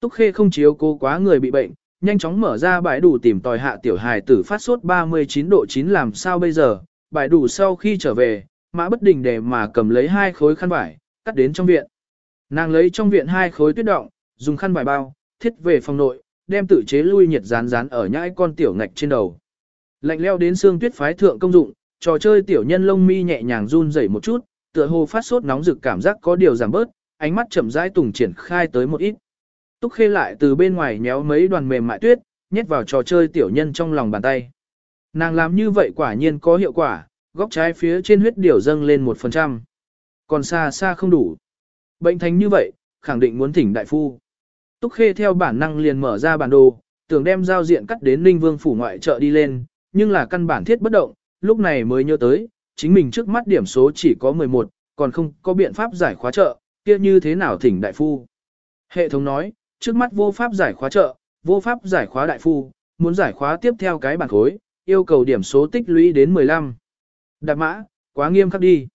Túc Khê không chiếu cố quá người bị bệnh, nhanh chóng mở ra bãi đủ tìm tòi hạ tiểu hài tử phát sốt 39 độ 9 làm sao bây giờ, bãi đủ sau khi trở về, mã bất đình để mà cầm lấy hai khối khăn vải, cắt đến trong viện. Nàng lấy trong viện hai khối tuyết động, dùng khăn vải bao, thiết về phòng nội, đem tự chế lui nhiệt rán rán ở nhãi con tiểu ngạch trên đầu. Lạnh leo đến xương tuyết phái thượng công dụng, trò chơi tiểu nhân lông mi nhẹ nhàng run rẩy một chút, tựa hồ phát sốt nóng rực cảm giác có điều giảm bớt, ánh mắt chậm rãi tùng triển khai tới một ít. Túc Khê lại từ bên ngoài nhéo mấy đoàn mềm mại tuyết, nhét vào trò chơi tiểu nhân trong lòng bàn tay. Nàng làm như vậy quả nhiên có hiệu quả, góc trái phía trên huyết điều dâng lên 1%. Còn xa xa không đủ. Bệnh thành như vậy, khẳng định muốn thỉnh đại phu. Túc Khê theo bản năng liền mở ra bản đồ, tưởng đem giao diện cắt đến Ninh Vương phủ ngoại chợ đi lên, nhưng là căn bản thiết bất động, lúc này mới nhớ tới, chính mình trước mắt điểm số chỉ có 11, còn không có biện pháp giải khóa chợ, kia như thế nào thỉnh đại phu. Hệ thống nói, trước mắt vô pháp giải khóa trợ, vô pháp giải khóa đại phu, muốn giải khóa tiếp theo cái bản khối, yêu cầu điểm số tích lũy đến 15. Đạp mã, quá nghiêm khắc đi.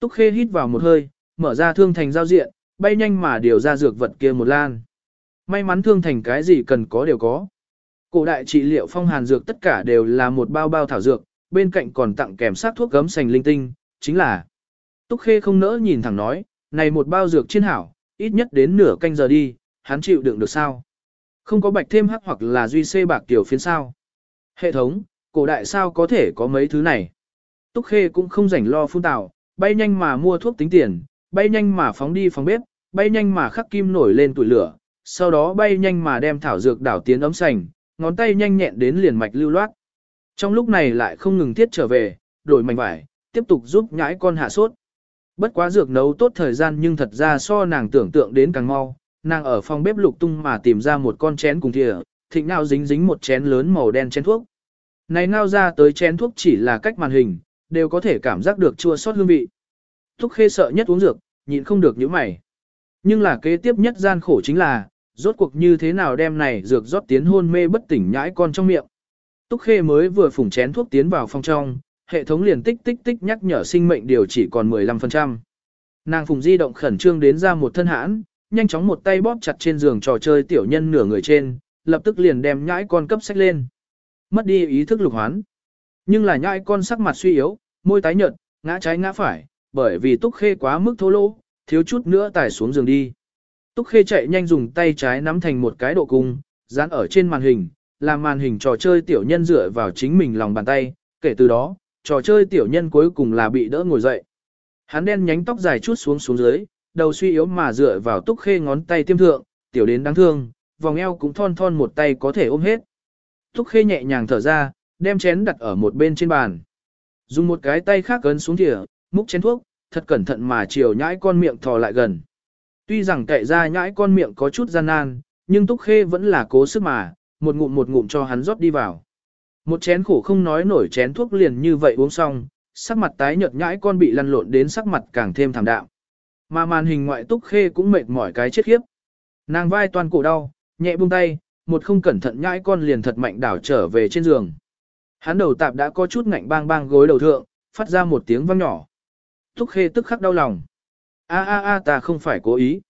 Túc Khê hít vào một hơi, mở ra thương thành giao diện, bay nhanh mà điều ra dược vật kia một lan. May mắn thương thành cái gì cần có đều có. Cổ đại trị liệu phong hàn dược tất cả đều là một bao bao thảo dược, bên cạnh còn tặng kèm sát thuốc gấm sành linh tinh, chính là. Túc Khê không nỡ nhìn thẳng nói, này một bao dược chiên hảo, ít nhất đến nửa canh giờ đi, hắn chịu đựng được sao? Không có bạch thêm hắc hoặc là duy xê bạc tiểu phiến sao? Hệ thống, cổ đại sao có thể có mấy thứ này? Túc Khê cũng không rảnh lo phun tạo, bay nhanh mà mua thuốc tính tiền, bay nhanh mà phóng đi phòng bếp, bay nhanh mà khắc kim nổi lên tuổi lửa, sau đó bay nhanh mà đem thảo dược đảo tiến ấm sành, ngón tay nhanh nhẹn đến liền mạch lưu loát. Trong lúc này lại không ngừng thiết trở về, đổi mảnh vải, tiếp tục giúp nhãi con hạ sốt. Bất quá dược nấu tốt thời gian nhưng thật ra so nàng tưởng tượng đến càng mau, nàng ở phòng bếp lục tung mà tìm ra một con chén cùng thìa, thịnh nào dính dính một chén lớn màu đen chén thuốc. Này ngao ra tới chén thuốc chỉ là cách màn hình, đều có thể cảm giác được chua sót hương vị. Thúc khê sợ nhất uống dược, nhịn không được những mày. Nhưng là kế tiếp nhất gian khổ chính là, rốt cuộc như thế nào đem này dược rót tiến hôn mê bất tỉnh nhãi con trong miệng. Túc Khê mới vừa phủng chén thuốc tiến vào phòng trong, hệ thống liền tích tích tích nhắc nhở sinh mệnh điều chỉ còn 15%. Nàng phùng di động khẩn trương đến ra một thân hãn, nhanh chóng một tay bóp chặt trên giường trò chơi tiểu nhân nửa người trên, lập tức liền đem nhãi con cấp sách lên. Mất đi ý thức lục hoán. Nhưng là nhãi con sắc mặt suy yếu, môi tái nhợt, ngã trái ngã phải, bởi vì Túc Khê quá mức thô lỗ, thiếu chút nữa tải xuống giường đi. Túc Khê chạy nhanh dùng tay trái nắm thành một cái độ cung, dán ở trên màn hình, làm màn hình trò chơi tiểu nhân dựa vào chính mình lòng bàn tay, kể từ đó, trò chơi tiểu nhân cuối cùng là bị đỡ ngồi dậy. Hắn đen nhánh tóc dài chút xuống xuống dưới, đầu suy yếu mà dựa vào túc khê ngón tay tiêm thượng, tiểu đến đáng thương, vòng eo cũng thon thon một tay có thể ôm hết. Túc khê nhẹ nhàng thở ra, đem chén đặt ở một bên trên bàn. Dùng một cái tay khác ấn xuống thìa, múc chén thuốc, thật cẩn thận mà chiều nhãi con miệng thò lại gần. Tuy rằng kệ ra nhãi con miệng có chút gian nan, nhưng Túc Khê vẫn là cố sức mà, một ngụm một ngụm cho hắn rót đi vào. Một chén khổ không nói nổi chén thuốc liền như vậy uống xong, sắc mặt tái nhợt nhãi con bị lăn lộn đến sắc mặt càng thêm thảm đạm. Mà màn hình ngoại túc khê cũng mệt mỏi cái chết khiếp. Nàng vai toàn cổ đau, nhẹ buông tay, một không cẩn thận nhãi con liền thật mạnh đảo trở về trên giường. Hắn đầu tạp đã có chút ngạnh bang bang gối đầu thượng, phát ra một tiếng vang nhỏ. Túc khê tức khắc đau lòng. A a a ta không phải cố ý.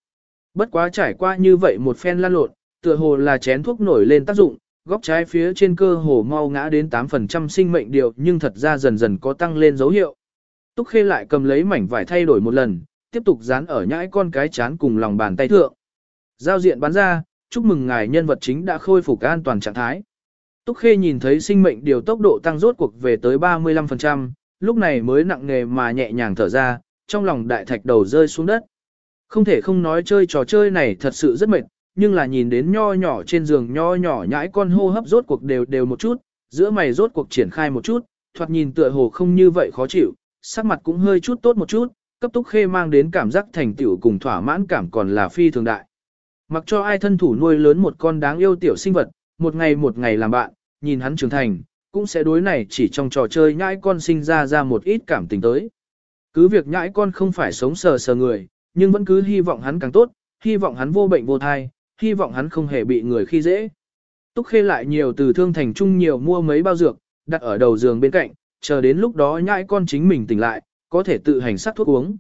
Bất quá trải qua như vậy một phen lan lộn, tựa hồ là chén thuốc nổi lên tác dụng, góc trái phía trên cơ hồ mau ngã đến 8% sinh mệnh điều nhưng thật ra dần dần có tăng lên dấu hiệu. Túc Khê lại cầm lấy mảnh vải thay đổi một lần, tiếp tục dán ở nhãi con cái chán cùng lòng bàn tay thượng. Giao diện bắn ra, chúc mừng ngài nhân vật chính đã khôi phục an toàn trạng thái. Túc Khê nhìn thấy sinh mệnh điều tốc độ tăng rốt cuộc về tới 35%, lúc này mới nặng nề mà nhẹ nhàng thở ra, trong lòng đại thạch đầu rơi xuống đất. Không thể không nói chơi trò chơi này thật sự rất mệt, nhưng là nhìn đến nho nhỏ trên giường nho nhỏ nhãi con hô hấp rốt cuộc đều đều một chút, giữa mày rốt cuộc triển khai một chút, thoạt nhìn tựa hồ không như vậy khó chịu, sắc mặt cũng hơi chút tốt một chút, cấp túc khê mang đến cảm giác thành tựu cùng thỏa mãn cảm còn là phi thường đại. Mặc cho ai thân thủ nuôi lớn một con đáng yêu tiểu sinh vật, một ngày một ngày làm bạn, nhìn hắn trưởng thành, cũng sẽ đối này chỉ trong trò chơi nhãi con sinh ra ra một ít cảm tình tới. Cứ việc nhãi con không phải sống sờ sờ người, nhưng vẫn cứ hy vọng hắn càng tốt, hy vọng hắn vô bệnh vô thai, hy vọng hắn không hề bị người khi dễ. Túc Khê lại nhiều từ thương thành trung nhiều mua mấy bao dược, đặt ở đầu giường bên cạnh, chờ đến lúc đó nhãi con chính mình tỉnh lại, có thể tự hành sát thuốc uống.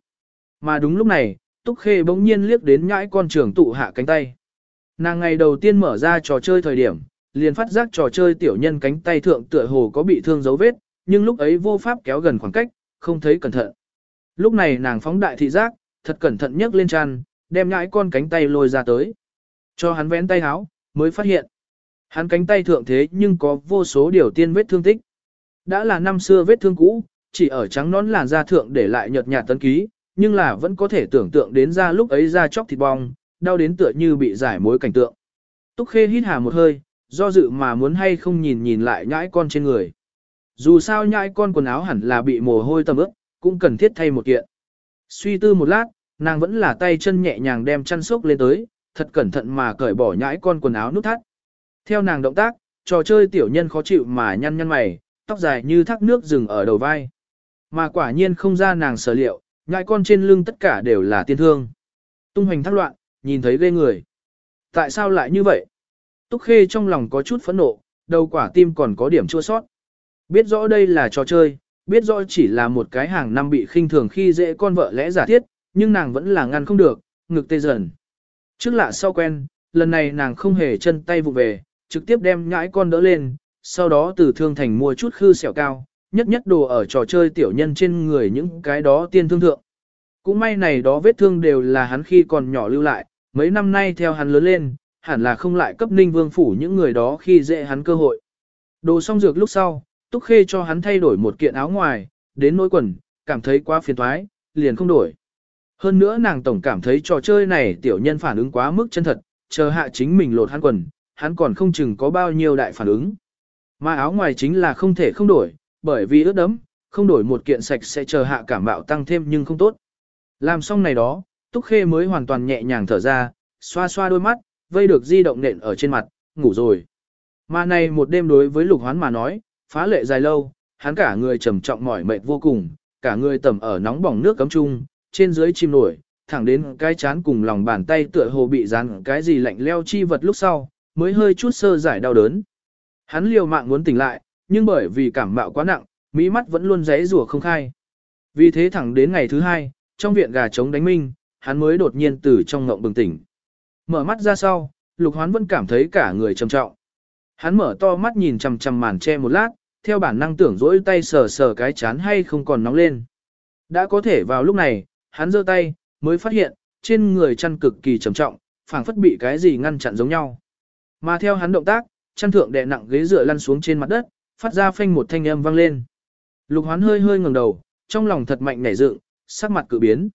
Mà đúng lúc này, Túc Khê bỗng nhiên liếc đến nhãi con trưởng tụ hạ cánh tay. Nàng ngày đầu tiên mở ra trò chơi thời điểm, liền phát giác trò chơi tiểu nhân cánh tay thượng tựa hồ có bị thương dấu vết, nhưng lúc ấy vô pháp kéo gần khoảng cách, không thấy cẩn thận. Lúc này nàng phóng đại thị giác, thật cẩn thận nhấc lên chăn, đem nhãi con cánh tay lôi ra tới. Cho hắn vén tay háo, mới phát hiện. Hắn cánh tay thượng thế nhưng có vô số điều tiên vết thương tích. Đã là năm xưa vết thương cũ, chỉ ở trắng nón làn da thượng để lại nhợt nhạt tấn ký, nhưng là vẫn có thể tưởng tượng đến ra lúc ấy da chóc thịt bong, đau đến tựa như bị giải mối cảnh tượng. Túc Khê hít hà một hơi, do dự mà muốn hay không nhìn nhìn lại nhãi con trên người. Dù sao nhãi con quần áo hẳn là bị mồ hôi tầm ướt, cũng cần thiết thay một kiện. Suy tư một lát, nàng vẫn là tay chân nhẹ nhàng đem chăn xốc lên tới, thật cẩn thận mà cởi bỏ nhãi con quần áo nút thắt. Theo nàng động tác, trò chơi tiểu nhân khó chịu mà nhăn nhăn mày, tóc dài như thác nước rừng ở đầu vai. Mà quả nhiên không ra nàng sở liệu, nhãi con trên lưng tất cả đều là tiên thương. Tung hoành thác loạn, nhìn thấy ghê người. Tại sao lại như vậy? Túc Khê trong lòng có chút phẫn nộ, đầu quả tim còn có điểm chua sót. Biết rõ đây là trò chơi, biết rõ chỉ là một cái hàng năm bị khinh thường khi dễ con vợ lẽ giả thiết, nhưng nàng vẫn là ngăn không được, ngực tê dần. Trước lạ sau quen, lần này nàng không hề chân tay vụ về, trực tiếp đem nhãi con đỡ lên, sau đó từ thương thành mua chút khư xẻo cao, nhất nhất đồ ở trò chơi tiểu nhân trên người những cái đó tiên thương thượng. Cũng may này đó vết thương đều là hắn khi còn nhỏ lưu lại, mấy năm nay theo hắn lớn lên, hẳn là không lại cấp ninh vương phủ những người đó khi dễ hắn cơ hội. Đồ xong dược lúc sau, Túc Khê cho hắn thay đổi một kiện áo ngoài, đến nỗi quần, cảm thấy quá phiền thoái, liền không đổi. Hơn nữa nàng tổng cảm thấy trò chơi này tiểu nhân phản ứng quá mức chân thật, chờ hạ chính mình lột hắn quần, hắn còn không chừng có bao nhiêu đại phản ứng. Mà áo ngoài chính là không thể không đổi, bởi vì ướt đẫm, không đổi một kiện sạch sẽ chờ hạ cảm bạo tăng thêm nhưng không tốt. Làm xong này đó, Túc Khê mới hoàn toàn nhẹ nhàng thở ra, xoa xoa đôi mắt, vây được di động nện ở trên mặt, ngủ rồi. Mà này một đêm đối với lục hoán mà nói, phá lệ dài lâu, hắn cả người trầm trọng mỏi mệt vô cùng, cả người tẩm ở nóng bỏng nước cấm chung, trên dưới chim nổi, thẳng đến cái chán cùng lòng bàn tay tựa hồ bị dán cái gì lạnh leo chi vật lúc sau, mới hơi chút sơ giải đau đớn. Hắn liều mạng muốn tỉnh lại, nhưng bởi vì cảm mạo quá nặng, mỹ mắt vẫn luôn rẽ rủa không khai. Vì thế thẳng đến ngày thứ hai, trong viện gà trống đánh minh, hắn mới đột nhiên từ trong ngộng bừng tỉnh. Mở mắt ra sau, lục hoán vẫn cảm thấy cả người trầm trọng. Hắn mở to mắt nhìn chằm chằm màn che một lát, theo bản năng tưởng dỗi tay sờ sờ cái chán hay không còn nóng lên. Đã có thể vào lúc này, hắn giơ tay, mới phát hiện, trên người chăn cực kỳ trầm trọng, phảng phất bị cái gì ngăn chặn giống nhau. Mà theo hắn động tác, chăn thượng đè nặng ghế dựa lăn xuống trên mặt đất, phát ra phanh một thanh âm vang lên. Lục hoán hơi hơi ngẩng đầu, trong lòng thật mạnh nảy dựng, sắc mặt cự biến.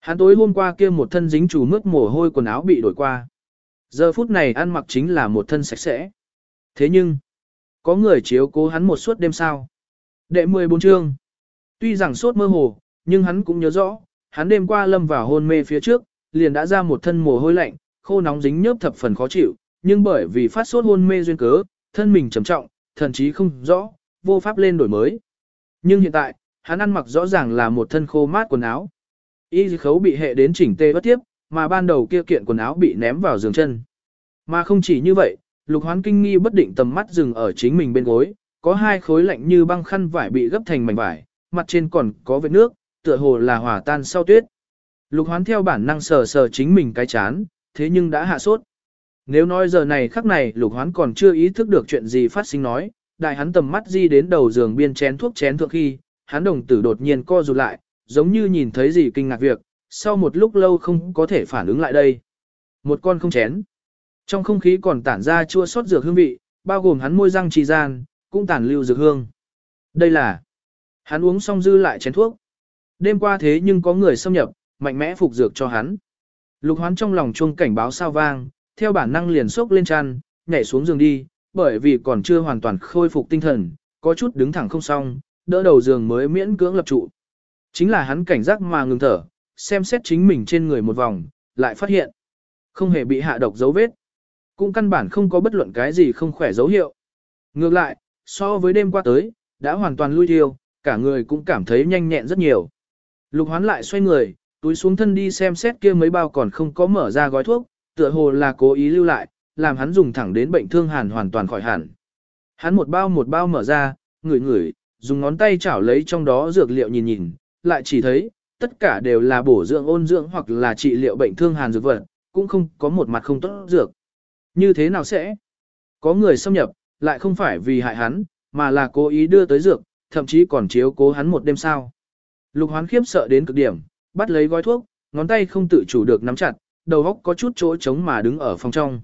Hắn tối hôm qua kia một thân dính chủ mướt mồ hôi quần áo bị đổi qua. Giờ phút này ăn mặc chính là một thân sạch sẽ. Thế nhưng, có người chiếu cố hắn một suốt đêm sao. Đệ 14 chương. Tuy rằng sốt mơ hồ, nhưng hắn cũng nhớ rõ, hắn đêm qua lâm vào hôn mê phía trước, liền đã ra một thân mồ hôi lạnh, khô nóng dính nhớp thập phần khó chịu, nhưng bởi vì phát sốt hôn mê duyên cớ, thân mình trầm trọng, thần chí không rõ, vô pháp lên đổi mới. Nhưng hiện tại, hắn ăn mặc rõ ràng là một thân khô mát quần áo. Y khấu bị hệ đến chỉnh tê bất tiếp, mà ban đầu kia kiện quần áo bị ném vào giường chân. Mà không chỉ như vậy, lục hoán kinh nghi bất định tầm mắt dừng ở chính mình bên gối, có hai khối lạnh như băng khăn vải bị gấp thành mảnh vải, mặt trên còn có vết nước, tựa hồ là hòa tan sau tuyết. Lục hoán theo bản năng sờ sờ chính mình cái chán, thế nhưng đã hạ sốt. Nếu nói giờ này khắc này lục hoán còn chưa ý thức được chuyện gì phát sinh nói, đại hắn tầm mắt di đến đầu giường biên chén thuốc chén thượng khi, hắn đồng tử đột nhiên co rụt lại, giống như nhìn thấy gì kinh ngạc việc, sau một lúc lâu không có thể phản ứng lại đây. Một con không chén. Trong không khí còn tản ra chua sót dược hương vị, bao gồm hắn môi răng trì gian, cũng tản lưu dược hương. Đây là... Hắn uống xong dư lại chén thuốc. Đêm qua thế nhưng có người xâm nhập, mạnh mẽ phục dược cho hắn. Lục hoán trong lòng chuông cảnh báo sao vang, theo bản năng liền sốc lên chăn, nhảy xuống giường đi, bởi vì còn chưa hoàn toàn khôi phục tinh thần, có chút đứng thẳng không xong, đỡ đầu giường mới miễn cưỡng lập trụ. Chính là hắn cảnh giác mà ngừng thở, xem xét chính mình trên người một vòng, lại phát hiện không hề bị hạ độc dấu vết. Cũng căn bản không có bất luận cái gì không khỏe dấu hiệu. Ngược lại, so với đêm qua tới, đã hoàn toàn lui thiêu, cả người cũng cảm thấy nhanh nhẹn rất nhiều. Lục hoán lại xoay người, túi xuống thân đi xem xét kia mấy bao còn không có mở ra gói thuốc, tựa hồ là cố ý lưu lại, làm hắn dùng thẳng đến bệnh thương hàn hoàn toàn khỏi hẳn. Hắn một bao một bao mở ra, ngửi ngửi, dùng ngón tay chảo lấy trong đó dược liệu nhìn nhìn, lại chỉ thấy, tất cả đều là bổ dưỡng ôn dưỡng hoặc là trị liệu bệnh thương hàn dược vật, cũng không có một mặt không tốt dược. Như thế nào sẽ? Có người xâm nhập, lại không phải vì hại hắn, mà là cố ý đưa tới dược, thậm chí còn chiếu cố hắn một đêm sao. Lục hoán khiếp sợ đến cực điểm, bắt lấy gói thuốc, ngón tay không tự chủ được nắm chặt, đầu góc có chút chỗ trống mà đứng ở phòng trong.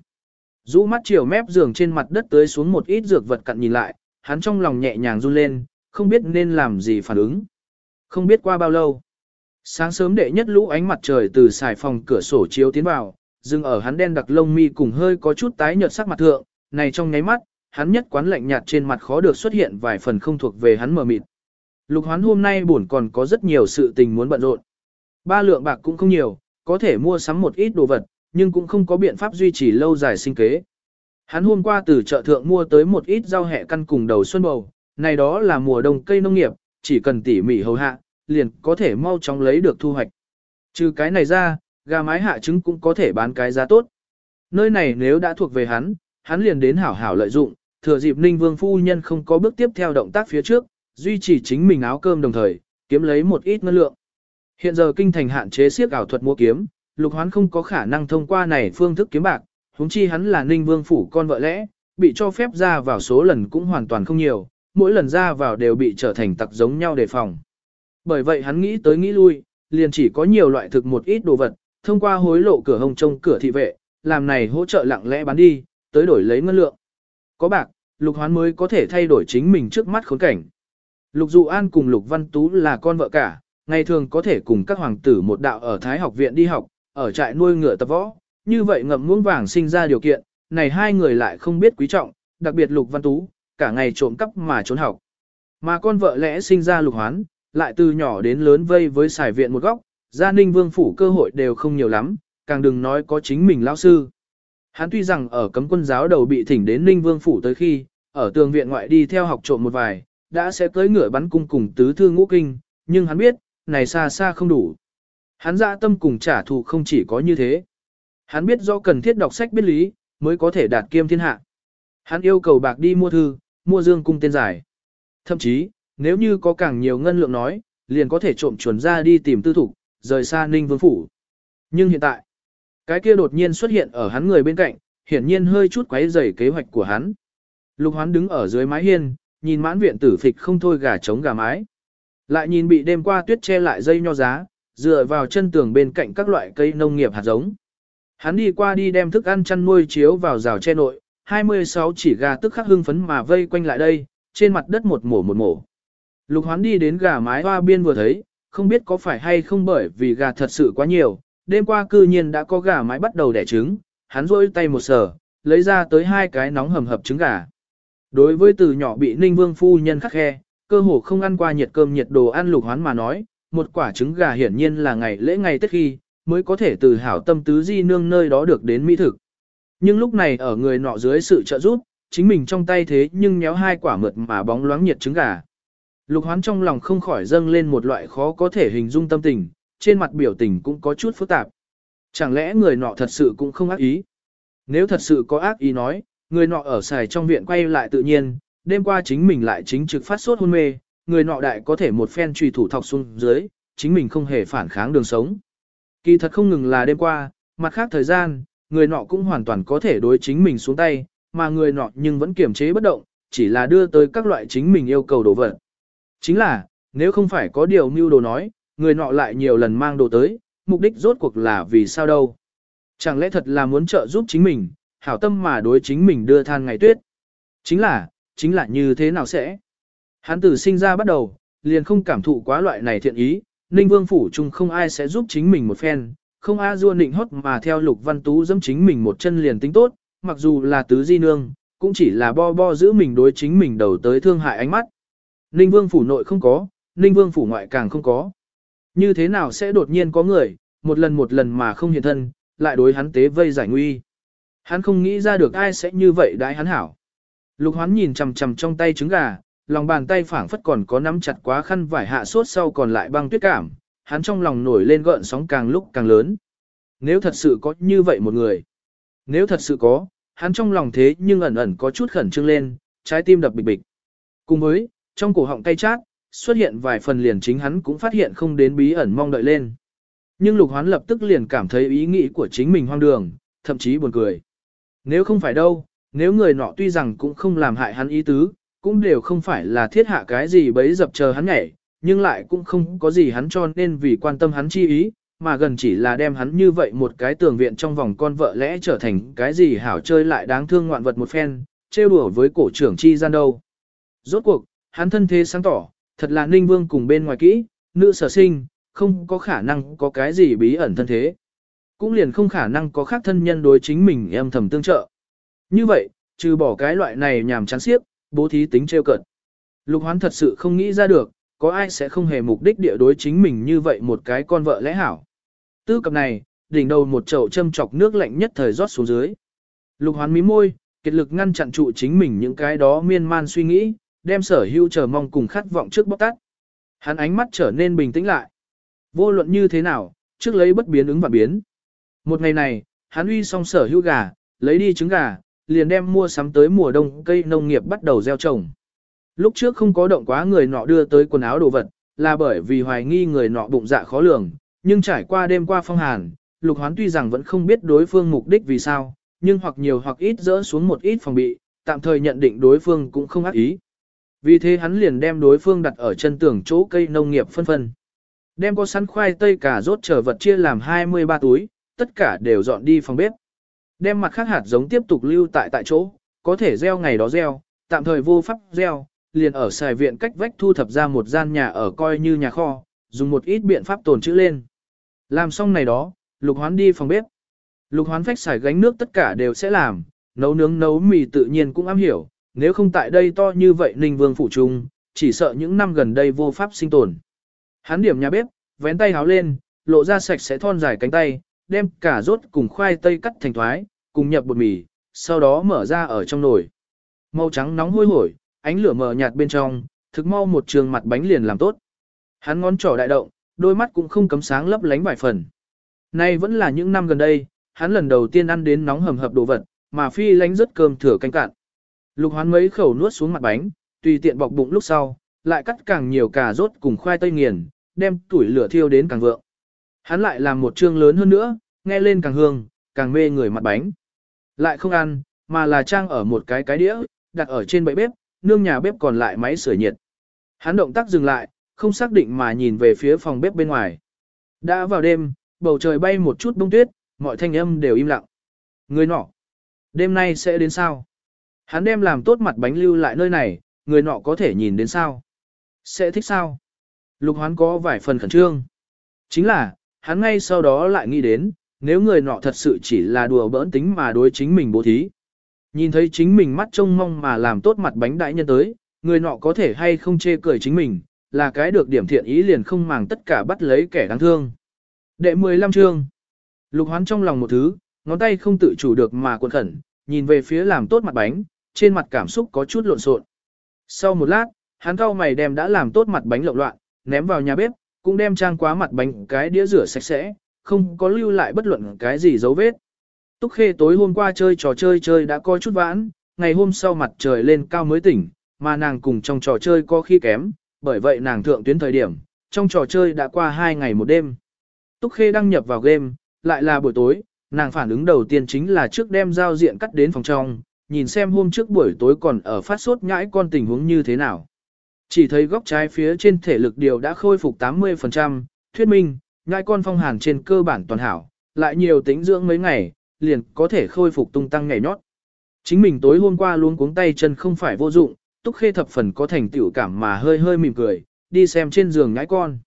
Rũ mắt chiều mép giường trên mặt đất tới xuống một ít dược vật cặn nhìn lại, hắn trong lòng nhẹ nhàng run lên, không biết nên làm gì phản ứng. Không biết qua bao lâu. Sáng sớm đệ nhất lũ ánh mặt trời từ xài phòng cửa sổ chiếu tiến vào, dừng ở hắn đen đặc lông mi cùng hơi có chút tái nhợt sắc mặt thượng, này trong nháy mắt, hắn nhất quán lạnh nhạt trên mặt khó được xuất hiện vài phần không thuộc về hắn mờ mịt. Lục hoán hôm nay buồn còn có rất nhiều sự tình muốn bận rộn. Ba lượng bạc cũng không nhiều, có thể mua sắm một ít đồ vật, nhưng cũng không có biện pháp duy trì lâu dài sinh kế. Hắn hôm qua từ chợ thượng mua tới một ít rau hẹ căn cùng đầu xuân bầu, này đó là mùa đông cây nông nghiệp, chỉ cần tỉ mỉ hầu hạ, liền có thể mau chóng lấy được thu hoạch. Trừ cái này ra, gà mái hạ trứng cũng có thể bán cái giá tốt. Nơi này nếu đã thuộc về hắn, hắn liền đến hảo hảo lợi dụng, thừa dịp Ninh Vương phu nhân không có bước tiếp theo động tác phía trước, duy trì chính mình áo cơm đồng thời, kiếm lấy một ít ngân lượng. Hiện giờ kinh thành hạn chế siết ảo thuật mua kiếm, Lục Hoán không có khả năng thông qua này phương thức kiếm bạc, huống chi hắn là Ninh Vương phủ con vợ lẽ, bị cho phép ra vào số lần cũng hoàn toàn không nhiều, mỗi lần ra vào đều bị trở thành tặc giống nhau đề phòng. Bởi vậy hắn nghĩ tới nghĩ lui, liền chỉ có nhiều loại thực một ít đồ vật, thông qua hối lộ cửa hồng trông cửa thị vệ, làm này hỗ trợ lặng lẽ bán đi, tới đổi lấy ngân lượng. Có bạc, Lục Hoán mới có thể thay đổi chính mình trước mắt khốn cảnh. Lục Dụ An cùng Lục Văn Tú là con vợ cả, ngày thường có thể cùng các hoàng tử một đạo ở Thái học viện đi học, ở trại nuôi ngựa tập võ, như vậy ngậm muỗng vàng sinh ra điều kiện, này hai người lại không biết quý trọng, đặc biệt Lục Văn Tú, cả ngày trộm cắp mà trốn học. Mà con vợ lẽ sinh ra Lục Hoán, lại từ nhỏ đến lớn vây với xài viện một góc, gia ninh vương phủ cơ hội đều không nhiều lắm, càng đừng nói có chính mình lão sư. Hắn tuy rằng ở cấm quân giáo đầu bị thỉnh đến ninh vương phủ tới khi, ở tường viện ngoại đi theo học trộm một vài, đã sẽ tới ngựa bắn cung cùng tứ thư ngũ kinh, nhưng hắn biết, này xa xa không đủ. Hắn dạ tâm cùng trả thù không chỉ có như thế. Hắn biết do cần thiết đọc sách biết lý, mới có thể đạt kiêm thiên hạ. Hắn yêu cầu bạc đi mua thư, mua dương cung tên giải. Thậm chí, nếu như có càng nhiều ngân lượng nói, liền có thể trộm chuồn ra đi tìm tư thủ, rời xa Ninh Vương Phủ. Nhưng hiện tại, cái kia đột nhiên xuất hiện ở hắn người bên cạnh, hiển nhiên hơi chút quấy rầy kế hoạch của hắn. Lục hoán đứng ở dưới mái hiên, nhìn mãn viện tử phịch không thôi gà trống gà mái. Lại nhìn bị đêm qua tuyết che lại dây nho giá, dựa vào chân tường bên cạnh các loại cây nông nghiệp hạt giống. Hắn đi qua đi đem thức ăn chăn nuôi chiếu vào rào che nội, 26 chỉ gà tức khắc hưng phấn mà vây quanh lại đây, trên mặt đất một mổ một mổ. Lục hoán đi đến gà mái hoa biên vừa thấy, không biết có phải hay không bởi vì gà thật sự quá nhiều, đêm qua cư nhiên đã có gà mái bắt đầu đẻ trứng, hắn rôi tay một sở, lấy ra tới hai cái nóng hầm hập trứng gà. Đối với từ nhỏ bị ninh vương phu nhân khắc khe, cơ hồ không ăn qua nhiệt cơm nhiệt đồ ăn lục hoán mà nói, một quả trứng gà hiển nhiên là ngày lễ ngày Tết khi, mới có thể từ hảo tâm tứ di nương nơi đó được đến mỹ thực. Nhưng lúc này ở người nọ dưới sự trợ giúp, chính mình trong tay thế nhưng nhéo hai quả mượt mà bóng loáng nhiệt trứng gà. Lục hoán trong lòng không khỏi dâng lên một loại khó có thể hình dung tâm tình, trên mặt biểu tình cũng có chút phức tạp. Chẳng lẽ người nọ thật sự cũng không ác ý? Nếu thật sự có ác ý nói, người nọ ở xài trong viện quay lại tự nhiên, đêm qua chính mình lại chính trực phát sốt hôn mê, người nọ đại có thể một phen truy thủ thọc xuống dưới, chính mình không hề phản kháng đường sống. Kỳ thật không ngừng là đêm qua, mặt khác thời gian, người nọ cũng hoàn toàn có thể đối chính mình xuống tay, mà người nọ nhưng vẫn kiềm chế bất động, chỉ là đưa tới các loại chính mình yêu cầu đồ vật. Chính là, nếu không phải có điều mưu đồ nói, người nọ lại nhiều lần mang đồ tới, mục đích rốt cuộc là vì sao đâu. Chẳng lẽ thật là muốn trợ giúp chính mình, hảo tâm mà đối chính mình đưa than ngày tuyết. Chính là, chính là như thế nào sẽ? Hắn từ sinh ra bắt đầu, liền không cảm thụ quá loại này thiện ý, Ninh Vương Phủ chung không ai sẽ giúp chính mình một phen, không a dua nịnh hót mà theo Lục Văn Tú dẫm chính mình một chân liền tính tốt, mặc dù là tứ di nương, cũng chỉ là bo bo giữ mình đối chính mình đầu tới thương hại ánh mắt. Ninh Vương phủ nội không có, Ninh Vương phủ ngoại càng không có. Như thế nào sẽ đột nhiên có người, một lần một lần mà không hiện thân, lại đối hắn tế vây giải nguy. Hắn không nghĩ ra được ai sẽ như vậy đãi hắn hảo. Lục hoán nhìn chằm chằm trong tay trứng gà, lòng bàn tay phảng phất còn có nắm chặt quá khăn vải hạ suốt sau còn lại băng tuyết cảm, hắn trong lòng nổi lên gợn sóng càng lúc càng lớn. Nếu thật sự có như vậy một người, nếu thật sự có, hắn trong lòng thế nhưng ẩn ẩn có chút khẩn trương lên, trái tim đập bịch bịch. Cùng với, trong cổ họng cay chát, xuất hiện vài phần liền chính hắn cũng phát hiện không đến bí ẩn mong đợi lên. Nhưng lục hoán lập tức liền cảm thấy ý nghĩ của chính mình hoang đường, thậm chí buồn cười. Nếu không phải đâu, nếu người nọ tuy rằng cũng không làm hại hắn ý tứ, cũng đều không phải là thiết hạ cái gì bấy dập chờ hắn nhảy, nhưng lại cũng không có gì hắn cho nên vì quan tâm hắn chi ý, mà gần chỉ là đem hắn như vậy một cái tường viện trong vòng con vợ lẽ trở thành cái gì hảo chơi lại đáng thương ngoạn vật một phen, trêu đùa với cổ trưởng chi gian đâu. Rốt cuộc, hắn thân thế sáng tỏ, thật là ninh vương cùng bên ngoài kỹ, nữ sở sinh, không có khả năng có cái gì bí ẩn thân thế. Cũng liền không khả năng có khác thân nhân đối chính mình em thầm tương trợ. Như vậy, trừ bỏ cái loại này nhàm chán xiếc, bố thí tính trêu cợt. Lục hoán thật sự không nghĩ ra được, có ai sẽ không hề mục đích địa đối chính mình như vậy một cái con vợ lẽ hảo. Tư cập này, đỉnh đầu một chậu châm chọc nước lạnh nhất thời rót xuống dưới. Lục hoán mí môi, kiệt lực ngăn chặn trụ chính mình những cái đó miên man suy nghĩ, đem sở hưu chờ mong cùng khát vọng trước bóc tát. Hắn ánh mắt trở nên bình tĩnh lại. Vô luận như thế nào, trước lấy bất biến ứng và biến. Một ngày này, hắn uy xong sở hưu gà, lấy đi trứng gà, liền đem mua sắm tới mùa đông cây nông nghiệp bắt đầu gieo trồng. Lúc trước không có động quá người nọ đưa tới quần áo đồ vật, là bởi vì hoài nghi người nọ bụng dạ khó lường, nhưng trải qua đêm qua phong hàn, lục hoán tuy rằng vẫn không biết đối phương mục đích vì sao, nhưng hoặc nhiều hoặc ít dỡ xuống một ít phòng bị, tạm thời nhận định đối phương cũng không ác ý. Vì thế hắn liền đem đối phương đặt ở chân tường chỗ cây nông nghiệp phân phân. Đem có sắn khoai tây cả rốt trở vật chia làm 23 túi, tất cả đều dọn đi phòng bếp. Đem mặt khác hạt giống tiếp tục lưu tại tại chỗ, có thể gieo ngày đó gieo, tạm thời vô pháp gieo, liền ở xài viện cách vách thu thập ra một gian nhà ở coi như nhà kho, dùng một ít biện pháp tồn trữ lên. Làm xong này đó, lục hoán đi phòng bếp. Lục hoán phách xài gánh nước tất cả đều sẽ làm, nấu nướng nấu mì tự nhiên cũng am hiểu, nếu không tại đây to như vậy Ninh Vương phụ trung, chỉ sợ những năm gần đây vô pháp sinh tồn. Hắn điểm nhà bếp, vén tay háo lên, lộ ra sạch sẽ thon dài cánh tay, đem cả rốt cùng khoai tây cắt thành thoái, cùng nhập bột mì, sau đó mở ra ở trong nồi. Màu trắng nóng hôi hổi, ánh lửa mờ nhạt bên trong, thực mau một trường mặt bánh liền làm tốt. Hắn ngón trỏ đại động, đôi mắt cũng không cấm sáng lấp lánh vài phần. Nay vẫn là những năm gần đây, hắn lần đầu tiên ăn đến nóng hầm hập đồ vật, mà phi lánh rất cơm thừa canh cạn. Lục hoán mấy khẩu nuốt xuống mặt bánh, tùy tiện bọc bụng lúc sau, lại cắt càng nhiều cà rốt cùng khoai tây nghiền, đem tuổi lửa thiêu đến càng vượng. Hắn lại làm một chương lớn hơn nữa, nghe lên càng hương, càng mê người mặt bánh. Lại không ăn, mà là trang ở một cái cái đĩa, đặt ở trên bẫy bếp, nương nhà bếp còn lại máy sửa nhiệt. Hắn động tác dừng lại, không xác định mà nhìn về phía phòng bếp bên ngoài. Đã vào đêm, bầu trời bay một chút bông tuyết, mọi thanh âm đều im lặng. Người nọ, đêm nay sẽ đến sao? Hắn đem làm tốt mặt bánh lưu lại nơi này, người nọ có thể nhìn đến sao? Sẽ thích sao? Lục hoán có vài phần khẩn trương. Chính là, hắn ngay sau đó lại nghĩ đến, nếu người nọ thật sự chỉ là đùa bỡn tính mà đối chính mình bố thí. Nhìn thấy chính mình mắt trông mong mà làm tốt mặt bánh đại nhân tới, người nọ có thể hay không chê cười chính mình, là cái được điểm thiện ý liền không màng tất cả bắt lấy kẻ đáng thương. Đệ 15 chương Lục hoán trong lòng một thứ, ngón tay không tự chủ được mà cuộn khẩn, nhìn về phía làm tốt mặt bánh, trên mặt cảm xúc có chút lộn xộn. Sau một lát, hắn cau mày đem đã làm tốt mặt bánh lộn loạn, ném vào nhà bếp, cũng đem trang quá mặt bánh cái đĩa rửa sạch sẽ, không có lưu lại bất luận cái gì dấu vết. Túc Khê tối hôm qua chơi trò chơi chơi đã có chút vãn, ngày hôm sau mặt trời lên cao mới tỉnh, mà nàng cùng trong trò chơi có khi kém, bởi vậy nàng thượng tuyến thời điểm, trong trò chơi đã qua 2 ngày một đêm. Túc Khê đăng nhập vào game, lại là buổi tối, nàng phản ứng đầu tiên chính là trước đem giao diện cắt đến phòng trong, nhìn xem hôm trước buổi tối còn ở phát sốt nhãi con tình huống như thế nào. Chỉ thấy góc trái phía trên thể lực điều đã khôi phục 80%, thuyết minh, ngai con phong hàn trên cơ bản toàn hảo, lại nhiều tính dưỡng mấy ngày, liền có thể khôi phục tung tăng ngày nhót. Chính mình tối hôm qua luôn cuống tay chân không phải vô dụng, túc khê thập phần có thành tựu cảm mà hơi hơi mỉm cười, đi xem trên giường nhãi con.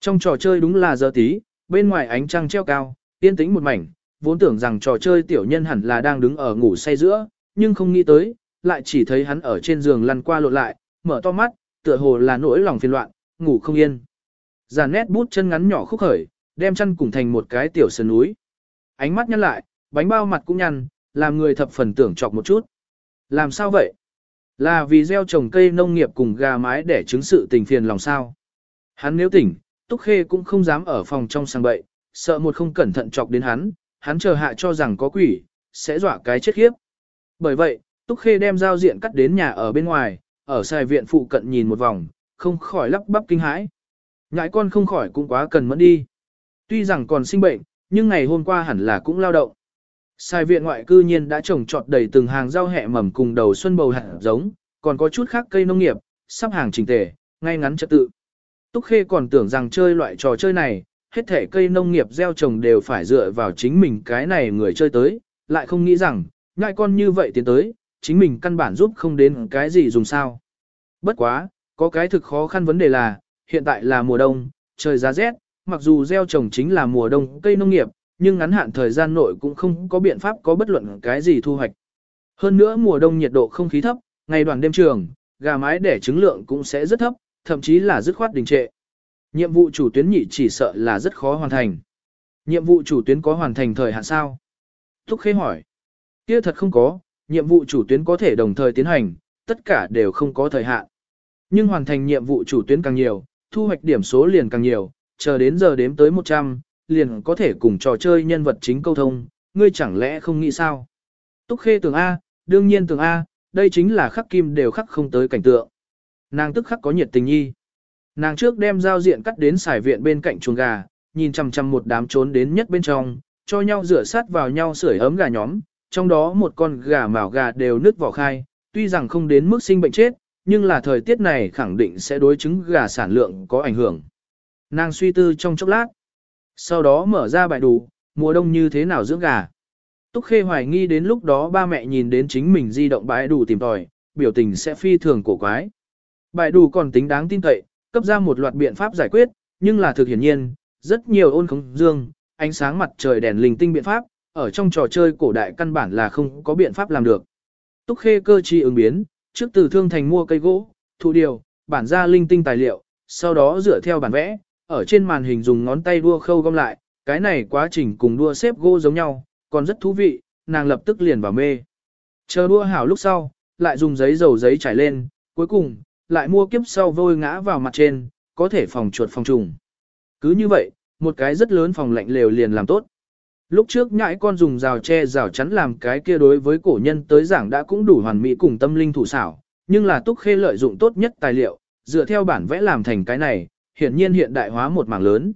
Trong trò chơi đúng là giờ tí, bên ngoài ánh trăng treo cao, yên tĩnh một mảnh, vốn tưởng rằng trò chơi tiểu nhân hẳn là đang đứng ở ngủ say giữa, nhưng không nghĩ tới, lại chỉ thấy hắn ở trên giường lăn qua lộn lại, mở to mắt, tựa hồ là nỗi lòng phiền loạn, ngủ không yên giàn nét bút chân ngắn nhỏ khúc khởi, đem chân cùng thành một cái tiểu sơn núi. Ánh mắt nhăn lại, bánh bao mặt cũng nhăn, làm người thập phần tưởng chọc một chút. Làm sao vậy? Là vì gieo trồng cây nông nghiệp cùng gà mái để chứng sự tình phiền lòng sao? Hắn nếu tỉnh, Túc Khê cũng không dám ở phòng trong sang bậy, sợ một không cẩn thận chọc đến hắn, hắn chờ hạ cho rằng có quỷ, sẽ dọa cái chết khiếp. Bởi vậy, Túc Khê đem giao diện cắt đến nhà ở bên ngoài, ở xài viện phụ cận nhìn một vòng, không khỏi lắp bắp kinh hãi. Ngãi con không khỏi cũng quá cần mẫn đi. Tuy rằng còn sinh bệnh, nhưng ngày hôm qua hẳn là cũng lao động. Sai viện ngoại cư nhiên đã trồng trọt đầy từng hàng rau hẹ mầm cùng đầu xuân bầu hạt giống, còn có chút khác cây nông nghiệp, sắp hàng chỉnh tề, ngay ngắn trật tự. Túc Khê còn tưởng rằng chơi loại trò chơi này, hết thể cây nông nghiệp gieo trồng đều phải dựa vào chính mình cái này người chơi tới, lại không nghĩ rằng, ngại con như vậy tiến tới, chính mình căn bản giúp không đến cái gì dùng sao. Bất quá, có cái thực khó khăn vấn đề là, hiện tại là mùa đông, trời giá rét, mặc dù gieo trồng chính là mùa đông cây nông nghiệp, nhưng ngắn hạn thời gian nội cũng không có biện pháp có bất luận cái gì thu hoạch. Hơn nữa mùa đông nhiệt độ không khí thấp, ngày đoàn đêm trường, gà mái đẻ trứng lượng cũng sẽ rất thấp, thậm chí là dứt khoát đình trệ. Nhiệm vụ chủ tuyến nhị chỉ sợ là rất khó hoàn thành. Nhiệm vụ chủ tuyến có hoàn thành thời hạn sao? Thúc Khê hỏi. Kia thật không có, nhiệm vụ chủ tuyến có thể đồng thời tiến hành, tất cả đều không có thời hạn. Nhưng hoàn thành nhiệm vụ chủ tuyến càng nhiều, thu hoạch điểm số liền càng nhiều, chờ đến giờ đếm tới 100, liền có thể cùng trò chơi nhân vật chính câu thông, ngươi chẳng lẽ không nghĩ sao? Túc Khê tường A, đương nhiên tường A, đây chính là khắc kim đều khắc không tới cảnh tượng. Nàng tức khắc có nhiệt tình nhi. Nàng trước đem giao diện cắt đến xài viện bên cạnh chuồng gà, nhìn chằm chằm một đám trốn đến nhất bên trong, cho nhau rửa sát vào nhau sưởi ấm gà nhóm, trong đó một con gà màu gà đều nứt vỏ khai, tuy rằng không đến mức sinh bệnh chết, nhưng là thời tiết này khẳng định sẽ đối chứng gà sản lượng có ảnh hưởng. Nàng suy tư trong chốc lát, sau đó mở ra bài đủ, mùa đông như thế nào dưỡng gà. Túc Khê hoài nghi đến lúc đó ba mẹ nhìn đến chính mình di động bãi đủ tìm tòi, biểu tình sẽ phi thường cổ quái. Bài đủ còn tính đáng tin cậy, cấp ra một loạt biện pháp giải quyết, nhưng là thực hiển nhiên, rất nhiều ôn khống dương, ánh sáng mặt trời đèn linh tinh biện pháp, ở trong trò chơi cổ đại căn bản là không có biện pháp làm được. Túc Khê cơ chi ứng biến, trước từ thương thành mua cây gỗ, thụ điều, bản ra linh tinh tài liệu, sau đó dựa theo bản vẽ, ở trên màn hình dùng ngón tay đua khâu gom lại, cái này quá trình cùng đua xếp gỗ giống nhau, còn rất thú vị, nàng lập tức liền vào mê. Chờ đua hảo lúc sau, lại dùng giấy dầu giấy trải lên, cuối cùng, lại mua kiếp sau vôi ngã vào mặt trên, có thể phòng chuột phòng trùng. Cứ như vậy, một cái rất lớn phòng lạnh lều liền làm tốt. Lúc trước nhãi con dùng rào tre rào chắn làm cái kia đối với cổ nhân tới giảng đã cũng đủ hoàn mỹ cùng tâm linh thủ xảo, nhưng là túc khê lợi dụng tốt nhất tài liệu, dựa theo bản vẽ làm thành cái này, hiển nhiên hiện đại hóa một mảng lớn.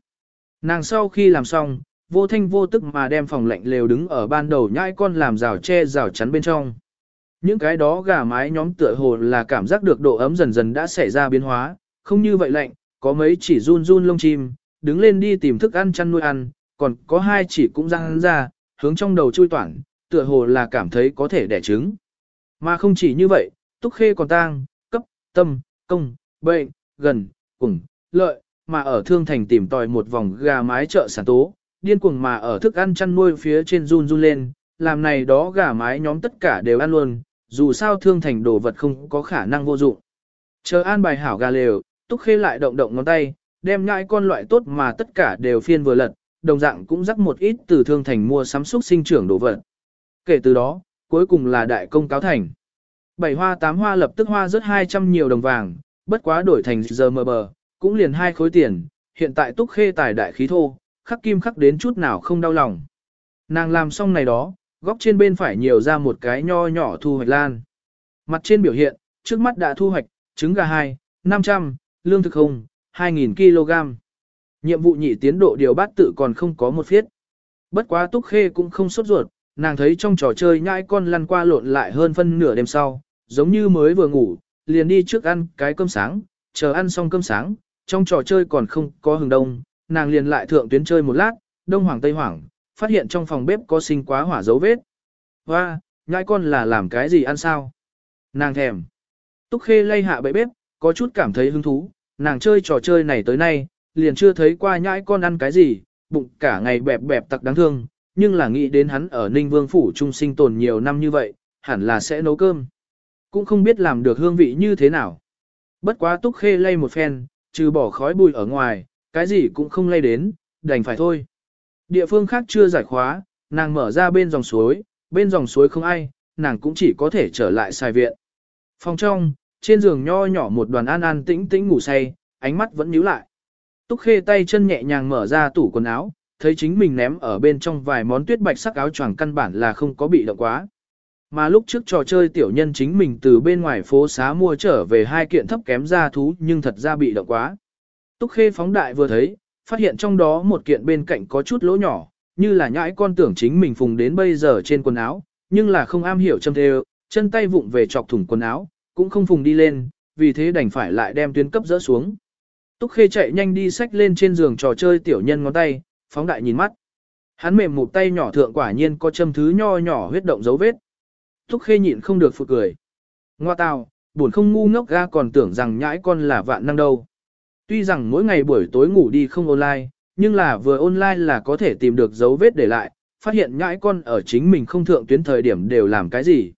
Nàng sau khi làm xong, vô thanh vô tức mà đem phòng lạnh lều đứng ở ban đầu nhãi con làm rào tre rào chắn bên trong. Những cái đó gà mái nhóm tựa hồ là cảm giác được độ ấm dần dần đã xảy ra biến hóa, không như vậy lạnh, có mấy chỉ run run lông chim, đứng lên đi tìm thức ăn chăn nuôi ăn, còn có hai chỉ cũng răng ra, hướng trong đầu chui toản, tựa hồ là cảm thấy có thể đẻ trứng. Mà không chỉ như vậy, túc khê còn tang, cấp, tâm, công, bệnh, gần, cùng, lợi, mà ở thương thành tìm tòi một vòng gà mái chợ sản tố, điên cuồng mà ở thức ăn chăn nuôi phía trên run run lên, làm này đó gà mái nhóm tất cả đều ăn luôn, dù sao thương thành đồ vật không có khả năng vô dụng. Chờ an bài hảo gà lều, túc khê lại động động ngón tay, đem ngại con loại tốt mà tất cả đều phiên vừa lật, đồng dạng cũng rắc một ít từ thương thành mua sắm xúc sinh trưởng đồ vật. Kể từ đó, cuối cùng là đại công cáo thành. Bảy hoa tám hoa lập tức hoa rất 200 nhiều đồng vàng, bất quá đổi thành giờ mờ bờ, cũng liền hai khối tiền, hiện tại túc khê tài đại khí thô, khắc kim khắc đến chút nào không đau lòng. Nàng làm xong này đó, góc trên bên phải nhiều ra một cái nho nhỏ thu hoạch lan. Mặt trên biểu hiện, trước mắt đã thu hoạch, trứng gà 2, 500, lương thực không, 2.000 kg. Nhiệm vụ nhị tiến độ điều bát tự còn không có một phiết. Bất quá túc khê cũng không sốt ruột, nàng thấy trong trò chơi nhãi con lăn qua lộn lại hơn phân nửa đêm sau, giống như mới vừa ngủ, liền đi trước ăn cái cơm sáng, chờ ăn xong cơm sáng, trong trò chơi còn không có hừng đông, nàng liền lại thượng tuyến chơi một lát, đông hoàng tây hoàng, phát hiện trong phòng bếp có sinh quá hỏa dấu vết. Hoa, nhãi con là làm cái gì ăn sao? Nàng thèm. Túc khê lay hạ bậy bếp, có chút cảm thấy hứng thú, nàng chơi trò chơi này tới nay, liền chưa thấy qua nhãi con ăn cái gì, bụng cả ngày bẹp bẹp tặc đáng thương, nhưng là nghĩ đến hắn ở Ninh Vương Phủ trung sinh tồn nhiều năm như vậy, hẳn là sẽ nấu cơm. Cũng không biết làm được hương vị như thế nào. Bất quá túc khê lay một phen, trừ bỏ khói bụi ở ngoài, cái gì cũng không lay đến, đành phải thôi. Địa phương khác chưa giải khóa, nàng mở ra bên dòng suối, bên dòng suối không ai, nàng cũng chỉ có thể trở lại xài viện. Phòng trong, trên giường nho nhỏ một đoàn an an tĩnh tĩnh ngủ say, ánh mắt vẫn nhíu lại. Túc khê tay chân nhẹ nhàng mở ra tủ quần áo, thấy chính mình ném ở bên trong vài món tuyết bạch sắc áo choàng căn bản là không có bị động quá. Mà lúc trước trò chơi tiểu nhân chính mình từ bên ngoài phố xá mua trở về hai kiện thấp kém ra thú nhưng thật ra bị động quá. Túc khê phóng đại vừa thấy, phát hiện trong đó một kiện bên cạnh có chút lỗ nhỏ, như là nhãi con tưởng chính mình phùng đến bây giờ trên quần áo, nhưng là không am hiểu châm thê chân tay vụng về chọc thủng quần áo, cũng không phùng đi lên, vì thế đành phải lại đem tuyến cấp rỡ xuống. Túc Khê chạy nhanh đi xách lên trên giường trò chơi tiểu nhân ngón tay, phóng đại nhìn mắt. Hắn mềm một tay nhỏ thượng quả nhiên có châm thứ nho nhỏ huyết động dấu vết. Túc Khê nhịn không được phụ cười. Ngoa tào, buồn không ngu ngốc ga còn tưởng rằng nhãi con là vạn năng đâu. Tuy rằng mỗi ngày buổi tối ngủ đi không online, nhưng là vừa online là có thể tìm được dấu vết để lại, phát hiện nhãi con ở chính mình không thượng tuyến thời điểm đều làm cái gì.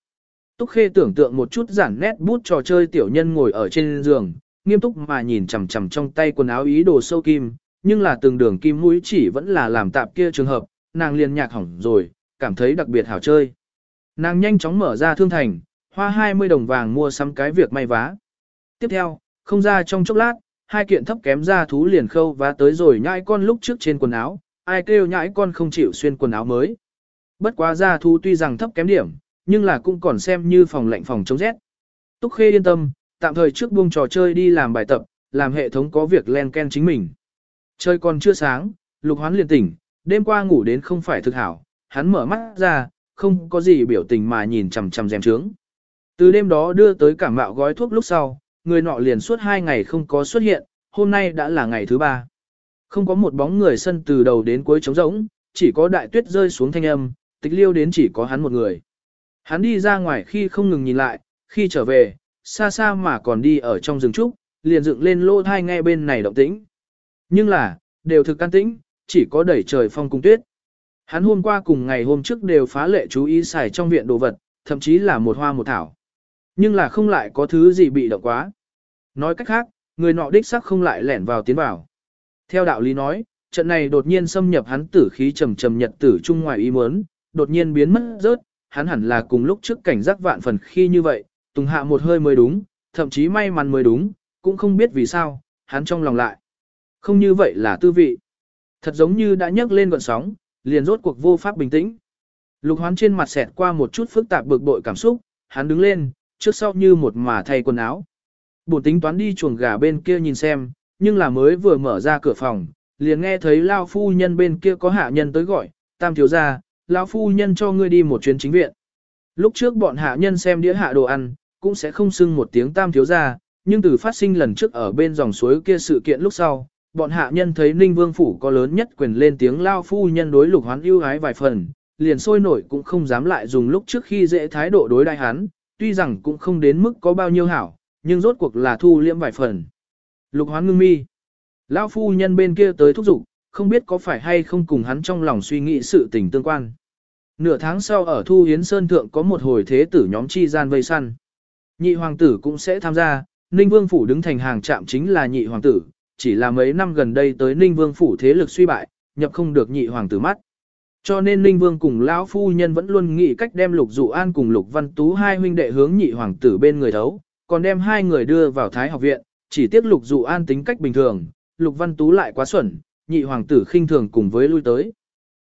Túc Khê tưởng tượng một chút giản nét bút trò chơi tiểu nhân ngồi ở trên giường, nghiêm túc mà nhìn chằm chằm trong tay quần áo ý đồ sâu kim, nhưng là từng đường kim mũi chỉ vẫn là làm tạp kia trường hợp, nàng liền nhạc hỏng rồi, cảm thấy đặc biệt hảo chơi. Nàng nhanh chóng mở ra thương thành, hoa 20 đồng vàng mua sắm cái việc may vá. Tiếp theo, không ra trong chốc lát, hai kiện thấp kém ra thú liền khâu vá tới rồi nhãi con lúc trước trên quần áo, ai kêu nhãi con không chịu xuyên quần áo mới. Bất quá ra thú tuy rằng thấp kém điểm, nhưng là cũng còn xem như phòng lạnh phòng chống rét. Túc Khê yên tâm, tạm thời trước buông trò chơi đi làm bài tập, làm hệ thống có việc len ken chính mình. Chơi còn chưa sáng, Lục Hoán liền tỉnh, đêm qua ngủ đến không phải thực hảo, hắn mở mắt ra, không có gì biểu tình mà nhìn chằm chằm rèm trướng. Từ đêm đó đưa tới cảm mạo gói thuốc lúc sau, người nọ liền suốt hai ngày không có xuất hiện, hôm nay đã là ngày thứ ba. Không có một bóng người sân từ đầu đến cuối trống rỗng, chỉ có đại tuyết rơi xuống thanh âm, tịch liêu đến chỉ có hắn một người. Hắn đi ra ngoài khi không ngừng nhìn lại, khi trở về, xa xa mà còn đi ở trong rừng trúc, liền dựng lên lô thai nghe bên này động tĩnh. Nhưng là, đều thực can tĩnh, chỉ có đẩy trời phong cung tuyết. Hắn hôm qua cùng ngày hôm trước đều phá lệ chú ý xài trong viện đồ vật, thậm chí là một hoa một thảo. Nhưng là không lại có thứ gì bị động quá. Nói cách khác, người nọ đích sắc không lại lẻn vào tiến vào. Theo đạo lý nói, trận này đột nhiên xâm nhập hắn tử khí trầm trầm nhật tử trung ngoài ý muốn, đột nhiên biến mất rớt, hắn hẳn là cùng lúc trước cảnh giác vạn phần khi như vậy, tùng hạ một hơi mới đúng, thậm chí may mắn mới đúng, cũng không biết vì sao, hắn trong lòng lại. Không như vậy là tư vị. Thật giống như đã nhấc lên gọn sóng, liền rốt cuộc vô pháp bình tĩnh. Lục hoán trên mặt xẹt qua một chút phức tạp bực bội cảm xúc, hắn đứng lên, trước sau như một mà thay quần áo. Bổn tính toán đi chuồng gà bên kia nhìn xem, nhưng là mới vừa mở ra cửa phòng, liền nghe thấy lao phu nhân bên kia có hạ nhân tới gọi, tam thiếu gia, lao phu nhân cho ngươi đi một chuyến chính viện. Lúc trước bọn hạ nhân xem đĩa hạ đồ ăn, cũng sẽ không xưng một tiếng tam thiếu gia, nhưng từ phát sinh lần trước ở bên dòng suối kia sự kiện lúc sau, bọn hạ nhân thấy Ninh Vương Phủ có lớn nhất quyền lên tiếng lao phu nhân đối lục hoán ưu ái vài phần, liền sôi nổi cũng không dám lại dùng lúc trước khi dễ thái độ đối đại hắn, tuy rằng cũng không đến mức có bao nhiêu hảo, nhưng rốt cuộc là thu liễm vài phần. Lục hoán ngưng mi. Lão phu nhân bên kia tới thúc giục, không biết có phải hay không cùng hắn trong lòng suy nghĩ sự tình tương quan. Nửa tháng sau ở Thu Hiến Sơn Thượng có một hồi thế tử nhóm chi gian vây săn. Nhị hoàng tử cũng sẽ tham gia, Ninh Vương Phủ đứng thành hàng trạm chính là nhị hoàng tử, chỉ là mấy năm gần đây tới Ninh Vương Phủ thế lực suy bại, nhập không được nhị hoàng tử mắt. Cho nên Ninh Vương cùng lão phu nhân vẫn luôn nghĩ cách đem Lục Dụ An cùng Lục Văn Tú hai huynh đệ hướng nhị hoàng tử bên người thấu, còn đem hai người đưa vào Thái học viện, chỉ tiếc Lục Dụ An tính cách bình thường, Lục Văn Tú lại quá xuẩn, nhị hoàng tử khinh thường cùng với lui tới.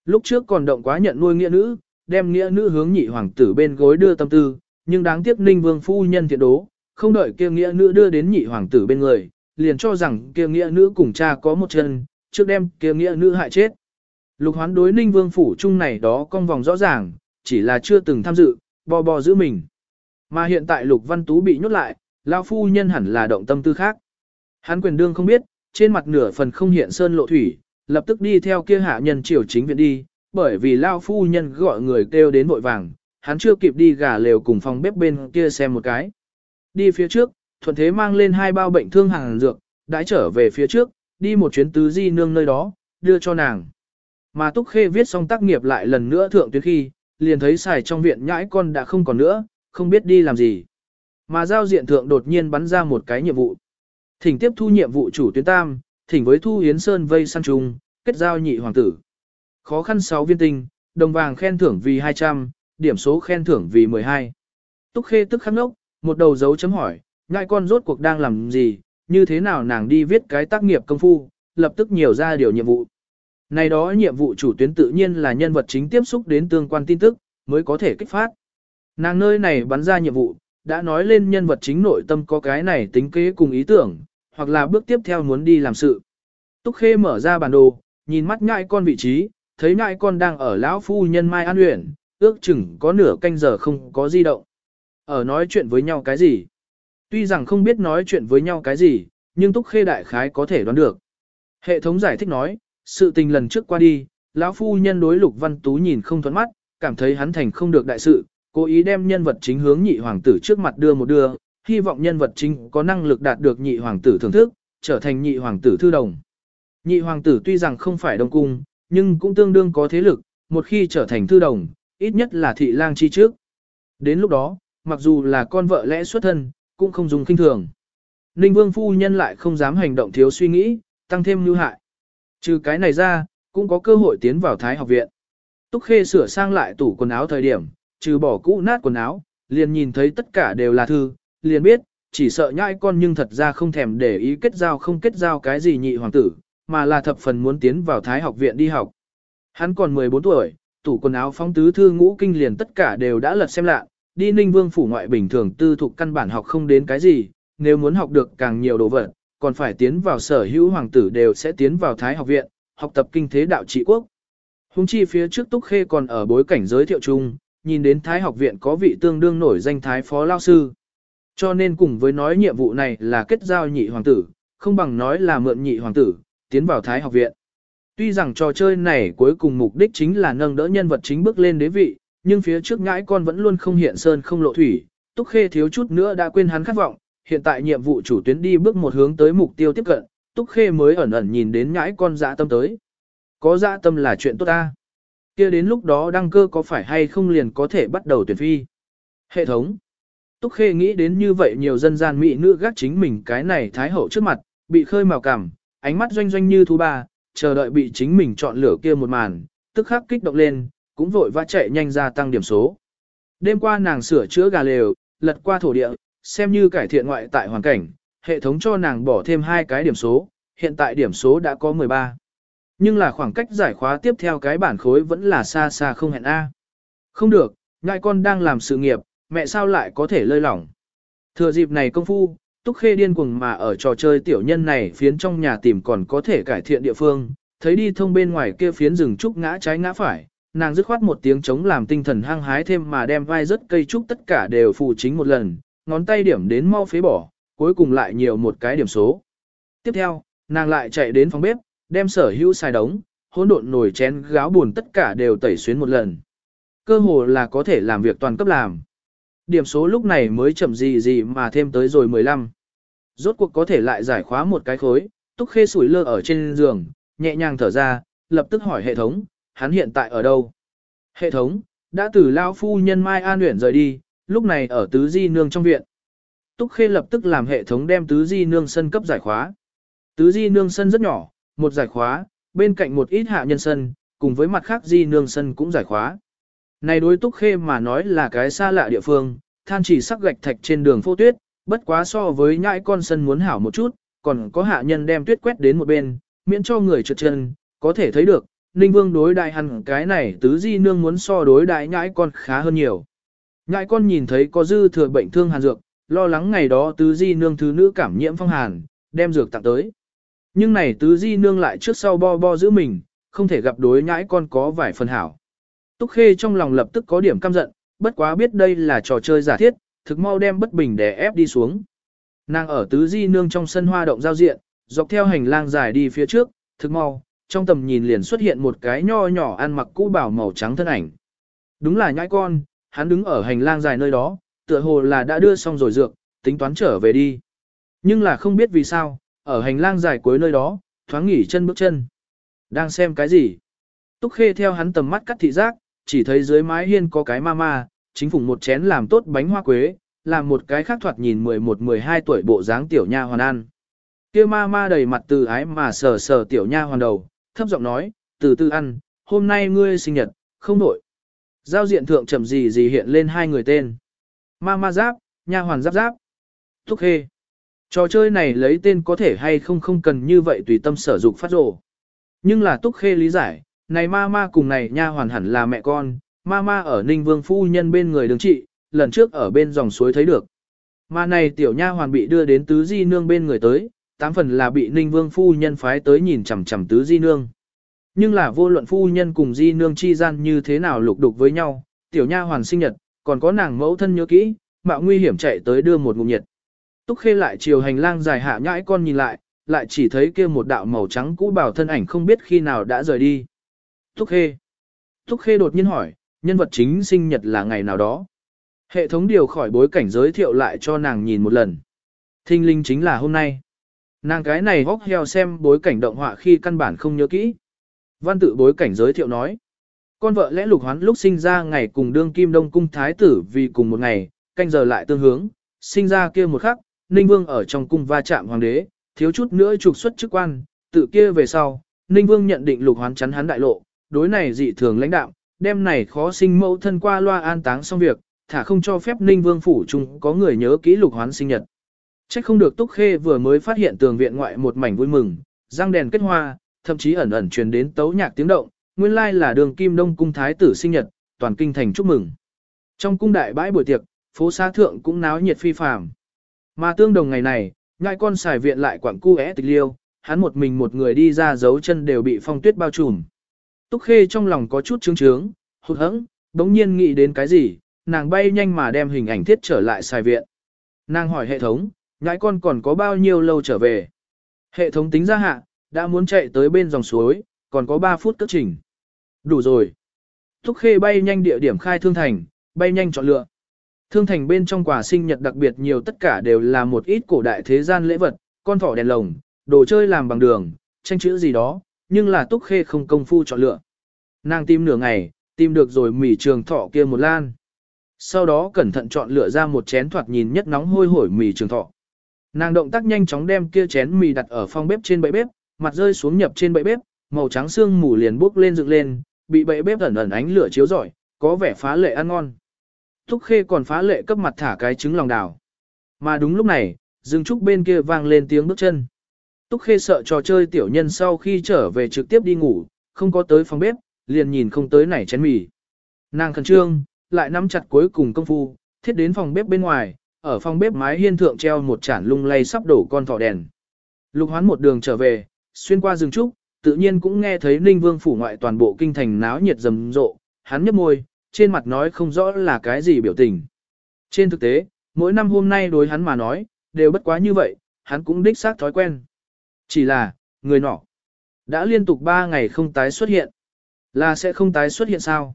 Lúc trước còn động quá nhận nuôi nghĩa nữ, đem nghĩa nữ hướng nhị hoàng tử bên gối đưa tâm tư, nhưng đáng tiếc Ninh Vương phu nhân thiện đố, không đợi kia nghĩa nữ đưa đến nhị hoàng tử bên người, liền cho rằng kia nghĩa nữ cùng cha có một chân, trước đem kia nghĩa nữ hại chết. Lục hoán đối Ninh Vương phủ chung này đó cong vòng rõ ràng, chỉ là chưa từng tham dự, bò bò giữ mình. Mà hiện tại Lục Văn Tú bị nhốt lại, lão phu nhân hẳn là động tâm tư khác. Hắn quyền đương không biết, trên mặt nửa phần không hiện sơn lộ thủy, lập tức đi theo kia hạ nhân triều chính viện đi, bởi vì lão phu nhân gọi người kêu đến vội vàng, hắn chưa kịp đi gà lều cùng phòng bếp bên kia xem một cái. Đi phía trước, thuận thế mang lên hai bao bệnh thương hàng dược, đãi trở về phía trước, đi một chuyến tứ di nương nơi đó, đưa cho nàng. Mà Túc Khê viết xong tác nghiệp lại lần nữa thượng tuyến khi, liền thấy xài trong viện nhãi con đã không còn nữa, không biết đi làm gì. Mà giao diện thượng đột nhiên bắn ra một cái nhiệm vụ. Thỉnh tiếp thu nhiệm vụ chủ tuyến tam, thỉnh với Thu Hiến Sơn vây săn trùng, kết giao nhị hoàng tử. Khó khăn 6 viên tinh, đồng vàng khen thưởng vì 200, điểm số khen thưởng vì 12. Túc Khê tức khắc nốc, một đầu dấu chấm hỏi, ngại con rốt cuộc đang làm gì, như thế nào nàng đi viết cái tác nghiệp công phu, lập tức nhiều ra điều nhiệm vụ. Này đó nhiệm vụ chủ tuyến tự nhiên là nhân vật chính tiếp xúc đến tương quan tin tức, mới có thể kích phát. Nàng nơi này bắn ra nhiệm vụ, đã nói lên nhân vật chính nội tâm có cái này tính kế cùng ý tưởng, hoặc là bước tiếp theo muốn đi làm sự. Túc Khê mở ra bản đồ, nhìn mắt ngại con vị trí, thấy ngại con đang ở lão phu nhân Mai An Uyển, ước chừng có nửa canh giờ không có di động. Ở nói chuyện với nhau cái gì? Tuy rằng không biết nói chuyện với nhau cái gì, nhưng Túc Khê đại khái có thể đoán được. Hệ thống giải thích nói, sự tình lần trước qua đi, lão phu nhân đối Lục Văn Tú nhìn không thuận mắt, cảm thấy hắn thành không được đại sự, cố ý đem nhân vật chính hướng nhị hoàng tử trước mặt đưa một đưa, hy vọng nhân vật chính có năng lực đạt được nhị hoàng tử thưởng thức, trở thành nhị hoàng tử thư đồng. Nhị hoàng tử tuy rằng không phải đông cung, nhưng cũng tương đương có thế lực, một khi trở thành thư đồng, ít nhất là thị lang chi trước. Đến lúc đó, mặc dù là con vợ lẽ xuất thân, cũng không dùng kinh thường. Ninh vương phu nhân lại không dám hành động thiếu suy nghĩ, tăng thêm lưu hại. Trừ cái này ra, cũng có cơ hội tiến vào Thái học viện. Túc Khê sửa sang lại tủ quần áo thời điểm, trừ bỏ cũ nát quần áo, liền nhìn thấy tất cả đều là thư, liền biết, chỉ sợ nhãi con nhưng thật ra không thèm để ý kết giao không kết giao cái gì nhị hoàng tử, mà là thập phần muốn tiến vào Thái học viện đi học. Hắn còn 14 tuổi, tủ quần áo phóng tứ thư ngũ kinh liền tất cả đều đã lật xem lạ, đi ninh vương phủ ngoại bình thường tư thuộc căn bản học không đến cái gì, nếu muốn học được càng nhiều đồ vật, còn phải tiến vào sở hữu hoàng tử đều sẽ tiến vào Thái học viện, học tập kinh thế đạo trị quốc. Hùng chi phía trước Túc Khê còn ở bối cảnh giới thiệu chung, nhìn đến Thái học viện có vị tương đương nổi danh Thái phó lao sư. Cho nên cùng với nói nhiệm vụ này là kết giao nhị hoàng tử, không bằng nói là mượn nhị hoàng tử, tiến vào Thái học viện. Tuy rằng trò chơi này cuối cùng mục đích chính là nâng đỡ nhân vật chính bước lên đế vị, nhưng phía trước ngãi con vẫn luôn không hiện sơn không lộ thủy, Túc Khê thiếu chút nữa đã quên hắn khát vọng, hiện tại nhiệm vụ chủ tuyến đi bước một hướng tới mục tiêu tiếp cận, Túc Khê mới ẩn ẩn nhìn đến ngãi con dã tâm tới. Có dã tâm là chuyện tốt ta. kia đến lúc đó đăng cơ có phải hay không liền có thể bắt đầu tuyển phi. Hệ thống. Túc Khê nghĩ đến như vậy nhiều dân gian mỹ nữ gác chính mình cái này thái hậu trước mặt, bị khơi màu cảm, ánh mắt doanh doanh như thú ba, chờ đợi bị chính mình chọn lửa kia một màn, tức khắc kích động lên, cũng vội vã chạy nhanh ra tăng điểm số. Đêm qua nàng sửa chữa gà lều, lật qua thổ địa, xem như cải thiện ngoại tại hoàn cảnh, hệ thống cho nàng bỏ thêm hai cái điểm số, hiện tại điểm số đã có 13. Nhưng là khoảng cách giải khóa tiếp theo cái bản khối vẫn là xa xa không hẹn A. Không được, ngại con đang làm sự nghiệp, mẹ sao lại có thể lơi lỏng. Thừa dịp này công phu, Túc Khê điên cuồng mà ở trò chơi tiểu nhân này phiến trong nhà tìm còn có thể cải thiện địa phương, thấy đi thông bên ngoài kia phiến rừng trúc ngã trái ngã phải, nàng dứt khoát một tiếng chống làm tinh thần hăng hái thêm mà đem vai rất cây trúc tất cả đều phụ chính một lần, ngón tay điểm đến mau phế bỏ, cuối cùng lại nhiều một cái điểm số. Tiếp theo, nàng lại chạy đến phòng bếp, đem sở hữu xài đống, hỗn độn nồi chén gáo buồn tất cả đều tẩy xuyến một lần. Cơ hồ là có thể làm việc toàn cấp làm. Điểm số lúc này mới chậm gì gì mà thêm tới rồi 15. Rốt cuộc có thể lại giải khóa một cái khối, túc khê sủi lơ ở trên giường, nhẹ nhàng thở ra, lập tức hỏi hệ thống, hắn hiện tại ở đâu? Hệ thống, đã từ lao phu nhân Mai An Uyển rời đi, lúc này ở tứ di nương trong viện. Túc Khê lập tức làm hệ thống đem tứ di nương sân cấp giải khóa. Tứ di nương sân rất nhỏ, một giải khóa, bên cạnh một ít hạ nhân sân, cùng với mặt khác di nương sân cũng giải khóa. Này đối Túc Khê mà nói là cái xa lạ địa phương, than chỉ sắc gạch thạch trên đường phô tuyết, bất quá so với nhãi con sân muốn hảo một chút, còn có hạ nhân đem tuyết quét đến một bên, miễn cho người trượt chân, có thể thấy được, Ninh Vương đối đại hẳn cái này tứ di nương muốn so đối đại nhãi con khá hơn nhiều. Nhãi con nhìn thấy có dư thừa bệnh thương hàn dược, lo lắng ngày đó tứ di nương thứ nữ cảm nhiễm phong hàn, đem dược tặng tới. Nhưng này tứ di nương lại trước sau bo bo giữ mình, không thể gặp đối nhãi con có vài phần hảo. Túc Khê trong lòng lập tức có điểm căm giận, bất quá biết đây là trò chơi giả thiết, thực mau đem bất bình để ép đi xuống. Nàng ở tứ di nương trong sân hoa động giao diện, dọc theo hành lang dài đi phía trước, thực mau, trong tầm nhìn liền xuất hiện một cái nho nhỏ ăn mặc cũ bảo màu trắng thân ảnh. Đúng là nhãi con, hắn đứng ở hành lang dài nơi đó, tựa hồ là đã đưa xong rồi dược, tính toán trở về đi. Nhưng là không biết vì sao, ở hành lang dài cuối nơi đó, thoáng nghỉ chân bước chân. Đang xem cái gì? Túc Khê theo hắn tầm mắt cắt thị giác, chỉ thấy dưới mái hiên có cái ma ma, chính phủ một chén làm tốt bánh hoa quế, làm một cái khác thoạt nhìn 11-12 tuổi bộ dáng tiểu nha hoàn ăn. Kia ma ma đầy mặt từ ái mà sờ sờ tiểu nha hoàn đầu, thấp giọng nói, từ từ ăn, hôm nay ngươi sinh nhật, không nổi. Giao diện thượng chậm gì gì hiện lên hai người tên. Ma ma giáp, nha hoàn giáp giáp. Thúc khê. Trò chơi này lấy tên có thể hay không không cần như vậy tùy tâm sở dục phát rồ. Nhưng là Túc Khê lý giải, này ma ma cùng này nha hoàn hẳn là mẹ con, ma ma ở Ninh Vương phu nhân bên người đứng trị, lần trước ở bên dòng suối thấy được. Mà này tiểu nha hoàn bị đưa đến tứ di nương bên người tới, tám phần là bị Ninh Vương phu nhân phái tới nhìn chằm chằm tứ di nương. Nhưng là vô luận phu nhân cùng di nương chi gian như thế nào lục đục với nhau, tiểu nha hoàn sinh nhật, còn có nàng mẫu thân nhớ kỹ, mạo nguy hiểm chạy tới đưa một ngụm nhiệt. Túc Khê lại chiều hành lang dài hạ nhãi con nhìn lại, lại chỉ thấy kia một đạo màu trắng cũ bảo thân ảnh không biết khi nào đã rời đi. Túc Khê. Túc Khê đột nhiên hỏi, nhân vật chính sinh nhật là ngày nào đó. Hệ thống điều khỏi bối cảnh giới thiệu lại cho nàng nhìn một lần. Thinh linh chính là hôm nay. Nàng cái này hóc heo xem bối cảnh động họa khi căn bản không nhớ kỹ. Văn tự bối cảnh giới thiệu nói. Con vợ lẽ lục hoán lúc sinh ra ngày cùng đương kim đông cung thái tử vì cùng một ngày, canh giờ lại tương hướng, sinh ra kia một khắc, Ninh Vương ở trong cung va chạm hoàng đế, thiếu chút nữa trục xuất chức quan, tự kia về sau, Ninh Vương nhận định lục hoán chắn hắn đại lộ, đối này dị thường lãnh đạo, đêm này khó sinh mẫu thân qua loa an táng xong việc, thả không cho phép Ninh Vương phủ chung có người nhớ kỹ lục hoán sinh nhật. Chắc không được Túc Khê vừa mới phát hiện tường viện ngoại một mảnh vui mừng, răng đèn kết hoa, thậm chí ẩn ẩn truyền đến tấu nhạc tiếng động, nguyên lai là đường Kim Đông cung thái tử sinh nhật, toàn kinh thành chúc mừng. Trong cung đại bãi buổi tiệc, phố xá thượng cũng náo nhiệt phi phàm. Mà tương đồng ngày này, ngại con xài viện lại quặng cu é tịch liêu, hắn một mình một người đi ra dấu chân đều bị phong tuyết bao trùm. Túc Khê trong lòng có chút trướng trướng, hụt hẫng, đống nhiên nghĩ đến cái gì, nàng bay nhanh mà đem hình ảnh thiết trở lại xài viện. Nàng hỏi hệ thống, ngãi con còn có bao nhiêu lâu trở về. Hệ thống tính ra hạ, đã muốn chạy tới bên dòng suối, còn có 3 phút cất trình. Đủ rồi. Thúc Khê bay nhanh địa điểm khai thương thành, bay nhanh chọn lựa. Thương thành bên trong quà sinh nhật đặc biệt nhiều tất cả đều là một ít cổ đại thế gian lễ vật, con thỏ đèn lồng, đồ chơi làm bằng đường, tranh chữ gì đó, nhưng là Túc Khê không công phu chọn lựa. Nàng tìm nửa ngày, tìm được rồi mỉ trường thọ kia một lan. Sau đó cẩn thận chọn lựa ra một chén thoạt nhìn nhất nóng hôi hổi mì trường thọ. Nàng động tác nhanh chóng đem kia chén mì đặt ở phong bếp trên bệ bếp, mặt rơi xuống nhập trên bệ bếp, màu trắng xương mù liền bốc lên dựng lên, bị bệ bếp ẩn ẩn ánh lửa chiếu rọi, có vẻ phá lệ ăn ngon. Thúc Khê còn phá lệ cấp mặt thả cái trứng lòng đào. Mà đúng lúc này, dương trúc bên kia vang lên tiếng bước chân. Túc Khê sợ trò chơi tiểu nhân sau khi trở về trực tiếp đi ngủ, không có tới phòng bếp, liền nhìn không tới nảy chén mì. Nàng khẩn trương, lại nắm chặt cuối cùng công phu, thiết đến phòng bếp bên ngoài, ở phòng bếp mái hiên thượng treo một chản lung lay sắp đổ con thỏ đèn. Lục hoán một đường trở về, xuyên qua rừng trúc, tự nhiên cũng nghe thấy Ninh Vương phủ ngoại toàn bộ kinh thành náo nhiệt rầm rộ, hắn nhếch môi, trên mặt nói không rõ là cái gì biểu tình. Trên thực tế, mỗi năm hôm nay đối hắn mà nói, đều bất quá như vậy, hắn cũng đích xác thói quen. Chỉ là, người nọ, đã liên tục 3 ngày không tái xuất hiện. Là sẽ không tái xuất hiện sao?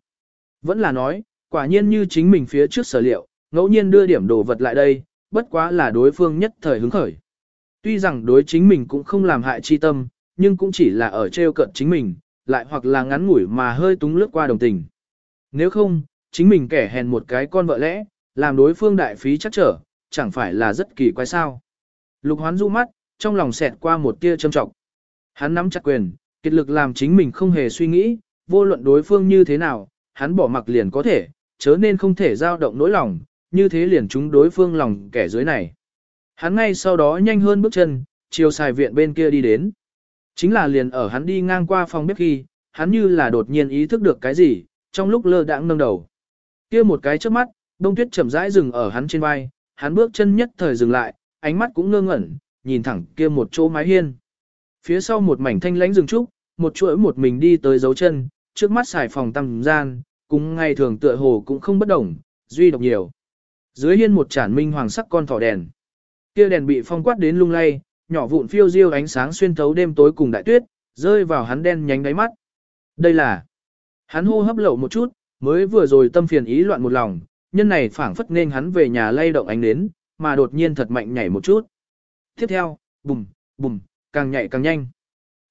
Vẫn là nói, quả nhiên như chính mình phía trước sở liệu, ngẫu nhiên đưa điểm đồ vật lại đây, bất quá là đối phương nhất thời hứng khởi. Tuy rằng đối chính mình cũng không làm hại chi tâm, nhưng cũng chỉ là ở treo cận chính mình, lại hoặc là ngắn ngủi mà hơi túng lướt qua đồng tình. Nếu không, chính mình kẻ hèn một cái con vợ lẽ, làm đối phương đại phí chắc trở, chẳng phải là rất kỳ quái sao. Lục hoán du mắt, trong lòng xẹt qua một tia châm trọng. Hắn nắm chặt quyền, kiệt lực làm chính mình không hề suy nghĩ, vô luận đối phương như thế nào, hắn bỏ mặc liền có thể, chớ nên không thể giao động nỗi lòng, như thế liền chúng đối phương lòng kẻ dưới này. Hắn ngay sau đó nhanh hơn bước chân, chiều xài viện bên kia đi đến. Chính là liền ở hắn đi ngang qua phòng bếp khi, hắn như là đột nhiên ý thức được cái gì, trong lúc lơ đãng nâng đầu. kia một cái trước mắt, đông tuyết chậm rãi dừng ở hắn trên vai, hắn bước chân nhất thời dừng lại, ánh mắt cũng ngơ ngẩn, nhìn thẳng kia một chỗ mái hiên. Phía sau một mảnh thanh lãnh rừng trúc, một chuỗi một mình đi tới dấu chân, trước mắt xài phòng tầm gian, cùng ngày thường tựa hồ cũng không bất đồng, duy độc nhiều. Dưới hiên một chản minh hoàng sắc con thỏ đèn. Kia đèn bị phong quát đến lung lay, nhỏ vụn phiêu diêu ánh sáng xuyên thấu đêm tối cùng đại tuyết, rơi vào hắn đen nhánh đáy mắt. Đây là Hắn hô hấp lậu một chút, mới vừa rồi tâm phiền ý loạn một lòng, nhân này phảng phất nên hắn về nhà lay động ánh đến, mà đột nhiên thật mạnh nhảy một chút. Tiếp theo, bùm, bùm, càng nhảy càng nhanh.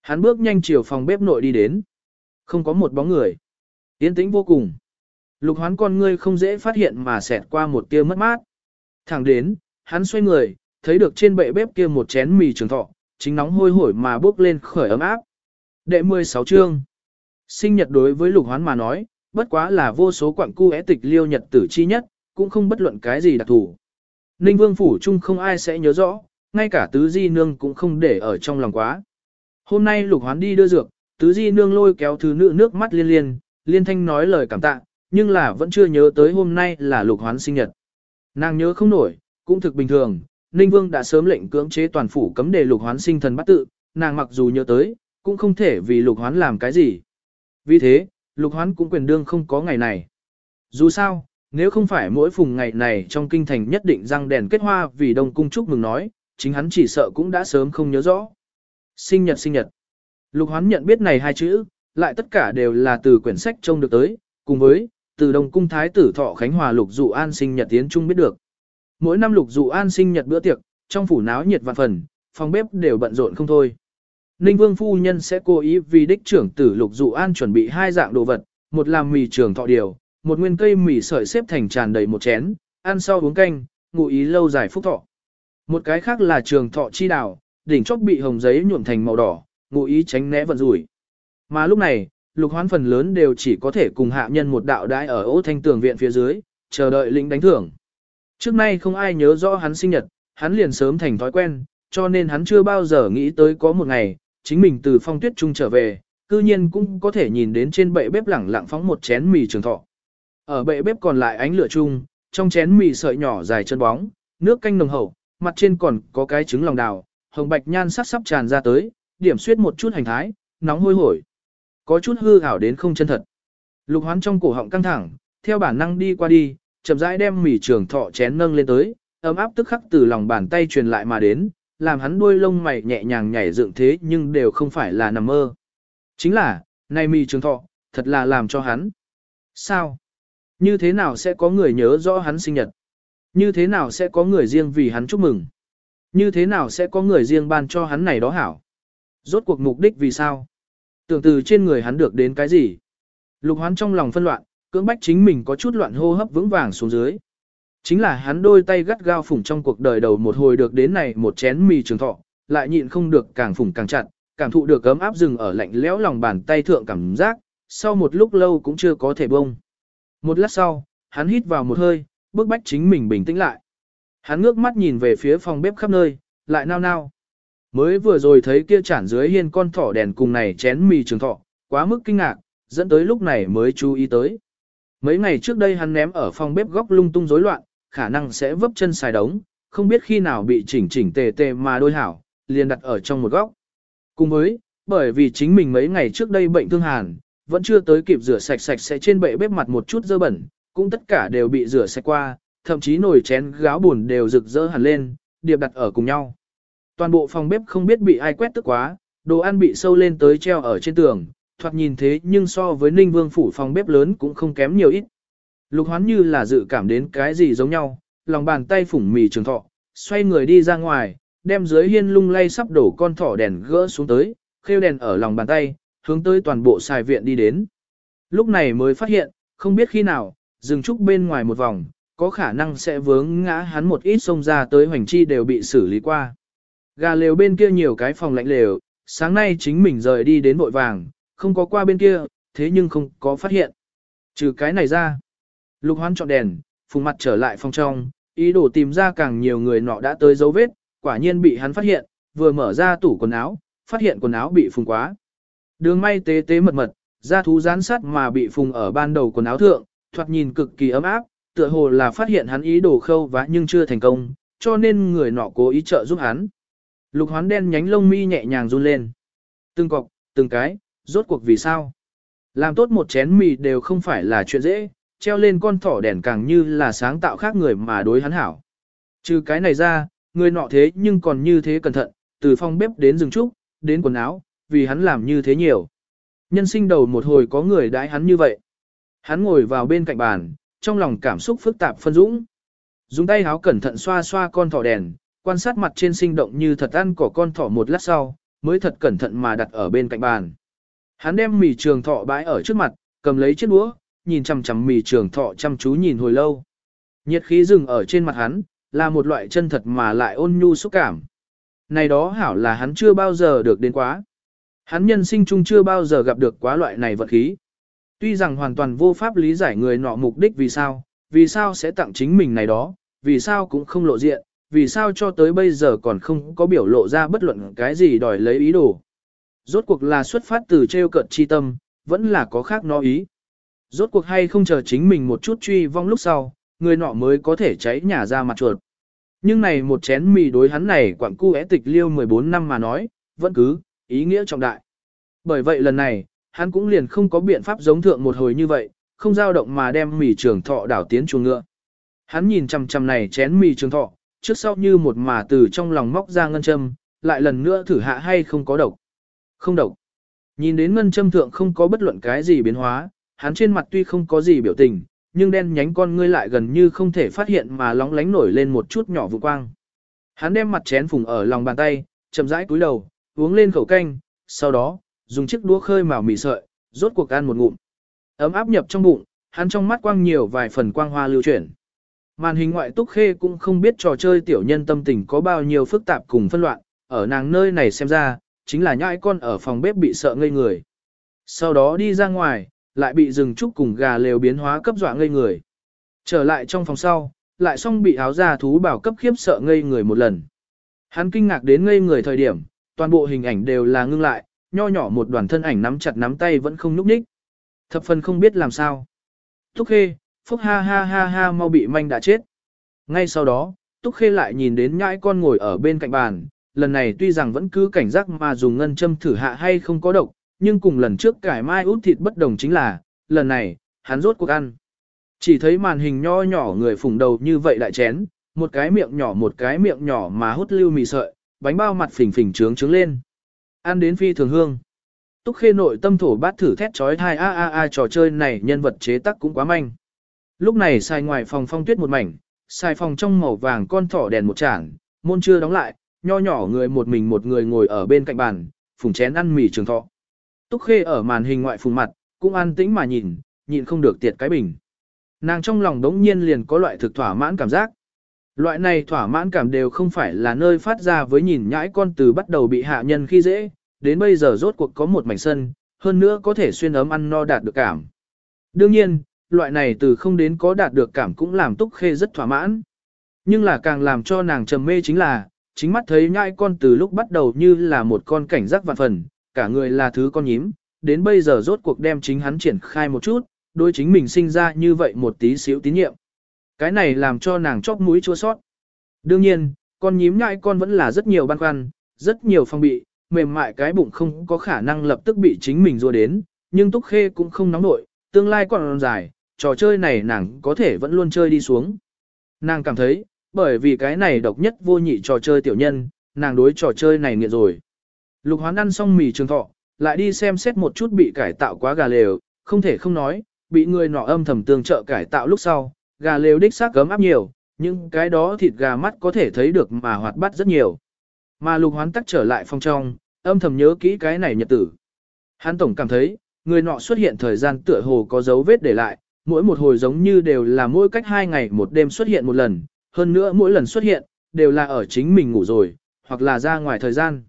Hắn bước nhanh chiều phòng bếp nội đi đến. Không có một bóng người. Yên tĩnh vô cùng. Lục hoán con ngươi không dễ phát hiện mà xẹt qua một tia mất mát. Thẳng đến, hắn xoay người, thấy được trên bệ bếp kia một chén mì trường thọ, chính nóng hôi hổi mà bước lên khởi ấm áp. Đệ 16 chương. Sinh nhật đối với lục hoán mà nói, bất quá là vô số quặng cu é tịch liêu nhật tử chi nhất, cũng không bất luận cái gì đặc thù. Ninh vương phủ chung không ai sẽ nhớ rõ, ngay cả tứ di nương cũng không để ở trong lòng quá. Hôm nay lục hoán đi đưa dược, tứ di nương lôi kéo thứ nữ nước mắt liên liên, liên thanh nói lời cảm tạ, nhưng là vẫn chưa nhớ tới hôm nay là lục hoán sinh nhật. Nàng nhớ không nổi, cũng thực bình thường, Ninh Vương đã sớm lệnh cưỡng chế toàn phủ cấm đề lục hoán sinh thần bắt tự, nàng mặc dù nhớ tới, cũng không thể vì lục hoán làm cái gì. Vì thế, lục hoán cũng quyền đương không có ngày này. Dù sao, nếu không phải mỗi phùng ngày này trong kinh thành nhất định răng đèn kết hoa vì đông cung chúc mừng nói, chính hắn chỉ sợ cũng đã sớm không nhớ rõ. Sinh nhật sinh nhật. Lục hoán nhận biết này hai chữ, lại tất cả đều là từ quyển sách trông được tới, cùng với, từ đông cung thái tử thọ Khánh Hòa lục dụ an sinh nhật tiến trung biết được. Mỗi năm lục dụ an sinh nhật bữa tiệc, trong phủ náo nhiệt vạn phần, phòng bếp đều bận rộn không thôi. Ninh Vương phu nhân sẽ cố ý vì đích trưởng tử Lục Dụ An chuẩn bị hai dạng đồ vật, một làm mì trường thọ điều, một nguyên cây mì sợi xếp thành tràn đầy một chén, ăn sau uống canh, ngụ ý lâu dài phúc thọ. Một cái khác là trường thọ chi đào, đỉnh chóp bị hồng giấy nhuộm thành màu đỏ, ngụ ý tránh né vận rủi. Mà lúc này, Lục Hoán phần lớn đều chỉ có thể cùng hạ nhân một đạo đãi ở ô thanh tường viện phía dưới, chờ đợi lĩnh đánh thưởng. Trước nay không ai nhớ rõ hắn sinh nhật, hắn liền sớm thành thói quen, cho nên hắn chưa bao giờ nghĩ tới có một ngày, chính mình từ phong tuyết trung trở về, cư nhiên cũng có thể nhìn đến trên bệ bếp lẳng lặng phóng một chén mì trường thọ. Ở bệ bếp còn lại ánh lửa chung, trong chén mì sợi nhỏ dài chân bóng, nước canh nồng hậu, mặt trên còn có cái trứng lòng đào, hồng bạch nhan sắc sắp tràn ra tới, điểm xuyết một chút hành thái, nóng hôi hổi. Có chút hư ảo đến không chân thật. Lục hoán trong cổ họng căng thẳng, theo bản năng đi qua đi, chậm rãi đem mì trường thọ chén nâng lên tới, ấm áp tức khắc từ lòng bàn tay truyền lại mà đến, làm hắn đuôi lông mày nhẹ nhàng nhảy dựng thế nhưng đều không phải là nằm mơ. Chính là, này mì trường thọ, thật là làm cho hắn. Sao? Như thế nào sẽ có người nhớ rõ hắn sinh nhật? Như thế nào sẽ có người riêng vì hắn chúc mừng? Như thế nào sẽ có người riêng ban cho hắn này đó hảo? Rốt cuộc mục đích vì sao? Tưởng từ trên người hắn được đến cái gì? Lục hoán trong lòng phân loạn, cưỡng bách chính mình có chút loạn hô hấp vững vàng xuống dưới. Chính là hắn đôi tay gắt gao phủng trong cuộc đời đầu một hồi được đến này một chén mì trường thọ, lại nhịn không được càng phủng càng chặt, cảm thụ được ấm áp rừng ở lạnh lẽo lòng bàn tay thượng cảm giác, sau một lúc lâu cũng chưa có thể bông. Một lát sau, hắn hít vào một hơi, bước bách chính mình bình tĩnh lại. Hắn ngước mắt nhìn về phía phòng bếp khắp nơi, lại nao nao. Mới vừa rồi thấy kia chản dưới hiên con thỏ đèn cùng này chén mì trường thọ, quá mức kinh ngạc, dẫn tới lúc này mới chú ý tới. Mấy ngày trước đây hắn ném ở phòng bếp góc lung tung rối loạn, khả năng sẽ vấp chân xài đống, không biết khi nào bị chỉnh chỉnh tề tề mà đôi hảo, liền đặt ở trong một góc. Cùng với, bởi vì chính mình mấy ngày trước đây bệnh thương hàn, vẫn chưa tới kịp rửa sạch sạch sẽ trên bệ bếp mặt một chút dơ bẩn, cũng tất cả đều bị rửa sạch qua, thậm chí nồi chén gáo buồn đều rực rỡ hẳn lên, điệp đặt ở cùng nhau. Toàn bộ phòng bếp không biết bị ai quét tức quá, đồ ăn bị sâu lên tới treo ở trên tường, thoạt nhìn thế nhưng so với Ninh Vương phủ phòng bếp lớn cũng không kém nhiều ít. Lục hoán như là dự cảm đến cái gì giống nhau, lòng bàn tay phủng mì trường thọ, xoay người đi ra ngoài, đem dưới hiên lung lay sắp đổ con thỏ đèn gỡ xuống tới, khêu đèn ở lòng bàn tay, hướng tới toàn bộ xài viện đi đến. Lúc này mới phát hiện, không biết khi nào, dừng trúc bên ngoài một vòng, có khả năng sẽ vướng ngã hắn một ít sông ra tới hoành chi đều bị xử lý qua. Gà lều bên kia nhiều cái phòng lạnh lều, sáng nay chính mình rời đi đến vội vàng, không có qua bên kia, thế nhưng không có phát hiện. Trừ cái này ra, Lục hoán chọn đèn, phùng mặt trở lại phòng trong, ý đồ tìm ra càng nhiều người nọ đã tới dấu vết, quả nhiên bị hắn phát hiện, vừa mở ra tủ quần áo, phát hiện quần áo bị phùng quá. Đường may tế tế mật mật, da thú rán sát mà bị phùng ở ban đầu quần áo thượng, thoạt nhìn cực kỳ ấm áp, tựa hồ là phát hiện hắn ý đồ khâu vá nhưng chưa thành công, cho nên người nọ cố ý trợ giúp hắn. Lục hoán đen nhánh lông mi nhẹ nhàng run lên. Từng cọc, từng cái, rốt cuộc vì sao? Làm tốt một chén mì đều không phải là chuyện dễ, treo lên con thỏ đèn càng như là sáng tạo khác người mà đối hắn hảo. Trừ cái này ra, người nọ thế nhưng còn như thế cẩn thận, từ phòng bếp đến rừng trúc, đến quần áo, vì hắn làm như thế nhiều. Nhân sinh đầu một hồi có người đãi hắn như vậy. Hắn ngồi vào bên cạnh bàn, trong lòng cảm xúc phức tạp phân dũng. Dùng tay háo cẩn thận xoa xoa con thỏ đèn, quan sát mặt trên sinh động như thật ăn cỏ con thỏ một lát sau, mới thật cẩn thận mà đặt ở bên cạnh bàn. Hắn đem mì trường thọ bãi ở trước mặt, cầm lấy chiếc đũa, nhìn chằm chằm mì trường thọ chăm chú nhìn hồi lâu. Nhiệt khí dừng ở trên mặt hắn, là một loại chân thật mà lại ôn nhu xúc cảm. Này đó hảo là hắn chưa bao giờ được đến quá. Hắn nhân sinh chung chưa bao giờ gặp được quá loại này vật khí. Tuy rằng hoàn toàn vô pháp lý giải người nọ mục đích vì sao, vì sao sẽ tặng chính mình này đó, vì sao cũng không lộ diện, vì sao cho tới bây giờ còn không có biểu lộ ra bất luận cái gì đòi lấy ý đồ. Rốt cuộc là xuất phát từ trêu cợt chi tâm, vẫn là có khác nó ý. Rốt cuộc hay không chờ chính mình một chút truy vong lúc sau, người nọ mới có thể cháy nhà ra mặt chuột. Nhưng này một chén mì đối hắn này quảng cu é tịch liêu 14 năm mà nói, vẫn cứ, ý nghĩa trọng đại. Bởi vậy lần này, hắn cũng liền không có biện pháp giống thượng một hồi như vậy, không dao động mà đem mì trường thọ đảo tiến chuồng ngựa. Hắn nhìn chằm chằm này chén mì trường thọ, trước sau như một mà từ trong lòng móc ra ngân châm, lại lần nữa thử hạ hay không có độc. Không độc. Nhìn đến ngân châm thượng không có bất luận cái gì biến hóa, hắn trên mặt tuy không có gì biểu tình, nhưng đen nhánh con ngươi lại gần như không thể phát hiện mà lóng lánh nổi lên một chút nhỏ vụ quang. Hắn đem mặt chén phùng ở lòng bàn tay, chậm rãi cúi đầu, uống lên khẩu canh, sau đó, dùng chiếc đũa khơi màu mì sợi, rốt cuộc ăn một ngụm. Ấm áp nhập trong bụng, hắn trong mắt quang nhiều vài phần quang hoa lưu chuyển. Màn hình ngoại túc khê cũng không biết trò chơi tiểu nhân tâm tình có bao nhiêu phức tạp cùng phân loạn, ở nàng nơi này xem ra, chính là nhãi con ở phòng bếp bị sợ ngây người. Sau đó đi ra ngoài, lại bị rừng trúc cùng gà lều biến hóa cấp dọa ngây người. Trở lại trong phòng sau, lại xong bị áo da thú bảo cấp khiếp sợ ngây người một lần. Hắn kinh ngạc đến ngây người thời điểm, toàn bộ hình ảnh đều là ngưng lại, nho nhỏ một đoàn thân ảnh nắm chặt nắm tay vẫn không nhúc nhích. Thập phần không biết làm sao. Túc Khê, Phúc ha ha ha ha mau bị manh đã chết. Ngay sau đó, Túc Khê lại nhìn đến nhãi con ngồi ở bên cạnh bàn, lần này tuy rằng vẫn cứ cảnh giác mà dùng ngân châm thử hạ hay không có độc, nhưng cùng lần trước cải mai út thịt bất đồng chính là, lần này, hắn rốt cuộc ăn. Chỉ thấy màn hình nho nhỏ người phủng đầu như vậy đại chén, một cái miệng nhỏ một cái miệng nhỏ mà hút lưu mì sợi, bánh bao mặt phình phình trướng trướng lên. Ăn đến phi thường hương. Túc khê nội tâm thổ bát thử thét trói thai a a a trò chơi này nhân vật chế tác cũng quá manh. Lúc này xài ngoài phòng phong tuyết một mảnh, xài phòng trong màu vàng con thỏ đèn một chản, môn chưa đóng lại, nho nhỏ người một mình một người ngồi ở bên cạnh bàn, phùng chén ăn mì trường thọ. Túc khê ở màn hình ngoại phùng mặt, cũng an tĩnh mà nhìn, nhịn không được tiệt cái bình. Nàng trong lòng đống nhiên liền có loại thực thỏa mãn cảm giác. Loại này thỏa mãn cảm đều không phải là nơi phát ra với nhìn nhãi con từ bắt đầu bị hạ nhân khi dễ, đến bây giờ rốt cuộc có một mảnh sân, hơn nữa có thể xuyên ấm ăn no đạt được cảm. Đương nhiên, loại này từ không đến có đạt được cảm cũng làm túc khê rất thỏa mãn. Nhưng là càng làm cho nàng trầm mê chính là, chính mắt thấy nhãi con từ lúc bắt đầu như là một con cảnh giác vạn phần, cả người là thứ con nhím, đến bây giờ rốt cuộc đem chính hắn triển khai một chút, đôi chính mình sinh ra như vậy một tí xíu tín nhiệm. Cái này làm cho nàng chóp mũi chua sót. Đương nhiên, con nhím nhãi con vẫn là rất nhiều băn khoăn, rất nhiều phong bị, mềm mại cái bụng không có khả năng lập tức bị chính mình rua đến, nhưng Túc Khê cũng không nóng nổi, tương lai còn dài, trò chơi này nàng có thể vẫn luôn chơi đi xuống. Nàng cảm thấy, bởi vì cái này độc nhất vô nhị trò chơi tiểu nhân, nàng đối trò chơi này nghiện rồi. Lục hoán ăn xong mì trường thọ, lại đi xem xét một chút bị cải tạo quá gà lều, không thể không nói, bị người nọ âm thầm tương trợ cải tạo lúc sau, gà lều đích xác gấm áp nhiều, nhưng cái đó thịt gà mắt có thể thấy được mà hoạt bát rất nhiều. Mà lục hoán tắc trở lại phòng trong, âm thầm nhớ kỹ cái này nhật tử. Hắn tổng cảm thấy, người nọ xuất hiện thời gian tựa hồ có dấu vết để lại, mỗi một hồi giống như đều là mỗi cách hai ngày một đêm xuất hiện một lần, hơn nữa mỗi lần xuất hiện, đều là ở chính mình ngủ rồi, hoặc là ra ngoài thời gian.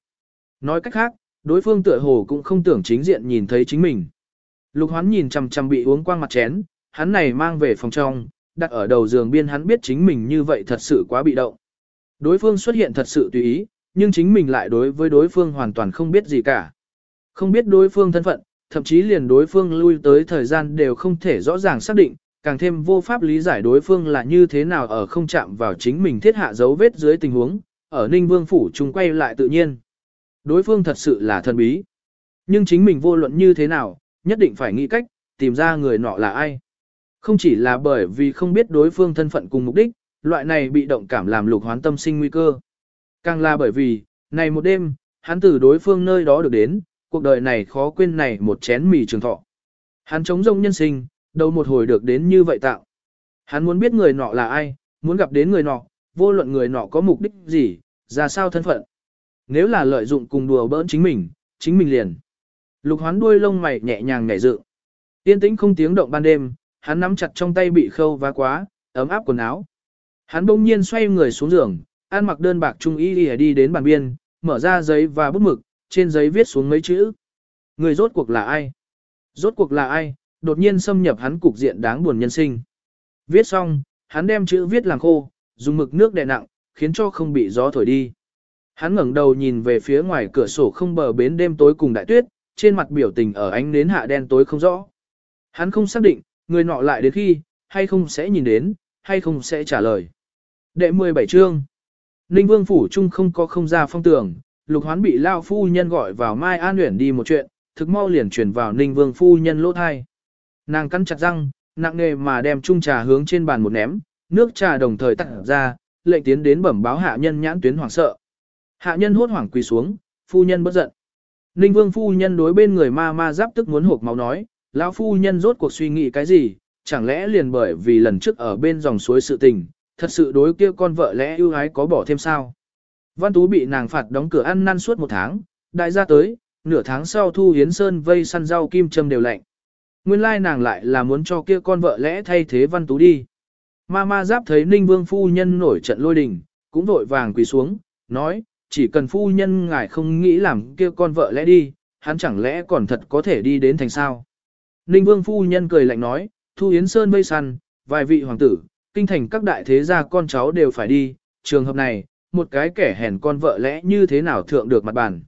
Nói cách khác, đối phương tựa hồ cũng không tưởng chính diện nhìn thấy chính mình. Lục hoán nhìn chằm chằm bị uống quang mặt chén, hắn này mang về phòng trong, đặt ở đầu giường biên hắn biết chính mình như vậy thật sự quá bị động. Đối phương xuất hiện thật sự tùy ý, nhưng chính mình lại đối với đối phương hoàn toàn không biết gì cả. Không biết đối phương thân phận, thậm chí liền đối phương lui tới thời gian đều không thể rõ ràng xác định, càng thêm vô pháp lý giải đối phương là như thế nào ở không chạm vào chính mình thiết hạ dấu vết dưới tình huống, ở Ninh Vương Phủ chúng quay lại tự nhiên. Đối phương thật sự là thần bí. Nhưng chính mình vô luận như thế nào, nhất định phải nghĩ cách, tìm ra người nọ là ai. Không chỉ là bởi vì không biết đối phương thân phận cùng mục đích, loại này bị động cảm làm lục hoán tâm sinh nguy cơ. Càng là bởi vì, này một đêm, hắn từ đối phương nơi đó được đến, cuộc đời này khó quên này một chén mì trường thọ. Hắn chống rông nhân sinh, đâu một hồi được đến như vậy tạo. Hắn muốn biết người nọ là ai, muốn gặp đến người nọ, vô luận người nọ có mục đích gì, ra sao thân phận. Nếu là lợi dụng cùng đùa bỡn chính mình, chính mình liền. Lục hoán đuôi lông mày nhẹ nhàng nhảy dự Tiên tĩnh không tiếng động ban đêm, hắn nắm chặt trong tay bị khâu vá quá, ấm áp quần áo. Hắn bỗng nhiên xoay người xuống giường, ăn mặc đơn bạc trung y đi đến bàn biên, mở ra giấy và bút mực, trên giấy viết xuống mấy chữ. Người rốt cuộc là ai? Rốt cuộc là ai? Đột nhiên xâm nhập hắn cục diện đáng buồn nhân sinh. Viết xong, hắn đem chữ viết làm khô, dùng mực nước đè nặng, khiến cho không bị gió thổi đi. Hắn ngẩng đầu nhìn về phía ngoài cửa sổ không bờ bến đêm tối cùng đại tuyết, trên mặt biểu tình ở ánh nến hạ đen tối không rõ. Hắn không xác định, người nọ lại đến khi, hay không sẽ nhìn đến, hay không sẽ trả lời. Đệ 17 chương Ninh Vương Phủ Trung không có không ra phong tường, lục hoán bị Lao Phu Nhân gọi vào Mai An Uyển đi một chuyện, thực mau liền chuyển vào Ninh Vương phu nhân lỗ thai. Nàng cắn chặt răng, nặng nề mà đem chung trà hướng trên bàn một ném, nước trà đồng thời tắt ra, lệnh tiến đến bẩm báo hạ nhân nhãn tuyến hoảng sợ. Hạ nhân hốt hoảng quỳ xuống, phu nhân bất giận. Ninh Vương phu nhân đối bên người ma ma giáp tức muốn hộp máu nói, lão phu nhân rốt cuộc suy nghĩ cái gì, chẳng lẽ liền bởi vì lần trước ở bên dòng suối sự tình, thật sự đối kia con vợ lẽ ưu ái có bỏ thêm sao. Văn Tú bị nàng phạt đóng cửa ăn năn suốt một tháng, đại gia tới, nửa tháng sau Thu Hiến Sơn vây săn rau kim châm đều lạnh. Nguyên lai nàng lại là muốn cho kia con vợ lẽ thay thế Văn Tú đi. Ma ma giáp thấy Ninh Vương phu nhân nổi trận lôi đình, cũng vội vàng quỳ xuống, nói, chỉ cần phu nhân ngài không nghĩ làm kia con vợ lẽ đi, hắn chẳng lẽ còn thật có thể đi đến thành sao. Ninh Vương phu nhân cười lạnh nói, Thu Yến Sơn vây săn, vài vị hoàng tử, kinh thành các đại thế gia con cháu đều phải đi, trường hợp này, một cái kẻ hèn con vợ lẽ như thế nào thượng được mặt bàn.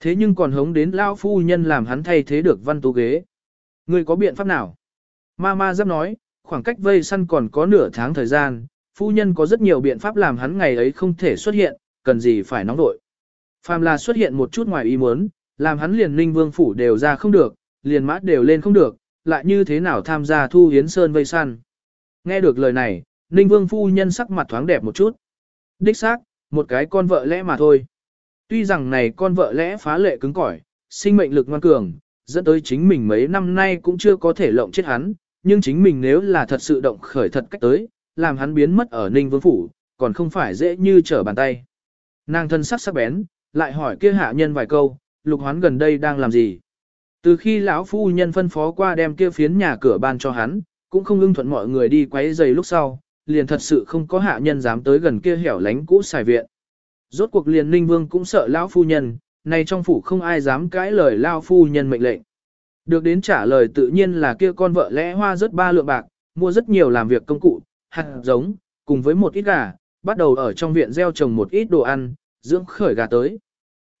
Thế nhưng còn hống đến lao phu nhân làm hắn thay thế được văn tú ghế. Người có biện pháp nào? Ma ma giáp nói, khoảng cách vây săn còn có nửa tháng thời gian, phu nhân có rất nhiều biện pháp làm hắn ngày ấy không thể xuất hiện, cần gì phải nóng đội. Phàm là xuất hiện một chút ngoài ý muốn, làm hắn liền linh vương phủ đều ra không được, liền mát đều lên không được, lại như thế nào tham gia thu hiến sơn vây săn. Nghe được lời này, Ninh Vương phu nhân sắc mặt thoáng đẹp một chút. Đích xác, một cái con vợ lẽ mà thôi. Tuy rằng này con vợ lẽ phá lệ cứng cỏi, sinh mệnh lực ngoan cường, dẫn tới chính mình mấy năm nay cũng chưa có thể lộng chết hắn, nhưng chính mình nếu là thật sự động khởi thật cách tới, làm hắn biến mất ở Ninh Vương phủ, còn không phải dễ như trở bàn tay. Nàng thân sắc sắc bén, lại hỏi kia hạ nhân vài câu, lục hoán gần đây đang làm gì. Từ khi lão phu nhân phân phó qua đem kia phiến nhà cửa ban cho hắn, cũng không ưng thuận mọi người đi quấy giày lúc sau, liền thật sự không có hạ nhân dám tới gần kia hẻo lánh cũ xài viện. Rốt cuộc liền Ninh Vương cũng sợ lão phu nhân, nay trong phủ không ai dám cãi lời lão phu nhân mệnh lệnh. Được đến trả lời tự nhiên là kia con vợ lẽ hoa rất ba lượng bạc, mua rất nhiều làm việc công cụ, hạt giống, cùng với một ít gà, bắt đầu ở trong viện gieo trồng một ít đồ ăn, dưỡng khởi gà tới.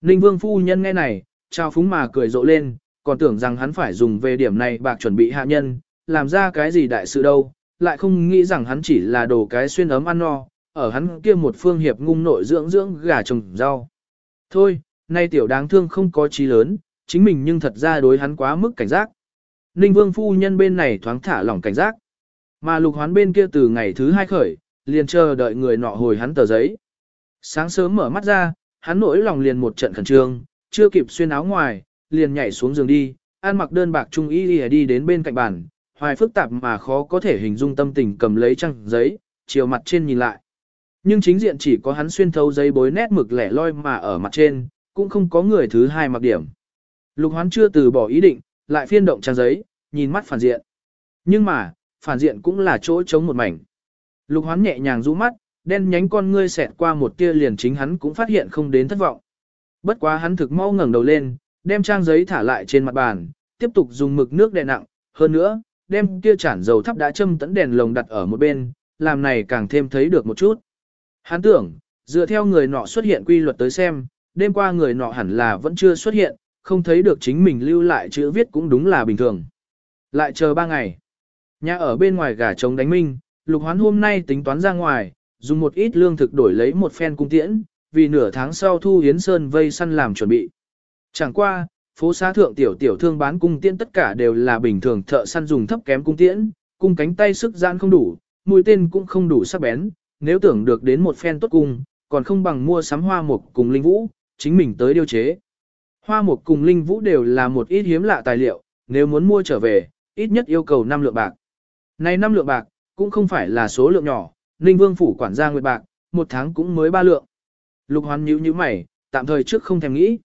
Ninh Vương phu nhân nghe này, trao phúng mà cười rộ lên, còn tưởng rằng hắn phải dùng về điểm này bạc chuẩn bị hạ nhân, làm ra cái gì đại sự đâu, lại không nghĩ rằng hắn chỉ là đồ cái xuyên ấm ăn no, ở hắn kia một phương hiệp ngung nội dưỡng dưỡng gà trồng rau. Thôi, nay tiểu đáng thương không có trí lớn, chính mình nhưng thật ra đối hắn quá mức cảnh giác. Ninh Vương phu nhân bên này thoáng thả lỏng cảnh giác, mà lục hoán bên kia từ ngày thứ hai khởi, liền chờ đợi người nọ hồi hắn tờ giấy. Sáng sớm mở mắt ra, hắn nỗi lòng liền một trận khẩn trương, chưa kịp xuyên áo ngoài, liền nhảy xuống giường đi, ăn mặc đơn bạc trung y đi, đi đến bên cạnh bàn, hoài phức tạp mà khó có thể hình dung tâm tình cầm lấy trang giấy, chiều mặt trên nhìn lại. Nhưng chính diện chỉ có hắn xuyên thấu giấy bối nét mực lẻ loi mà ở mặt trên, cũng không có người thứ hai mặc điểm. Lục hoán chưa từ bỏ ý định, lại phiên động trang giấy, nhìn mắt phản diện. Nhưng mà, phản diện cũng là chỗ trống một mảnh. Lục hoán nhẹ nhàng rũ mắt, đen nhánh con ngươi xẹt qua một tia liền chính hắn cũng phát hiện không đến thất vọng. Bất quá hắn thực mau ngẩng đầu lên, đem trang giấy thả lại trên mặt bàn, tiếp tục dùng mực nước đè nặng, hơn nữa, đem kia chản dầu thắp đã châm tấn đèn lồng đặt ở một bên, làm này càng thêm thấy được một chút. Hắn tưởng, dựa theo người nọ xuất hiện quy luật tới xem, đêm qua người nọ hẳn là vẫn chưa xuất hiện, không thấy được chính mình lưu lại chữ viết cũng đúng là bình thường. Lại chờ ba ngày. Nhà ở bên ngoài gà trống đánh minh, lục hoán hôm nay tính toán ra ngoài, dùng một ít lương thực đổi lấy một phen cung tiễn, vì nửa tháng sau thu hiến sơn vây săn làm chuẩn bị. Chẳng qua, phố xá thượng tiểu tiểu thương bán cung tiễn tất cả đều là bình thường thợ săn dùng thấp kém cung tiễn, cung cánh tay sức giãn không đủ, mũi tên cũng không đủ sắc bén, nếu tưởng được đến một phen tốt cung, còn không bằng mua sắm hoa mục cùng linh vũ, chính mình tới điều chế. Hoa mục cùng linh vũ đều là một ít hiếm lạ tài liệu, nếu muốn mua trở về, ít nhất yêu cầu 5 lượng bạc. Này 5 lượng bạc, cũng không phải là số lượng nhỏ, Ninh Vương phủ quản gia nguyệt bạc, một tháng cũng mới ba lượng. Lục hoán nhíu nhíu mày, tạm thời trước không thèm nghĩ.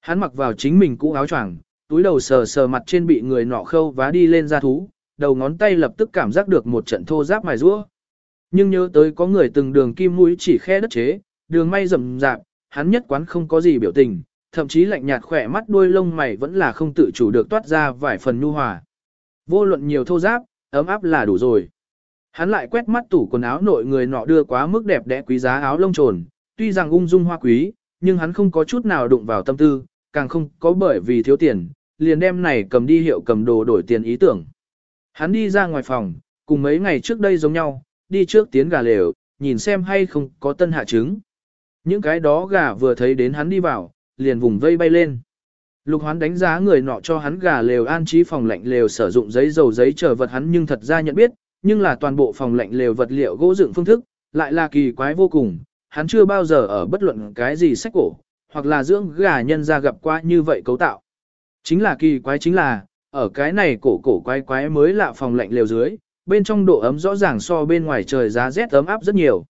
Hắn mặc vào chính mình cũ áo choàng, túi đầu sờ sờ mặt trên bị người nọ khâu vá đi lên da thú, đầu ngón tay lập tức cảm giác được một trận thô giáp mài rũa. Nhưng nhớ tới có người từng đường kim mũi chỉ khe đất chế, đường may rậm rạp, hắn nhất quán không có gì biểu tình, thậm chí lạnh nhạt khỏe mắt đuôi lông mày vẫn là không tự chủ được toát ra vài phần nhu hòa. Vô luận nhiều thô giáp, ấm áp là đủ rồi. Hắn lại quét mắt tủ quần áo nội người nọ đưa quá mức đẹp đẽ quý giá áo lông trồn, tuy rằng ung dung hoa quý, nhưng hắn không có chút nào đụng vào tâm tư, càng không có bởi vì thiếu tiền, liền đem này cầm đi hiệu cầm đồ đổi tiền ý tưởng. Hắn đi ra ngoài phòng, cùng mấy ngày trước đây giống nhau, đi trước tiến gà lều, nhìn xem hay không có tân hạ trứng. Những cái đó gà vừa thấy đến hắn đi vào, liền vùng vây bay lên. Lục hoán đánh giá người nọ cho hắn gà lều an trí phòng lạnh lều sử dụng giấy dầu giấy chờ vật hắn nhưng thật ra nhận biết, nhưng là toàn bộ phòng lạnh lều vật liệu gỗ dựng phương thức, lại là kỳ quái vô cùng, hắn chưa bao giờ ở bất luận cái gì sách cổ, hoặc là dưỡng gà nhân ra gặp qua như vậy cấu tạo. Chính là kỳ quái chính là, ở cái này cổ cổ quái quái mới lạ phòng lạnh lều dưới, bên trong độ ấm rõ ràng so bên ngoài trời giá rét ấm áp rất nhiều.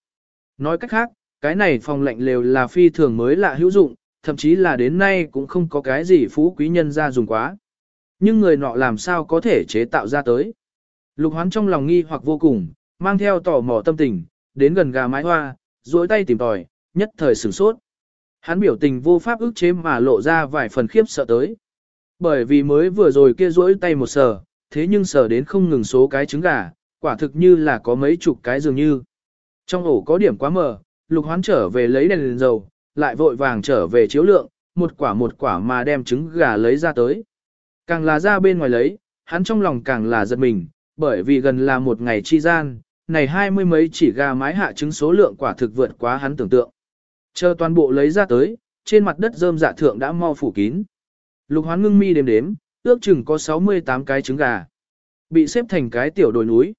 Nói cách khác, cái này phòng lạnh lều là phi thường mới lạ hữu dụng, thậm chí là đến nay cũng không có cái gì phú quý nhân ra dùng quá. Nhưng người nọ làm sao có thể chế tạo ra tới. Lục hoán trong lòng nghi hoặc vô cùng, mang theo tò mò tâm tình, đến gần gà mái hoa, duỗi tay tìm tòi, nhất thời sửng sốt. Hắn biểu tình vô pháp ức chế mà lộ ra vài phần khiếp sợ tới. Bởi vì mới vừa rồi kia rỗi tay một sờ, thế nhưng sờ đến không ngừng số cái trứng gà, quả thực như là có mấy chục cái dường như. Trong ổ có điểm quá mờ, lục hoán trở về lấy đèn, đèn dầu, lại vội vàng trở về chiếu lượng, một quả một quả mà đem trứng gà lấy ra tới. Càng là ra bên ngoài lấy, hắn trong lòng càng là giật mình, bởi vì gần là một ngày chi gian, này hai mươi mấy chỉ gà mái hạ trứng số lượng quả thực vượt quá hắn tưởng tượng. Chờ toàn bộ lấy ra tới, trên mặt đất rơm dạ thượng đã mau phủ kín. Lục hoán ngưng mi đếm đếm, ước chừng có 68 cái trứng gà. Bị xếp thành cái tiểu đồi núi.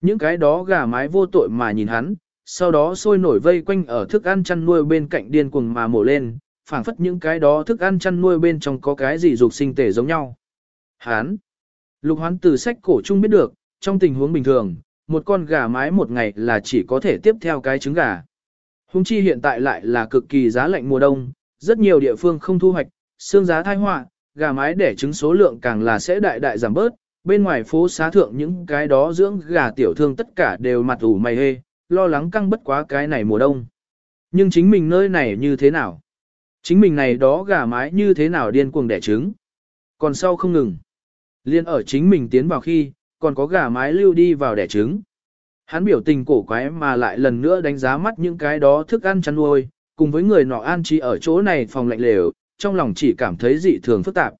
Những cái đó gà mái vô tội mà nhìn hắn, sau đó sôi nổi vây quanh ở thức ăn chăn nuôi bên cạnh điên cuồng mà mổ lên, phảng phất những cái đó thức ăn chăn nuôi bên trong có cái gì dục sinh tể giống nhau. Hán! Lục hoán từ sách cổ chung biết được, trong tình huống bình thường, một con gà mái một ngày là chỉ có thể tiếp theo cái trứng gà. Hùng chi hiện tại lại là cực kỳ giá lạnh mùa đông, rất nhiều địa phương không thu hoạch, xương giá thai họa, gà mái để trứng số lượng càng là sẽ đại đại giảm bớt, bên ngoài phố xá thượng những cái đó dưỡng gà tiểu thương tất cả đều mặt ủ mày hê, lo lắng căng bất quá cái này mùa đông. Nhưng chính mình nơi này như thế nào? Chính mình này đó gà mái như thế nào điên cuồng đẻ trứng? Còn sau không ngừng. Liên ở chính mình tiến vào khi, còn có gà mái lưu đi vào đẻ trứng. Hắn biểu tình cổ quái mà lại lần nữa đánh giá mắt những cái đó thức ăn chăn nuôi, cùng với người nọ an trí ở chỗ này phòng lạnh lều, trong lòng chỉ cảm thấy dị thường phức tạp.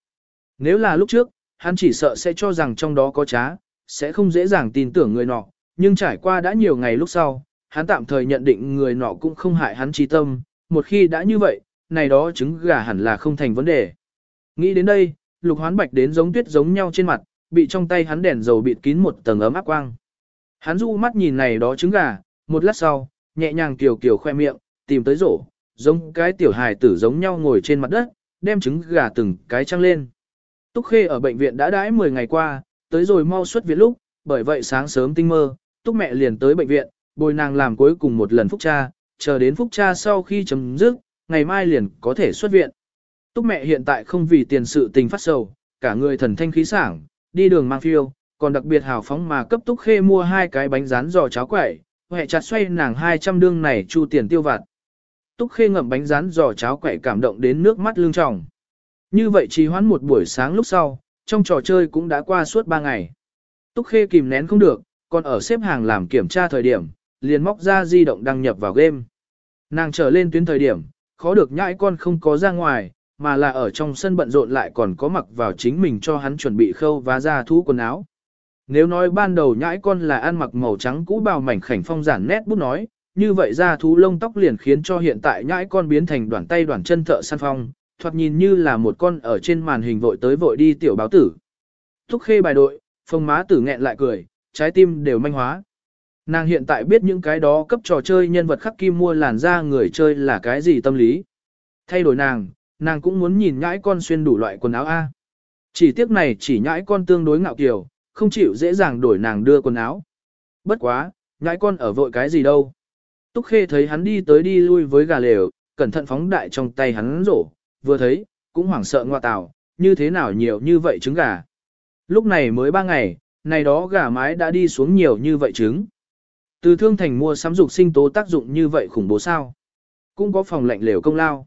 Nếu là lúc trước, hắn chỉ sợ sẽ cho rằng trong đó có trá, sẽ không dễ dàng tin tưởng người nọ, nhưng trải qua đã nhiều ngày lúc sau, hắn tạm thời nhận định người nọ cũng không hại hắn trí tâm, một khi đã như vậy, này đó trứng gà hẳn là không thành vấn đề. Nghĩ đến đây, lục hoán bạch đến giống tuyết giống nhau trên mặt, bị trong tay hắn đèn dầu bịt kín một tầng ấm áp quang. Hắn du mắt nhìn này đó trứng gà, một lát sau, nhẹ nhàng kiều kiều khoe miệng, tìm tới rổ, giống cái tiểu hài tử giống nhau ngồi trên mặt đất, đem trứng gà từng cái trăng lên. Túc Khê ở bệnh viện đã đãi 10 ngày qua, tới rồi mau xuất viện lúc, bởi vậy sáng sớm tinh mơ, Túc mẹ liền tới bệnh viện, bồi nàng làm cuối cùng một lần phúc cha, chờ đến phúc cha sau khi chấm dứt, ngày mai liền có thể xuất viện. Túc mẹ hiện tại không vì tiền sự tình phát sầu, cả người thần thanh khí sảng, đi đường mang phiêu, còn đặc biệt hào phóng mà cấp Túc Khê mua hai cái bánh rán giò cháo quẩy, hệ chặt xoay nàng 200 đương này chu tiền tiêu vặt. Túc Khê ngậm bánh rán giò cháo quẩy cảm động đến nước mắt lưng tròng. Như vậy trì hoãn một buổi sáng lúc sau, trong trò chơi cũng đã qua suốt 3 ngày. Túc Khê kìm nén không được, còn ở xếp hàng làm kiểm tra thời điểm, liền móc ra di động đăng nhập vào game. Nàng trở lên tuyến thời điểm, khó được nhãi con không có ra ngoài, mà là ở trong sân bận rộn lại còn có mặc vào chính mình cho hắn chuẩn bị khâu và ra thú quần áo. Nếu nói ban đầu nhãi con là ăn mặc màu trắng cũ bào mảnh khảnh phong giản nét bút nói, như vậy ra thú lông tóc liền khiến cho hiện tại nhãi con biến thành đoàn tay đoàn chân thợ săn phong, thoạt nhìn như là một con ở trên màn hình vội tới vội đi tiểu báo tử. Thúc khê bài đội, phong má tử nghẹn lại cười, trái tim đều manh hóa. Nàng hiện tại biết những cái đó cấp trò chơi nhân vật khắc kim mua làn da người chơi là cái gì tâm lý. Thay đổi nàng, nàng cũng muốn nhìn nhãi con xuyên đủ loại quần áo A. Chỉ tiếc này chỉ nhãi con tương đối ngạo kiều, không chịu dễ dàng đổi nàng đưa quần áo. Bất quá, nhãi con ở vội cái gì đâu. Túc Khê thấy hắn đi tới đi lui với gà lều, cẩn thận phóng đại trong tay hắn rổ, vừa thấy, cũng hoảng sợ ngoa tào, như thế nào nhiều như vậy trứng gà. Lúc này mới ba ngày, này đó gà mái đã đi xuống nhiều như vậy trứng. Từ thương thành mua sắm dục sinh tố tác dụng như vậy khủng bố sao. Cũng có phòng lạnh lều công lao.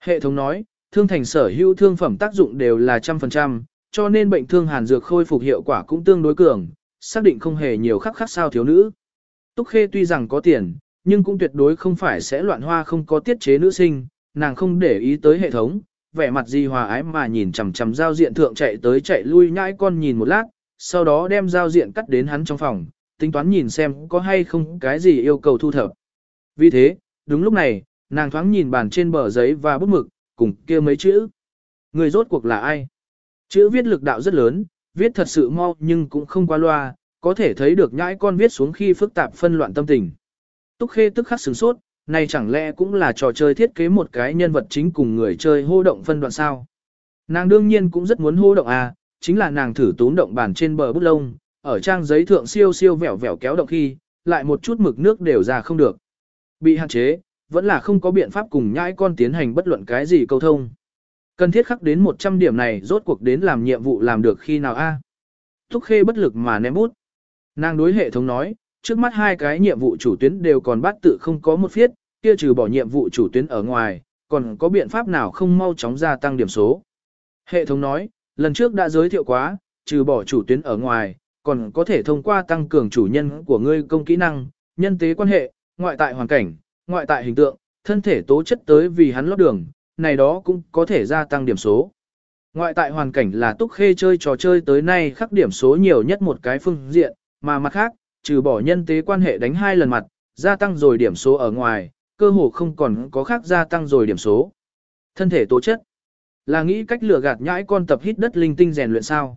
Hệ thống nói, thương thành sở hữu thương phẩm tác dụng đều là trăm phần trăm, cho nên bệnh thương hàn dược khôi phục hiệu quả cũng tương đối cường, xác định không hề nhiều khắc khắc sao thiếu nữ. Túc Khê tuy rằng có tiền, nhưng cũng tuyệt đối không phải sẽ loạn hoa không có tiết chế nữ sinh, nàng không để ý tới hệ thống, vẻ mặt gì hòa ái mà nhìn chằm chằm giao diện thượng chạy tới chạy lui nhãi con nhìn một lát, sau đó đem giao diện cắt đến hắn trong phòng, tính toán nhìn xem có hay không cái gì yêu cầu thu thập. Vì thế, đúng lúc này, nàng thoáng nhìn bàn trên bờ giấy và bút mực, cùng kia mấy chữ. Người rốt cuộc là ai? Chữ viết lực đạo rất lớn, viết thật sự mau nhưng cũng không qua loa, có thể thấy được nhãi con viết xuống khi phức tạp phân loạn tâm tình. Túc Khê tức khắc sửng sốt, này chẳng lẽ cũng là trò chơi thiết kế một cái nhân vật chính cùng người chơi hô động phân đoạn sao? Nàng đương nhiên cũng rất muốn hô động à, chính là nàng thử tốn động bàn trên bờ bút lông, ở trang giấy thượng siêu siêu vẻo vẻo kéo động khi, lại một chút mực nước đều ra không được. Bị hạn chế, vẫn là không có biện pháp cùng nhãi con tiến hành bất luận cái gì câu thông. Cần thiết khắc đến 100 điểm này rốt cuộc đến làm nhiệm vụ làm được khi nào a? À? Thúc khê bất lực mà ném bút. Nàng đối hệ thống nói, trước mắt hai cái nhiệm vụ chủ tuyến đều còn bắt tự không có một phiết, kia trừ bỏ nhiệm vụ chủ tuyến ở ngoài, còn có biện pháp nào không mau chóng gia tăng điểm số. Hệ thống nói, lần trước đã giới thiệu quá, trừ bỏ chủ tuyến ở ngoài, còn có thể thông qua tăng cường chủ nhân của ngươi công kỹ năng, nhân tế quan hệ, ngoại tại hoàn cảnh, ngoại tại hình tượng, thân thể tố chất tới vì hắn lót đường, này đó cũng có thể gia tăng điểm số. Ngoại tại hoàn cảnh là túc khê chơi trò chơi tới nay khắc điểm số nhiều nhất một cái phương diện, mà mặt khác, trừ bỏ nhân tế quan hệ đánh hai lần mặt, gia tăng rồi điểm số ở ngoài, cơ hồ không còn có khác gia tăng rồi điểm số. Thân thể tố chất là nghĩ cách lừa gạt nhãi con tập hít đất linh tinh rèn luyện sao.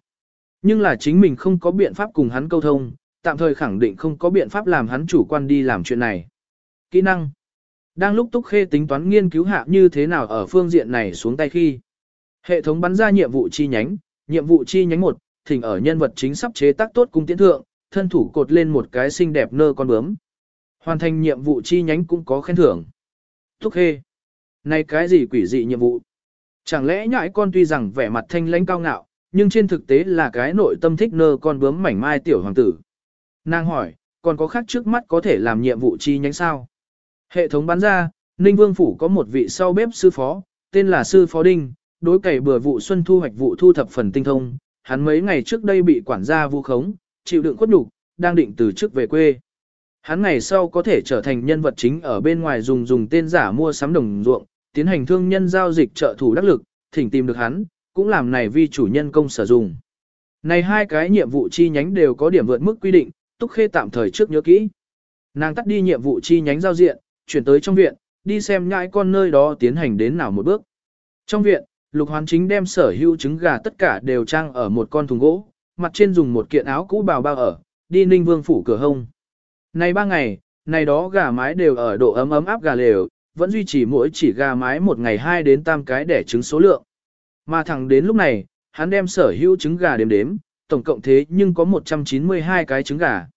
Nhưng là chính mình không có biện pháp cùng hắn câu thông, tạm thời khẳng định không có biện pháp làm hắn chủ quan đi làm chuyện này. Kỹ năng đang lúc Túc Khê tính toán nghiên cứu hạ như thế nào ở phương diện này xuống tay khi. Hệ thống bắn ra nhiệm vụ chi nhánh, nhiệm vụ chi nhánh 1, thỉnh ở nhân vật chính sắp chế tác tốt cung tiến thượng, thân thủ cột lên một cái xinh đẹp nơ con bướm. Hoàn thành nhiệm vụ chi nhánh cũng có khen thưởng. Thúc Khê. Này cái gì quỷ dị nhiệm vụ? Chẳng lẽ nhãi con tuy rằng vẻ mặt thanh lãnh cao ngạo, nhưng trên thực tế là cái nội tâm thích nơ con bướm mảnh mai tiểu hoàng tử. Nàng hỏi, còn có khác trước mắt có thể làm nhiệm vụ chi nhánh sao? Hệ thống bán ra, Ninh Vương Phủ có một vị sau bếp sư phó, tên là sư phó Đinh, đối cày bừa vụ xuân thu hoạch vụ thu thập phần tinh thông. Hắn mấy ngày trước đây bị quản gia vu khống, chịu đựng khuất nhục, đang định từ chức về quê. Hắn ngày sau có thể trở thành nhân vật chính ở bên ngoài dùng dùng tên giả mua sắm đồng ruộng, tiến hành thương nhân giao dịch trợ thủ đắc lực, thỉnh tìm được hắn, cũng làm này vi chủ nhân công sử dụng. Này hai cái nhiệm vụ chi nhánh đều có điểm vượt mức quy định, Túc Khê tạm thời trước nhớ kỹ. Nàng tắt đi nhiệm vụ chi nhánh giao diện, chuyển tới trong viện, đi xem nhãi con nơi đó tiến hành đến nào một bước. Trong viện, Lục Hoán Chính đem sở hữu trứng gà tất cả đều trang ở một con thùng gỗ, mặt trên dùng một kiện áo cũ bào bao ở, đi Ninh Vương phủ cửa hông. Này ba ngày, này đó gà mái đều ở độ ấm ấm áp gà lều, vẫn duy trì mỗi chỉ gà mái một ngày hai đến tam cái để trứng số lượng. Mà thẳng đến lúc này, hắn đem sở hữu trứng gà đếm đếm, tổng cộng thế nhưng có 192 cái trứng gà.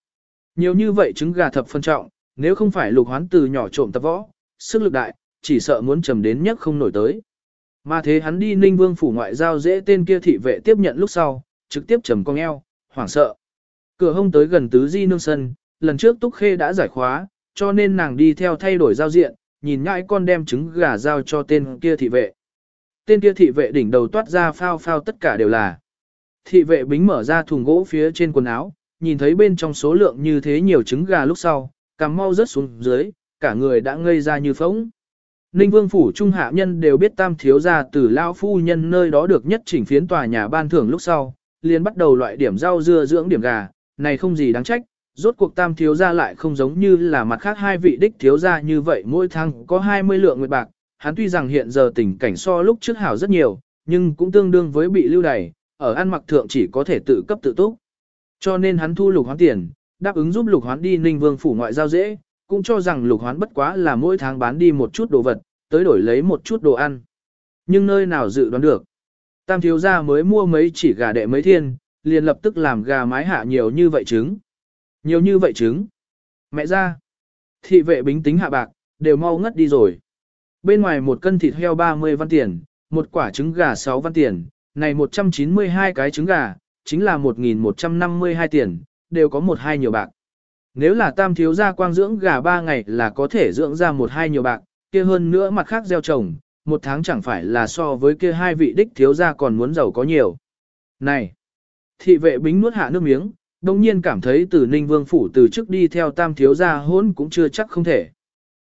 Nhiều như vậy trứng gà thập phân trọng, nếu không phải lục hoán từ nhỏ trộm tập võ, sức lực đại, chỉ sợ muốn trầm đến nhất không nổi tới. Mà thế hắn đi Ninh Vương phủ ngoại giao dễ tên kia thị vệ tiếp nhận lúc sau, trực tiếp trầm cong eo, hoảng sợ. Cửa hông tới gần tứ di nương sân, lần trước Túc Khê đã giải khóa, cho nên nàng đi theo thay đổi giao diện, nhìn nhãi con đem trứng gà giao cho tên kia thị vệ. Tên kia thị vệ đỉnh đầu toát ra phao phao tất cả đều là. Thị vệ bính mở ra thùng gỗ phía trên quần áo, nhìn thấy bên trong số lượng như thế nhiều trứng gà lúc sau, cằm mau rớt xuống dưới, cả người đã ngây ra như phóng. Ninh Vương phủ trung hạ nhân đều biết tam thiếu gia từ lao phu nhân nơi đó được nhất chỉnh phiến tòa nhà ban thưởng lúc sau, liền bắt đầu loại điểm rau dưa dưỡng điểm gà, này không gì đáng trách, rốt cuộc tam thiếu gia lại không giống như là mặt khác hai vị đích thiếu gia như vậy mỗi tháng có 20 lượng nguyệt bạc, hắn tuy rằng hiện giờ tình cảnh so lúc trước hảo rất nhiều, nhưng cũng tương đương với bị lưu đày, ở ăn mặc thượng chỉ có thể tự cấp tự túc. Cho nên hắn thu lục hoán tiền, đáp ứng giúp lục hoán đi ninh vương phủ ngoại giao dễ, cũng cho rằng lục hoán bất quá là mỗi tháng bán đi một chút đồ vật, tới đổi lấy một chút đồ ăn. Nhưng nơi nào dự đoán được. Tam thiếu gia mới mua mấy chỉ gà đệ mấy thiên, liền lập tức làm gà mái hạ nhiều như vậy trứng. Nhiều như vậy trứng. Mẹ ra. Thị vệ bính tính hạ bạc, đều mau ngất đi rồi. Bên ngoài một cân thịt heo 30 văn tiền, một quả trứng gà 6 văn tiền, này 192 cái trứng gà, chính là 1.152 tiền, đều có một hai nhiều bạc. Nếu là tam thiếu gia quang dưỡng gà ba ngày là có thể dưỡng ra một hai nhiều bạc, kia hơn nữa mặt khác gieo trồng, một tháng chẳng phải là so với kia hai vị đích thiếu gia còn muốn giàu có nhiều. Này! Thị vệ bính nuốt hạ nước miếng, đồng nhiên cảm thấy từ Ninh Vương Phủ từ trước đi theo tam thiếu gia hôn cũng chưa chắc không thể.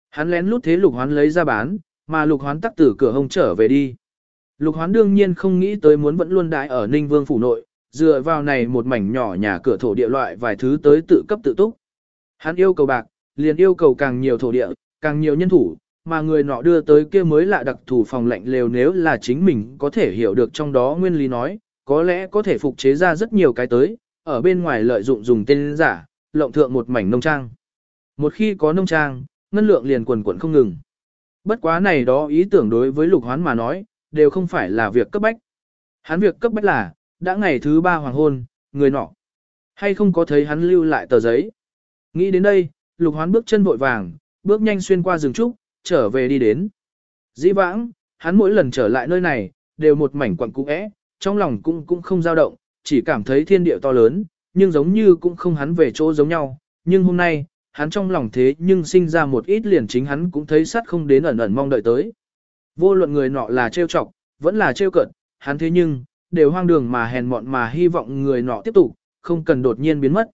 Hắn lén lút thế lục hoán lấy ra bán, mà lục hoán tắc từ cửa hông trở về đi. Lục hoán đương nhiên không nghĩ tới muốn vẫn luôn đại ở Ninh Vương Phủ nội, dựa vào này một mảnh nhỏ nhà cửa thổ địa loại vài thứ tới tự cấp tự túc. Hắn yêu cầu bạc, liền yêu cầu càng nhiều thổ địa, càng nhiều nhân thủ, mà người nọ đưa tới kia mới lạ đặc thù phòng lạnh lều nếu là chính mình có thể hiểu được trong đó nguyên lý nói, có lẽ có thể phục chế ra rất nhiều cái tới, ở bên ngoài lợi dụng dùng tên giả, lộng thượng một mảnh nông trang. Một khi có nông trang, ngân lượng liền quần quần không ngừng. Bất quá này đó ý tưởng đối với lục hoán mà nói, đều không phải là việc cấp bách. Hắn việc cấp bách là, đã ngày thứ ba hoàng hôn, người nọ. Hay không có thấy hắn lưu lại tờ giấy. Nghĩ đến đây, lục hoán bước chân vội vàng, bước nhanh xuyên qua rừng trúc, trở về đi đến. Dĩ vãng, hắn mỗi lần trở lại nơi này, đều một mảnh quặng cũ é, trong lòng cũng cũng không dao động, chỉ cảm thấy thiên địa to lớn, nhưng giống như cũng không hắn về chỗ giống nhau. Nhưng hôm nay, hắn trong lòng thế nhưng sinh ra một ít liền chính hắn cũng thấy sắt không đến ẩn ẩn mong đợi tới. Vô luận người nọ là trêu chọc, vẫn là trêu cợt hắn thế nhưng, đều hoang đường mà hèn mọn mà hy vọng người nọ tiếp tục, không cần đột nhiên biến mất.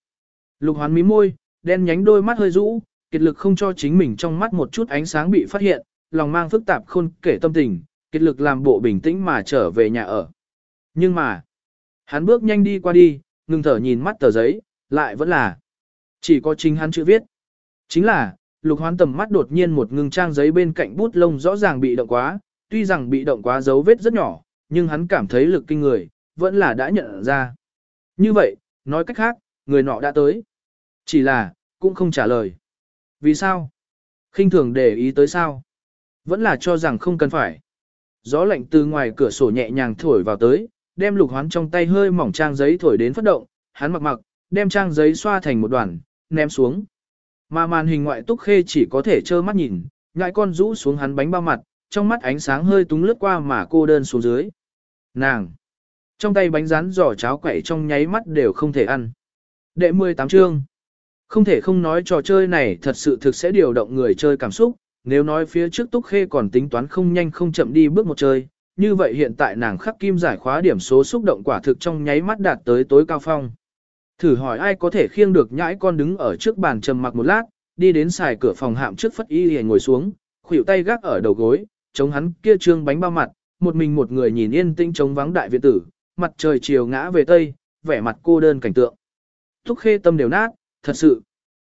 Lục hoán mí môi, đen nhánh đôi mắt hơi rũ, kiệt lực không cho chính mình trong mắt một chút ánh sáng bị phát hiện, lòng mang phức tạp khôn kể tâm tình, kiệt lực làm bộ bình tĩnh mà trở về nhà ở. Nhưng mà, hắn bước nhanh đi qua đi, ngừng thở nhìn mắt tờ giấy, lại vẫn là chỉ có chính hắn chữ viết. Chính là, lục hoán tầm mắt đột nhiên một ngừng trang giấy bên cạnh bút lông rõ ràng bị động quá, tuy rằng bị động quá dấu vết rất nhỏ, nhưng hắn cảm thấy lực kinh người, vẫn là đã nhận ra. Như vậy, nói cách khác, người nọ đã tới. Chỉ là, cũng không trả lời. Vì sao? khinh thường để ý tới sao? Vẫn là cho rằng không cần phải. Gió lạnh từ ngoài cửa sổ nhẹ nhàng thổi vào tới, đem lục hoán trong tay hơi mỏng trang giấy thổi đến phát động, hắn mặc mặc, đem trang giấy xoa thành một đoàn, ném xuống. Mà màn hình ngoại túc khê chỉ có thể trơ mắt nhìn, ngại con rũ xuống hắn bánh bao mặt, trong mắt ánh sáng hơi túng lướt qua mà cô đơn xuống dưới. Nàng! Trong tay bánh rán giò cháo quậy trong nháy mắt đều không thể ăn. Đệ 18 chương Không thể không nói trò chơi này thật sự thực sẽ điều động người chơi cảm xúc, nếu nói phía trước Túc Khê còn tính toán không nhanh không chậm đi bước một chơi, như vậy hiện tại nàng khắc kim giải khóa điểm số xúc động quả thực trong nháy mắt đạt tới tối cao phong. Thử hỏi ai có thể khiêng được nhãi con đứng ở trước bàn trầm mặc một lát, đi đến xài cửa phòng hạm trước phất y hề ngồi xuống, khuỷu tay gác ở đầu gối, chống hắn kia trương bánh bao mặt, một mình một người nhìn yên tĩnh chống vắng đại viện tử, mặt trời chiều ngã về tây, vẻ mặt cô đơn cảnh tượng. Thúc khê tâm đều nát, thật sự.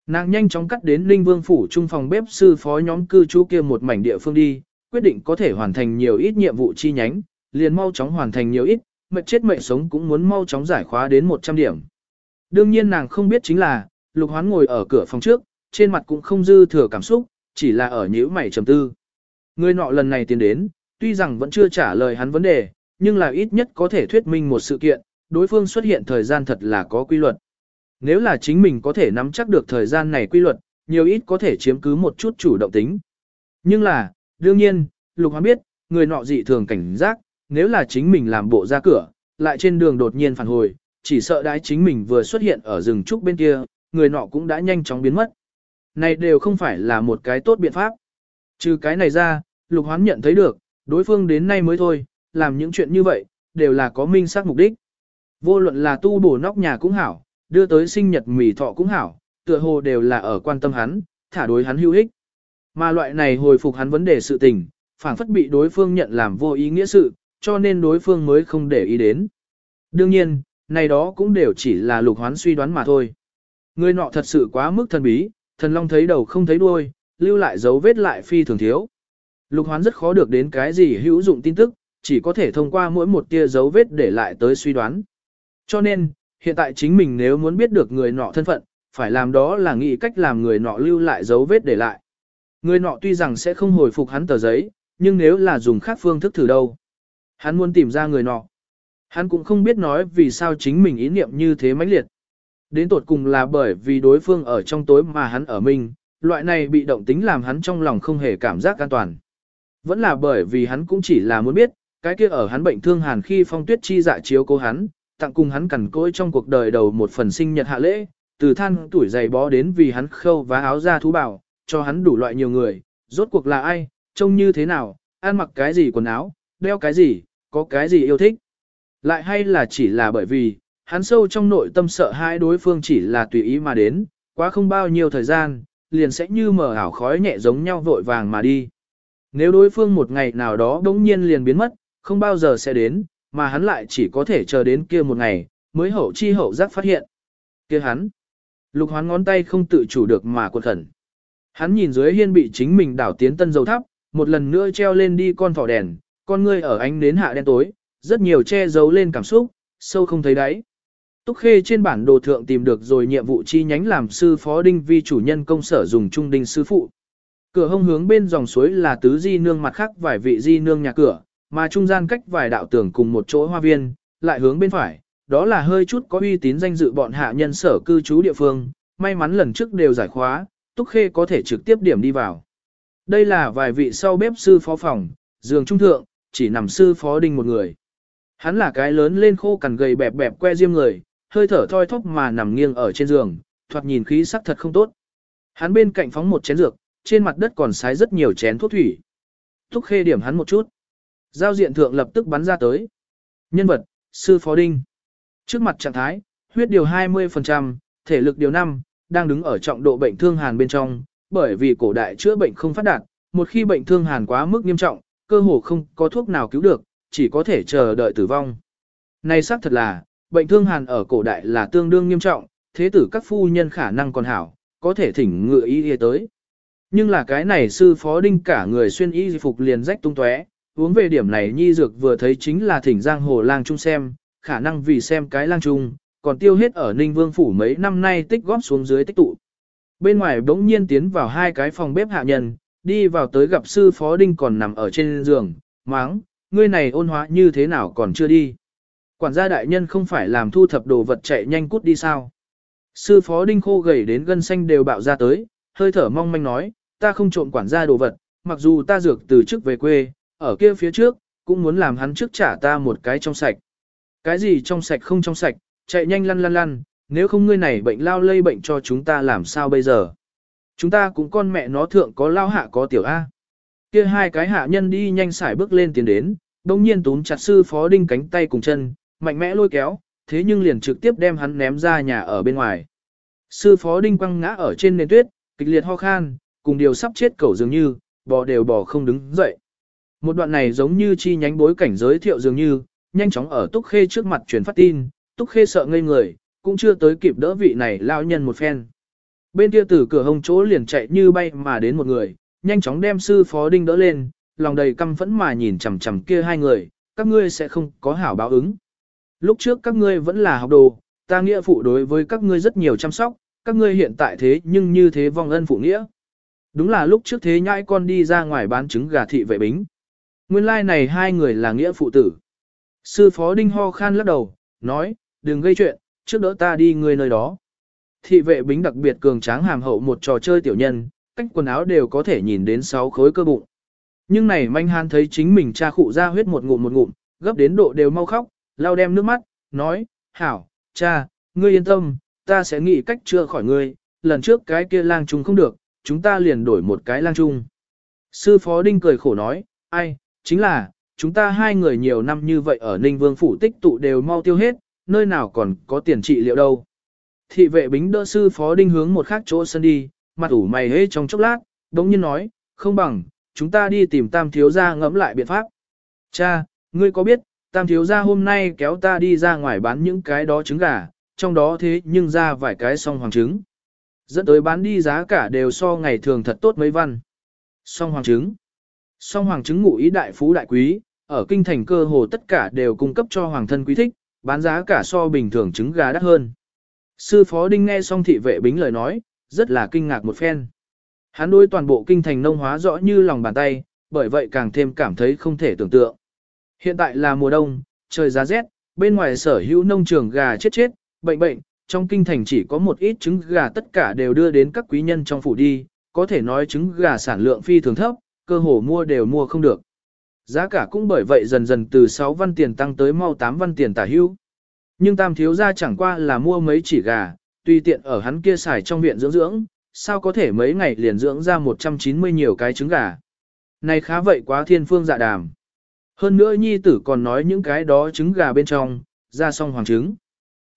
Nàng nhanh chóng cắt đến Linh Vương phủ trung phòng bếp sư phó nhóm cư trú kia một mảnh địa phương đi, quyết định có thể hoàn thành nhiều ít nhiệm vụ chi nhánh, liền mau chóng hoàn thành nhiều ít, mệt chết mệt sống cũng muốn mau chóng giải khóa đến 100 điểm. Đương nhiên nàng không biết chính là, Lục Hoán ngồi ở cửa phòng trước, trên mặt cũng không dư thừa cảm xúc, chỉ là ở nhíu mày trầm tư. Người nọ lần này tiến đến, tuy rằng vẫn chưa trả lời hắn vấn đề, nhưng là ít nhất có thể thuyết minh một sự kiện, đối phương xuất hiện thời gian thật là có quy luật. Nếu là chính mình có thể nắm chắc được thời gian này quy luật, nhiều ít có thể chiếm cứ một chút chủ động tính. Nhưng là, đương nhiên, Lục Hoán biết, người nọ dị thường cảnh giác, nếu là chính mình làm bộ ra cửa, lại trên đường đột nhiên phản hồi, chỉ sợ đãi chính mình vừa xuất hiện ở rừng trúc bên kia, người nọ cũng đã nhanh chóng biến mất. Này đều không phải là một cái tốt biện pháp. Trừ cái này ra, Lục Hoán nhận thấy được, đối phương đến nay mới thôi, làm những chuyện như vậy, đều là có minh xác mục đích. Vô luận là tu bổ nóc nhà cũng hảo, đưa tới sinh nhật mì thọ cũng hảo, tựa hồ đều là ở quan tâm hắn, thả đối hắn hữu ích. Mà loại này hồi phục hắn vấn đề sự tình, phản phất bị đối phương nhận làm vô ý nghĩa sự, cho nên đối phương mới không để ý đến. Đương nhiên, này đó cũng đều chỉ là lục hoán suy đoán mà thôi. Người nọ thật sự quá mức thần bí, thần long thấy đầu không thấy đuôi, lưu lại dấu vết lại phi thường thiếu. Lục hoán rất khó được đến cái gì hữu dụng tin tức, chỉ có thể thông qua mỗi một tia dấu vết để lại tới suy đoán. Cho nên, hiện tại chính mình nếu muốn biết được người nọ thân phận, phải làm đó là nghĩ cách làm người nọ lưu lại dấu vết để lại. Người nọ tuy rằng sẽ không hồi phục hắn tờ giấy, nhưng nếu là dùng khác phương thức thử đâu. Hắn muốn tìm ra người nọ. Hắn cũng không biết nói vì sao chính mình ý niệm như thế mãnh liệt. Đến tột cùng là bởi vì đối phương ở trong tối mà hắn ở mình, loại này bị động tính làm hắn trong lòng không hề cảm giác an toàn. Vẫn là bởi vì hắn cũng chỉ là muốn biết, cái kia ở hắn bệnh thương hàn khi phong tuyết chi dạ chiếu cố hắn, tặng cùng hắn cẩn cỗi trong cuộc đời đầu một phần sinh nhật hạ lễ, từ than tuổi dày bó đến vì hắn khâu và áo ra thú bảo, cho hắn đủ loại nhiều người, rốt cuộc là ai, trông như thế nào, ăn mặc cái gì quần áo, đeo cái gì, có cái gì yêu thích. Lại hay là chỉ là bởi vì, hắn sâu trong nội tâm sợ hai đối phương chỉ là tùy ý mà đến, quá không bao nhiêu thời gian, liền sẽ như mở ảo khói nhẹ giống nhau vội vàng mà đi. Nếu đối phương một ngày nào đó đống nhiên liền biến mất, không bao giờ sẽ đến, mà hắn lại chỉ có thể chờ đến kia một ngày, mới hậu chi hậu giác phát hiện. kia hắn, lục hoán ngón tay không tự chủ được mà quật khẩn. Hắn nhìn dưới hiên bị chính mình đảo tiến tân dầu thắp, một lần nữa treo lên đi con thỏ đèn, con ngươi ở ánh đến hạ đen tối, rất nhiều che giấu lên cảm xúc, sâu không thấy đáy. Túc Khê trên bản đồ thượng tìm được rồi nhiệm vụ chi nhánh làm sư phó đinh vi chủ nhân công sở dùng trung đinh sư phụ. Cửa hông hướng bên dòng suối là tứ di nương mặt khác vài vị di nương nhà cửa, mà trung gian cách vài đạo tường cùng một chỗ hoa viên, lại hướng bên phải, đó là hơi chút có uy tín danh dự bọn hạ nhân sở cư trú địa phương, may mắn lần trước đều giải khóa, Túc Khê có thể trực tiếp điểm đi vào. Đây là vài vị sau bếp sư phó phòng, giường trung thượng, chỉ nằm sư phó đinh một người. Hắn là cái lớn lên khô cằn gầy bẹp bẹp que diêm người, hơi thở thoi thóp mà nằm nghiêng ở trên giường, thoạt nhìn khí sắc thật không tốt. Hắn bên cạnh phóng một chén dược, trên mặt đất còn sái rất nhiều chén thuốc thủy. Thúc khê điểm hắn một chút. Giao diện thượng lập tức bắn ra tới. Nhân vật, sư phó đinh. Trước mặt trạng thái, huyết điều 20%, thể lực điều 5, đang đứng ở trọng độ bệnh thương hàn bên trong, bởi vì cổ đại chữa bệnh không phát đạt, một khi bệnh thương hàn quá mức nghiêm trọng, cơ hồ không có thuốc nào cứu được, chỉ có thể chờ đợi tử vong. Này xác thật là, bệnh thương hàn ở cổ đại là tương đương nghiêm trọng, thế tử các phu nhân khả năng còn hảo, có thể thỉnh ngựa y y tới. Nhưng là cái này sư phó đinh cả người xuyên y phục liền rách tung tóe, uống về điểm này nhi dược vừa thấy chính là thỉnh giang hồ lang trung xem, khả năng vì xem cái lang trung, còn tiêu hết ở Ninh Vương phủ mấy năm nay tích góp xuống dưới tích tụ. Bên ngoài bỗng nhiên tiến vào hai cái phòng bếp hạ nhân, đi vào tới gặp sư phó đinh còn nằm ở trên giường, máng, ngươi này ôn hóa như thế nào còn chưa đi. Quản gia đại nhân không phải làm thu thập đồ vật chạy nhanh cút đi sao. Sư phó đinh khô gầy đến gân xanh đều bạo ra tới, hơi thở mong manh nói, ta không trộm quản gia đồ vật, mặc dù ta dược từ trước về quê, ở kia phía trước, cũng muốn làm hắn trước trả ta một cái trong sạch. Cái gì trong sạch không trong sạch, chạy nhanh lăn lăn lăn, nếu không ngươi này bệnh lao lây bệnh cho chúng ta làm sao bây giờ. Chúng ta cũng con mẹ nó thượng có lao hạ có tiểu A. Kia hai cái hạ nhân đi nhanh sải bước lên tiến đến, đồng nhiên túm chặt sư phó đinh cánh tay cùng chân, mạnh mẽ lôi kéo, thế nhưng liền trực tiếp đem hắn ném ra nhà ở bên ngoài. Sư phó đinh quăng ngã ở trên nền tuyết, kịch liệt ho khan, cùng điều sắp chết cẩu dường như, bò đều bò không đứng dậy. Một đoạn này giống như chi nhánh bối cảnh giới thiệu dường như, nhanh chóng ở Túc Khê trước mặt truyền phát tin, Túc Khê sợ ngây người, cũng chưa tới kịp đỡ vị này lao nhân một phen. Bên kia từ cửa hông chỗ liền chạy như bay mà đến một người, nhanh chóng đem sư phó đinh đỡ lên, lòng đầy căm phẫn mà nhìn chằm chằm kia hai người, các ngươi sẽ không có hảo báo ứng. Lúc trước các ngươi vẫn là học đồ, ta nghĩa phụ đối với các ngươi rất nhiều chăm sóc, các ngươi hiện tại thế nhưng như thế vong ân phụ nghĩa. Đúng là lúc trước thế nhãi con đi ra ngoài bán trứng gà thị vệ bính. Nguyên lai like này hai người là nghĩa phụ tử. Sư phó đinh ho khan lắc đầu, nói, đừng gây chuyện, trước đỡ ta đi người nơi đó. Thị vệ bính đặc biệt cường tráng hàm hậu một trò chơi tiểu nhân, cách quần áo đều có thể nhìn đến sáu khối cơ bụng. Nhưng này manh han thấy chính mình cha khụ ra huyết một ngụm một ngụm, gấp đến độ đều mau khóc, lau đem nước mắt, nói, hảo, cha, ngươi yên tâm, ta sẽ nghĩ cách chữa khỏi ngươi, lần trước cái kia lang trung không được, chúng ta liền đổi một cái lang trung. Sư phó đinh cười khổ nói, ai, chính là, chúng ta hai người nhiều năm như vậy ở Ninh Vương Phủ tích tụ đều mau tiêu hết, nơi nào còn có tiền trị liệu đâu. Thị vệ bính đỡ sư phó đinh hướng một khác chỗ sân đi, mặt ủ mày hế trong chốc lát, đống nhiên nói, không bằng, chúng ta đi tìm tam thiếu gia ngẫm lại biện pháp. Cha, ngươi có biết, tam thiếu gia hôm nay kéo ta đi ra ngoài bán những cái đó trứng gà, trong đó thế nhưng ra vài cái song hoàng trứng. Dẫn tới bán đi giá cả đều so ngày thường thật tốt mấy văn. Song hoàng trứng. Song hoàng trứng ngụ ý đại phú đại quý, ở kinh thành cơ hồ tất cả đều cung cấp cho hoàng thân quý thích, bán giá cả so bình thường trứng gà đắt hơn. Sư phó đinh nghe xong thị vệ bính lời nói, rất là kinh ngạc một phen. Hắn đối toàn bộ kinh thành nông hóa rõ như lòng bàn tay, bởi vậy càng thêm cảm thấy không thể tưởng tượng. Hiện tại là mùa đông, trời giá rét, bên ngoài sở hữu nông trường gà chết chết, bệnh bệnh, trong kinh thành chỉ có một ít trứng gà tất cả đều đưa đến các quý nhân trong phủ đi, có thể nói trứng gà sản lượng phi thường thấp, cơ hồ mua đều mua không được. Giá cả cũng bởi vậy dần dần từ 6 văn tiền tăng tới mau 8 văn tiền tả hưu. Nhưng tam thiếu gia chẳng qua là mua mấy chỉ gà, tùy tiện ở hắn kia xài trong viện dưỡng dưỡng, sao có thể mấy ngày liền dưỡng ra 190 nhiều cái trứng gà. Này khá vậy quá thiên phương dạ đàm. Hơn nữa nhi tử còn nói những cái đó trứng gà bên trong, ra xong hoàng trứng.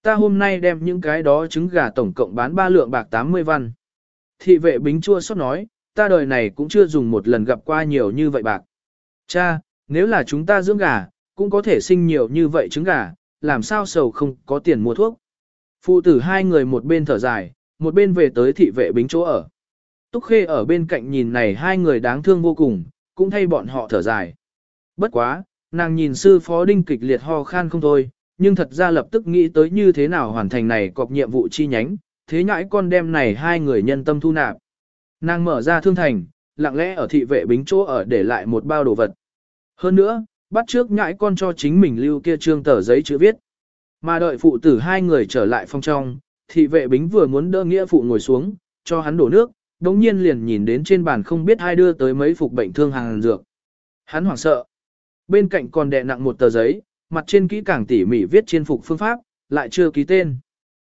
Ta hôm nay đem những cái đó trứng gà tổng cộng bán ba lượng bạc 80 văn. Thị vệ bính chua xót nói, ta đời này cũng chưa dùng một lần gặp qua nhiều như vậy bạc. Cha, nếu là chúng ta dưỡng gà, cũng có thể sinh nhiều như vậy trứng gà, làm sao sầu không có tiền mua thuốc. Phụ tử hai người một bên thở dài, một bên về tới thị vệ bính chỗ ở. Túc Khê ở bên cạnh nhìn này hai người đáng thương vô cùng, cũng thay bọn họ thở dài. Bất quá, nàng nhìn sư phó đinh kịch liệt ho khan không thôi, nhưng thật ra lập tức nghĩ tới như thế nào hoàn thành này cọp nhiệm vụ chi nhánh, thế nhãi con đem này hai người nhân tâm thu nạp. Nàng mở ra thương thành, lặng lẽ ở thị vệ bính chỗ ở để lại một bao đồ vật. Hơn nữa, bắt trước nhãi con cho chính mình lưu kia trương tờ giấy chữ viết. Mà đợi phụ tử hai người trở lại phòng trong, thị vệ bính vừa muốn đỡ nghĩa phụ ngồi xuống, cho hắn đổ nước, đống nhiên liền nhìn đến trên bàn không biết ai đưa tới mấy phục bệnh thương hàng dược. Hắn hoảng sợ. Bên cạnh còn đè nặng một tờ giấy, mặt trên kỹ càng tỉ mỉ viết trên phục phương pháp, lại chưa ký tên.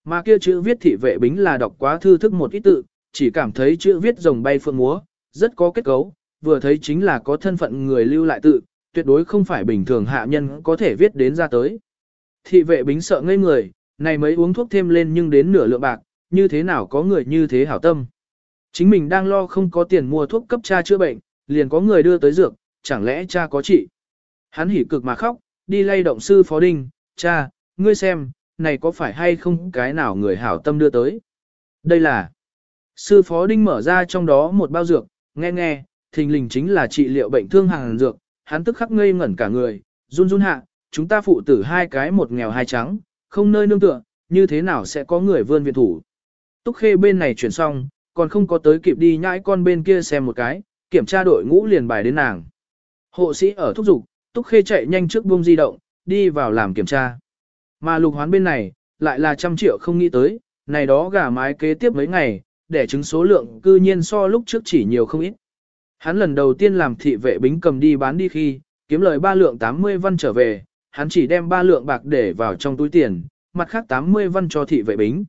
Mà kia chữ viết thị vệ bính là đọc quá thư thức một ít tự, chỉ cảm thấy chữ viết rồng bay phượng múa, rất có kết cấu, vừa thấy chính là có thân phận người lưu lại tự, tuyệt đối không phải bình thường hạ nhân có thể viết đến ra tới. Thị vệ bính sợ ngây người, này mới uống thuốc thêm lên nhưng đến nửa lượng bạc, như thế nào có người như thế hảo tâm. Chính mình đang lo không có tiền mua thuốc cấp cha chữa bệnh, liền có người đưa tới dược, chẳng lẽ cha có trị. Hắn hỉ cực mà khóc, đi lay động sư phó đinh, cha, ngươi xem, này có phải hay không cái nào người hảo tâm đưa tới. Đây là, sư phó đinh mở ra trong đó một bao dược, nghe nghe, thình lình chính là trị liệu bệnh thương hàng dược, hắn tức khắc ngây ngẩn cả người, run run hạ, chúng ta phụ tử hai cái một nghèo hai trắng, không nơi nương tựa, như thế nào sẽ có người vươn viện thủ. Túc khê bên này chuyển xong, còn không có tới kịp đi nhãi con bên kia xem một cái, kiểm tra đội ngũ liền bài đến nàng. Hộ sĩ ở thúc dục, Túc Khê chạy nhanh trước buông di động, đi vào làm kiểm tra. Mà lục hoán bên này, lại là trăm triệu không nghĩ tới, này đó gà mái kế tiếp mấy ngày, để chứng số lượng cư nhiên so lúc trước chỉ nhiều không ít. Hắn lần đầu tiên làm thị vệ bính cầm đi bán đi khi, kiếm lời ba lượng 80 văn trở về, hắn chỉ đem ba lượng bạc để vào trong túi tiền, mặt khác 80 văn cho thị vệ bính.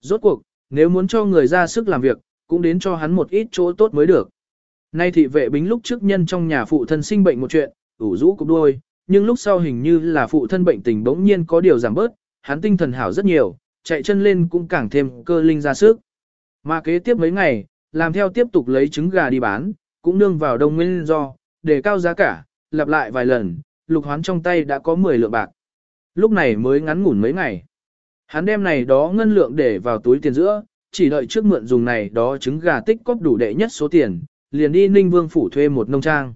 Rốt cuộc, nếu muốn cho người ra sức làm việc, cũng đến cho hắn một ít chỗ tốt mới được. Nay thị vệ bính lúc trước nhân trong nhà phụ thân sinh bệnh một chuyện, ủ rũ cục đuôi, nhưng lúc sau hình như là phụ thân bệnh tình bỗng nhiên có điều giảm bớt, hắn tinh thần hảo rất nhiều, chạy chân lên cũng càng thêm cơ linh ra sức. Mà kế tiếp mấy ngày, làm theo tiếp tục lấy trứng gà đi bán, cũng nương vào đông nguyên do, để cao giá cả, lặp lại vài lần, lục hoán trong tay đã có 10 lượng bạc. Lúc này mới ngắn ngủn mấy ngày. Hắn đem này đó ngân lượng để vào túi tiền giữa, chỉ đợi trước mượn dùng này đó trứng gà tích cóp đủ đệ nhất số tiền, liền đi Ninh Vương phủ thuê một nông trang.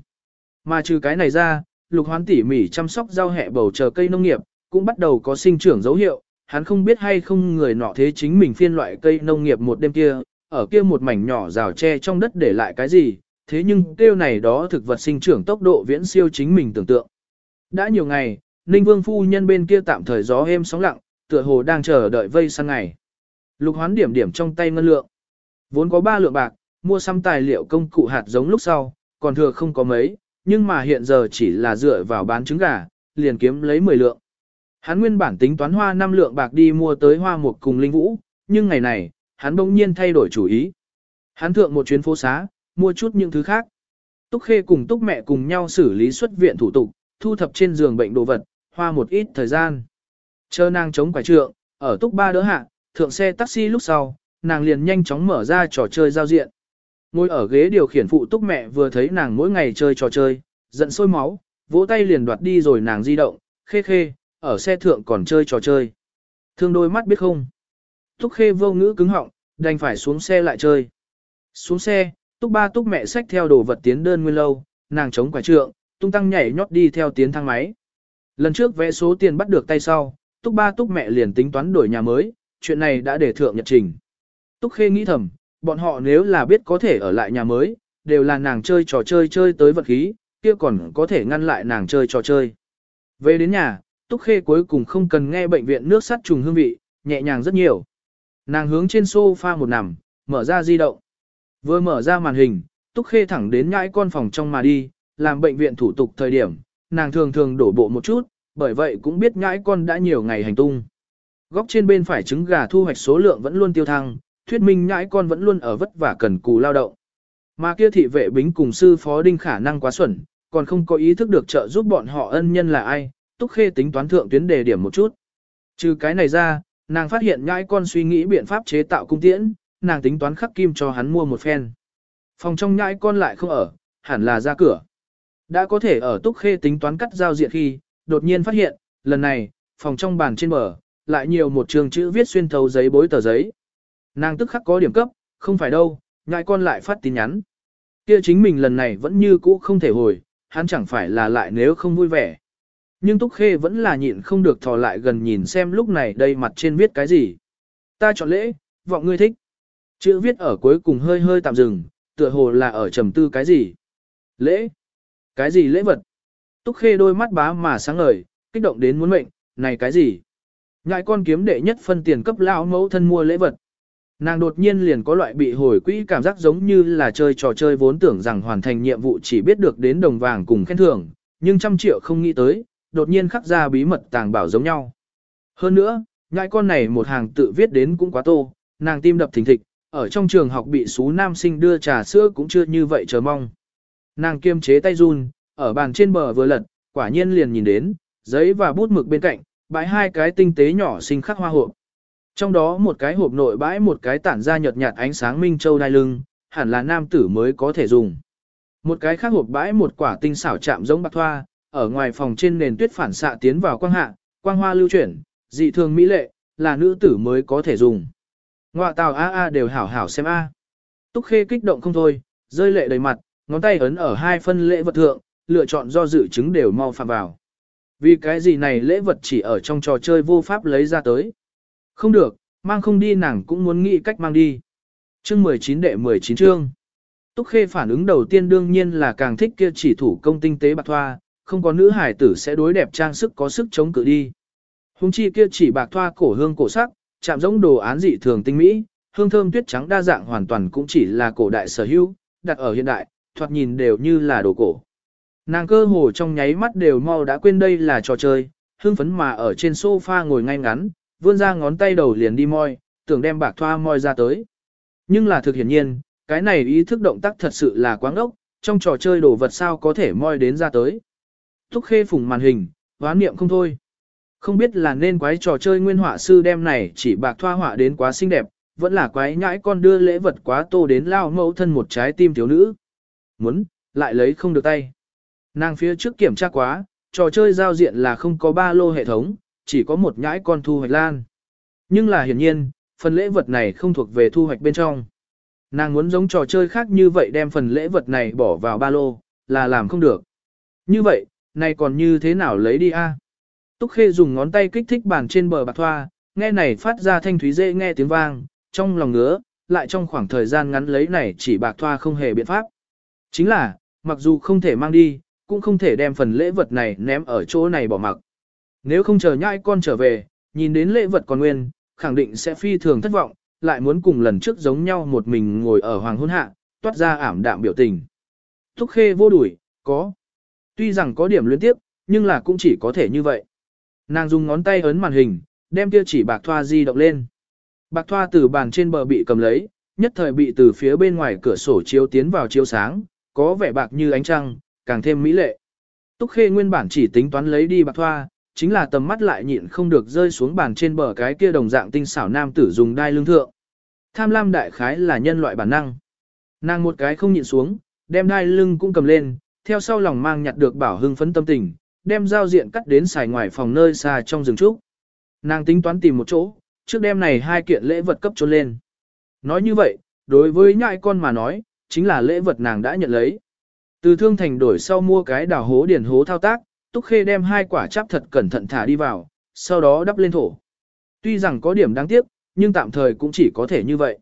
Mà trừ cái này ra, lục hoán tỉ mỉ chăm sóc rau hẹ bầu chờ cây nông nghiệp, cũng bắt đầu có sinh trưởng dấu hiệu, hắn không biết hay không người nọ thế chính mình phiên loại cây nông nghiệp một đêm kia, ở kia một mảnh nhỏ rào tre trong đất để lại cái gì, thế nhưng kêu này đó thực vật sinh trưởng tốc độ viễn siêu chính mình tưởng tượng. Đã nhiều ngày, Ninh Vương phu nhân bên kia tạm thời gió êm sóng lặng, tựa hồ đang chờ đợi vây sang ngày. Lục hoán điểm điểm trong tay ngân lượng. Vốn có 3 lượng bạc, mua xăm tài liệu công cụ hạt giống lúc sau, còn thừa không có mấy, nhưng mà hiện giờ chỉ là dựa vào bán trứng gà, liền kiếm lấy 10 lượng. Hắn nguyên bản tính toán hoa 5 lượng bạc đi mua tới hoa một cùng linh vũ, nhưng ngày này, hắn bỗng nhiên thay đổi chủ ý. Hắn thượng một chuyến phố xá, mua chút những thứ khác. Túc Khê cùng Túc mẹ cùng nhau xử lý xuất viện thủ tục, thu thập trên giường bệnh đồ vật, hoa một ít thời gian. Chờ nàng chống quải trượng, ở Túc Ba đỡ hạ, thượng xe taxi lúc sau, nàng liền nhanh chóng mở ra trò chơi giao diện. Ngồi ở ghế điều khiển phụ túc mẹ vừa thấy nàng mỗi ngày chơi trò chơi, giận sôi máu, vỗ tay liền đoạt đi rồi nàng di động, khê khê, ở xe thượng còn chơi trò chơi. Thương đôi mắt biết không? Túc khê vô ngữ cứng họng, đành phải xuống xe lại chơi. Xuống xe, túc ba túc mẹ xách theo đồ vật tiến đơn nguyên lâu, nàng chống quả trượng, tung tăng nhảy nhót đi theo tiến thang máy. Lần trước vẽ số tiền bắt được tay sau, túc ba túc mẹ liền tính toán đổi nhà mới, chuyện này đã để thượng nhật trình. Túc khê nghĩ thầm, bọn họ nếu là biết có thể ở lại nhà mới, đều là nàng chơi trò chơi chơi tới vật khí, kia còn có thể ngăn lại nàng chơi trò chơi. Về đến nhà, Túc Khê cuối cùng không cần nghe bệnh viện nước sắt trùng hương vị, nhẹ nhàng rất nhiều. Nàng hướng trên sofa một nằm, mở ra di động. Vừa mở ra màn hình, Túc Khê thẳng đến nhãi con phòng trong mà đi, làm bệnh viện thủ tục thời điểm, nàng thường thường đổ bộ một chút, bởi vậy cũng biết nhãi con đã nhiều ngày hành tung. Góc trên bên phải trứng gà thu hoạch số lượng vẫn luôn tiêu thăng, thuyết minh nhãi con vẫn luôn ở vất vả cần cù lao động. Mà kia thị vệ bính cùng sư phó đinh khả năng quá xuẩn, còn không có ý thức được trợ giúp bọn họ ân nhân là ai, túc khê tính toán thượng tuyến đề điểm một chút. Trừ cái này ra, nàng phát hiện nhãi con suy nghĩ biện pháp chế tạo cung tiễn, nàng tính toán khắc kim cho hắn mua một phen. Phòng trong nhãi con lại không ở, hẳn là ra cửa. Đã có thể ở túc khê tính toán cắt giao diện khi, đột nhiên phát hiện, lần này, phòng trong bàn trên bờ, lại nhiều một trường chữ viết xuyên thấu giấy bối tờ giấy. Nàng tức khắc có điểm cấp, không phải đâu, ngại con lại phát tin nhắn. Kia chính mình lần này vẫn như cũ không thể hồi, hắn chẳng phải là lại nếu không vui vẻ. Nhưng Túc Khê vẫn là nhịn không được thò lại gần nhìn xem lúc này đây mặt trên viết cái gì. Ta chọn lễ, vọng ngươi thích. Chữ viết ở cuối cùng hơi hơi tạm dừng, tựa hồ là ở trầm tư cái gì. Lễ? Cái gì lễ vật? Túc Khê đôi mắt bá mà sáng ngời, kích động đến muốn mệnh, này cái gì? Ngại con kiếm đệ nhất phân tiền cấp lão mẫu thân mua lễ vật. Nàng đột nhiên liền có loại bị hồi quỹ cảm giác giống như là chơi trò chơi vốn tưởng rằng hoàn thành nhiệm vụ chỉ biết được đến đồng vàng cùng khen thưởng, nhưng trăm triệu không nghĩ tới, đột nhiên khắc ra bí mật tàng bảo giống nhau. Hơn nữa, ngại con này một hàng tự viết đến cũng quá tô, nàng tim đập thình thịch, ở trong trường học bị xú nam sinh đưa trà sữa cũng chưa như vậy chờ mong. Nàng kiềm chế tay run, ở bàn trên bờ vừa lật, quả nhiên liền nhìn đến, giấy và bút mực bên cạnh, bãi hai cái tinh tế nhỏ xinh khắc hoa hộp. Trong đó một cái hộp nội bãi một cái tản ra nhợt nhạt ánh sáng minh châu đai lưng, hẳn là nam tử mới có thể dùng. Một cái khác hộp bãi một quả tinh xảo chạm giống bạc thoa, ở ngoài phòng trên nền tuyết phản xạ tiến vào quang hạ, quang hoa lưu chuyển, dị thường mỹ lệ, là nữ tử mới có thể dùng. Ngoạ tào a a đều hảo hảo xem a. Túc khê kích động không thôi, rơi lệ đầy mặt, ngón tay ấn ở hai phân lễ vật thượng, lựa chọn do dự chứng đều mau phạm vào. Vì cái gì này lễ vật chỉ ở trong trò chơi vô pháp lấy ra tới. Không được, mang không đi nàng cũng muốn nghĩ cách mang đi. Chương 19 đệ 19 chương. Túc Khê phản ứng đầu tiên đương nhiên là càng thích kia chỉ thủ công tinh tế bạc thoa, không có nữ hải tử sẽ đối đẹp trang sức có sức chống cự đi. Hùng chi kia chỉ bạc thoa cổ hương cổ sắc, chạm giống đồ án dị thường tinh mỹ, hương thơm tuyết trắng đa dạng hoàn toàn cũng chỉ là cổ đại sở hữu, đặt ở hiện đại, thoạt nhìn đều như là đồ cổ. Nàng cơ hồ trong nháy mắt đều mau đã quên đây là trò chơi, hương phấn mà ở trên sofa ngồi ngay ngắn, vươn ra ngón tay đầu liền đi moi, tưởng đem bạc thoa moi ra tới. Nhưng là thực hiển nhiên, cái này ý thức động tác thật sự là quá ngốc. trong trò chơi đồ vật sao có thể moi đến ra tới. Thúc khê phùng màn hình, hoán niệm không thôi. Không biết là nên quái trò chơi nguyên họa sư đem này chỉ bạc thoa họa đến quá xinh đẹp, vẫn là quái nhãi con đưa lễ vật quá tô đến lao mẫu thân một trái tim thiếu nữ. Muốn, lại lấy không được tay. Nàng phía trước kiểm tra quá, trò chơi giao diện là không có ba lô hệ thống, chỉ có một nhãi con thu hoạch lan. Nhưng là hiển nhiên, phần lễ vật này không thuộc về thu hoạch bên trong. Nàng muốn giống trò chơi khác như vậy đem phần lễ vật này bỏ vào ba lô, là làm không được. Như vậy, này còn như thế nào lấy đi a? Túc Khê dùng ngón tay kích thích bàn trên bờ bạc thoa, nghe này phát ra thanh thúy dễ nghe tiếng vang, trong lòng ngứa, lại trong khoảng thời gian ngắn lấy này chỉ bạc thoa không hề biện pháp. Chính là, mặc dù không thể mang đi, cũng không thể đem phần lễ vật này ném ở chỗ này bỏ mặc. Nếu không chờ nhãi con trở về, nhìn đến lễ vật còn nguyên, khẳng định sẽ phi thường thất vọng, lại muốn cùng lần trước giống nhau một mình ngồi ở hoàng hôn hạ, toát ra ảm đạm biểu tình. Thúc khê vô đuổi, có. Tuy rằng có điểm liên tiếp, nhưng là cũng chỉ có thể như vậy. Nàng dùng ngón tay ấn màn hình, đem kia chỉ bạc thoa di động lên. Bạc thoa từ bàn trên bờ bị cầm lấy, nhất thời bị từ phía bên ngoài cửa sổ chiếu tiến vào chiếu sáng, có vẻ bạc như ánh trăng, càng thêm mỹ lệ. Túc Khê nguyên bản chỉ tính toán lấy đi bạc thoa, chính là tầm mắt lại nhịn không được rơi xuống bàn trên bờ cái kia đồng dạng tinh xảo nam tử dùng đai lương thượng. Tham lam đại khái là nhân loại bản năng. Nàng một cái không nhịn xuống, đem đai lưng cũng cầm lên, theo sau lòng mang nhặt được bảo hưng phấn tâm tình, đem giao diện cắt đến xài ngoài phòng nơi xa trong rừng trúc. Nàng tính toán tìm một chỗ, trước đêm này hai kiện lễ vật cấp trốn lên. Nói như vậy, đối với nhại con mà nói, chính là lễ vật nàng đã nhận lấy. Từ thương thành đổi sau mua cái đào hố điển hố thao tác, Túc Khê đem hai quả chắp thật cẩn thận thả đi vào, sau đó đắp lên thổ. Tuy rằng có điểm đáng tiếc, nhưng tạm thời cũng chỉ có thể như vậy.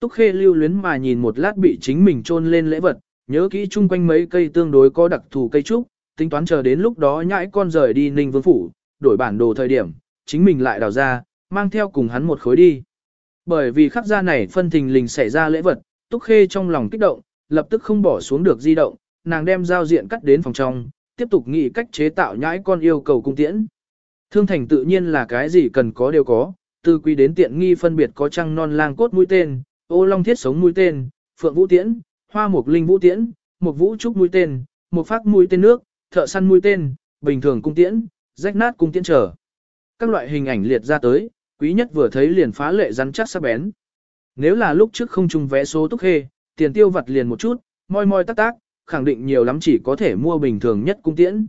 Túc Khê lưu luyến mà nhìn một lát bị chính mình chôn lên lễ vật, nhớ kỹ chung quanh mấy cây tương đối có đặc thù cây trúc, tính toán chờ đến lúc đó nhãi con rời đi Ninh Vương Phủ, đổi bản đồ thời điểm, chính mình lại đào ra, mang theo cùng hắn một khối đi. Bởi vì khắc gia này phân thình lình xảy ra lễ vật, Túc Khê trong lòng kích động, lập tức không bỏ xuống được di động, nàng đem giao diện cắt đến phòng trong, tiếp tục nghĩ cách chế tạo nhãi con yêu cầu cung tiễn. Thương thành tự nhiên là cái gì cần có đều có, từ quy đến tiện nghi phân biệt có trăng non lang cốt mũi tên, ô long thiết sống mũi tên, phượng vũ tiễn, hoa mục linh vũ tiễn, một vũ trúc mũi tên, một phát mũi tên nước, thợ săn mũi tên, bình thường cung tiễn, rách nát cung tiễn trở. Các loại hình ảnh liệt ra tới, quý nhất vừa thấy liền phá lệ rắn chắc sắc bén. Nếu là lúc trước không trùng vé số túc khê, tiền tiêu vặt liền một chút, moi moi tắc tác, khẳng định nhiều lắm chỉ có thể mua bình thường nhất cung tiễn.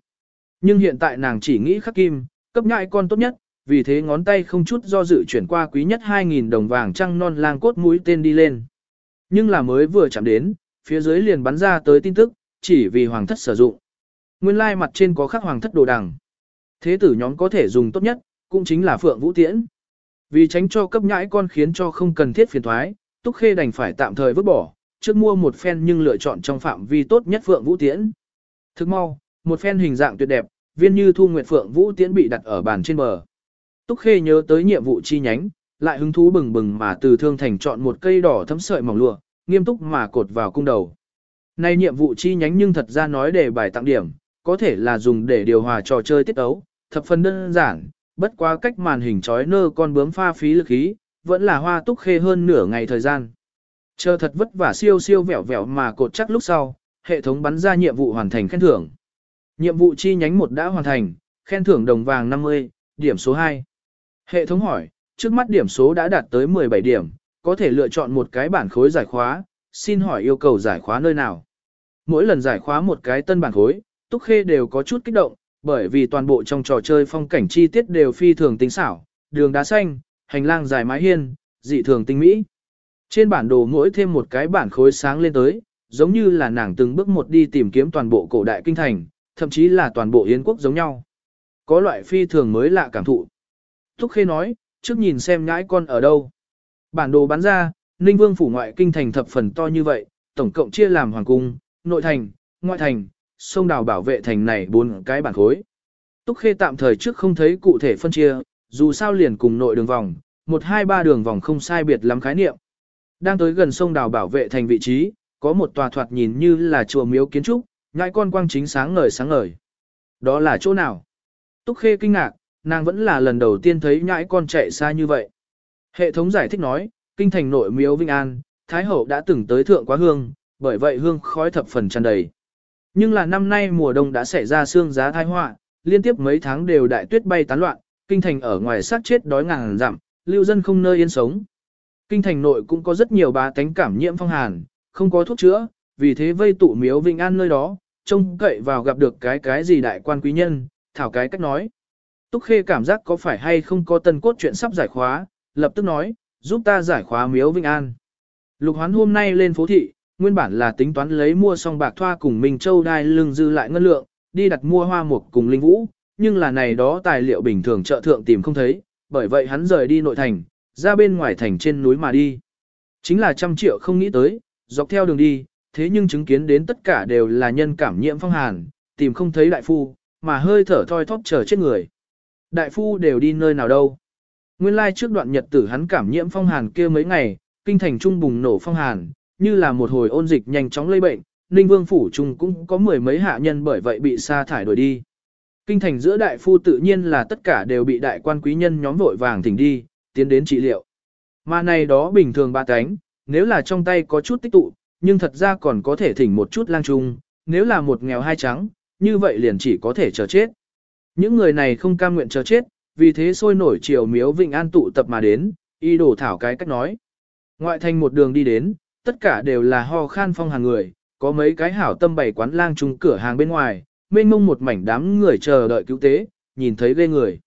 Nhưng hiện tại nàng chỉ nghĩ khắc kim, cấp nhại con tốt nhất, vì thế ngón tay không chút do dự chuyển qua quý nhất 2.000 đồng vàng trăng non lang cốt mũi tên đi lên. Nhưng là mới vừa chạm đến, phía dưới liền bắn ra tới tin tức, chỉ vì hoàng thất sử dụng. Nguyên lai mặt trên có khắc hoàng thất đồ đằng. Thế tử nhóm có thể dùng tốt nhất, cũng chính là phượng vũ tiễn. Vì tránh cho cấp nhãi con khiến cho không cần thiết phiền thoái, Túc Khê đành phải tạm thời vứt bỏ, trước mua một phen nhưng lựa chọn trong phạm vi tốt nhất phượng vũ tiễn. Thức mau, một phen hình dạng tuyệt đẹp, viên như thu nguyệt phượng vũ tiễn bị đặt ở bàn trên bờ. Túc Khê nhớ tới nhiệm vụ chi nhánh, lại hứng thú bừng bừng mà từ thương thành chọn một cây đỏ thấm sợi mỏng lụa, nghiêm túc mà cột vào cung đầu. Này nhiệm vụ chi nhánh nhưng thật ra nói để bài tặng điểm, có thể là dùng để điều hòa trò chơi tiết ấu, thập phần đơn giản, bất quá cách màn hình chói nơ con bướm pha phí lực khí, vẫn là hoa túc khê hơn nửa ngày thời gian. Chờ thật vất vả siêu siêu vẹo vẹo mà cột chắc lúc sau, hệ thống bắn ra nhiệm vụ hoàn thành khen thưởng. Nhiệm vụ chi nhánh 1 đã hoàn thành, khen thưởng đồng vàng 50, điểm số 2. Hệ thống hỏi, trước mắt điểm số đã đạt tới 17 điểm, có thể lựa chọn một cái bản khối giải khóa, xin hỏi yêu cầu giải khóa nơi nào. Mỗi lần giải khóa một cái tân bản khối, Túc Khê đều có chút kích động, bởi vì toàn bộ trong trò chơi phong cảnh chi tiết đều phi thường tinh xảo, đường đá xanh, hành lang dài mái hiên, dị thường tinh mỹ. Trên bản đồ mỗi thêm một cái bản khối sáng lên tới, giống như là nàng từng bước một đi tìm kiếm toàn bộ cổ đại kinh thành, thậm chí là toàn bộ Yến quốc giống nhau. Có loại phi thường mới lạ cảm thụ. Thúc Khê nói, trước nhìn xem nhãi con ở đâu. Bản đồ bán ra, Ninh Vương phủ ngoại kinh thành thập phần to như vậy, tổng cộng chia làm hoàng cung, nội thành, ngoại thành, sông đào bảo vệ thành này bốn cái bản khối. Túc Khê tạm thời trước không thấy cụ thể phân chia, dù sao liền cùng nội đường vòng, một hai ba đường vòng không sai biệt lắm khái niệm. Đang tới gần sông đào bảo vệ thành vị trí, có một tòa thoạt nhìn như là chùa miếu kiến trúc, nhãi con quang chính sáng ngời sáng ngời. Đó là chỗ nào? Túc Khê kinh ngạc, nàng vẫn là lần đầu tiên thấy nhãi con chạy xa như vậy. Hệ thống giải thích nói, kinh thành nội miếu Vinh An, Thái Hậu đã từng tới thượng quá hương, bởi vậy hương khói thập phần tràn đầy. Nhưng là năm nay mùa đông đã xảy ra xương giá thai họa, liên tiếp mấy tháng đều đại tuyết bay tán loạn, kinh thành ở ngoài sát chết đói ngàn dặm, lưu dân không nơi yên sống. Kinh thành nội cũng có rất nhiều bá tánh cảm nhiễm phong hàn, không có thuốc chữa, vì thế vây tụ miếu Vinh An nơi đó, trông cậy vào gặp được cái cái gì đại quan quý nhân, thảo cái cách nói. Túc Khê cảm giác có phải hay không có tân cốt chuyện sắp giải khóa, lập tức nói, giúp ta giải khóa miếu Vinh An. Lục hoán hôm nay lên phố thị, nguyên bản là tính toán lấy mua xong bạc thoa cùng Minh Châu đai lưng dư lại ngân lượng, đi đặt mua hoa mục cùng linh vũ, nhưng là này đó tài liệu bình thường chợ thượng tìm không thấy, bởi vậy hắn rời đi nội thành, ra bên ngoài thành trên núi mà đi. Chính là trăm triệu không nghĩ tới, dọc theo đường đi, thế nhưng chứng kiến đến tất cả đều là nhân cảm nhiễm phong hàn, tìm không thấy đại phu, mà hơi thở thoi thóp chờ chết người. Đại phu đều đi nơi nào đâu. Nguyên lai trước đoạn nhật tử hắn cảm nhiễm phong hàn kia mấy ngày, kinh thành trung bùng nổ phong hàn, như là một hồi ôn dịch nhanh chóng lây bệnh, Ninh Vương phủ trung cũng có mười mấy hạ nhân bởi vậy bị sa thải đuổi đi. Kinh thành giữa đại phu tự nhiên là tất cả đều bị đại quan quý nhân nhóm vội vàng thỉnh đi, tiến đến trị liệu. Mà này đó bình thường ba cánh, nếu là trong tay có chút tích tụ, nhưng thật ra còn có thể thỉnh một chút lang trung, nếu là một nghèo hai trắng, như vậy liền chỉ có thể chờ chết. Những người này không cam nguyện chờ chết, vì thế sôi nổi chiều miếu Vịnh An tụ tập mà đến, y đổ thảo cái cách nói. Ngoại thành một đường đi đến, tất cả đều là ho khan phong hàng người, có mấy cái hảo tâm bày quán lang trung cửa hàng bên ngoài, mênh mông một mảnh đám người chờ đợi cứu tế, nhìn thấy ghê người.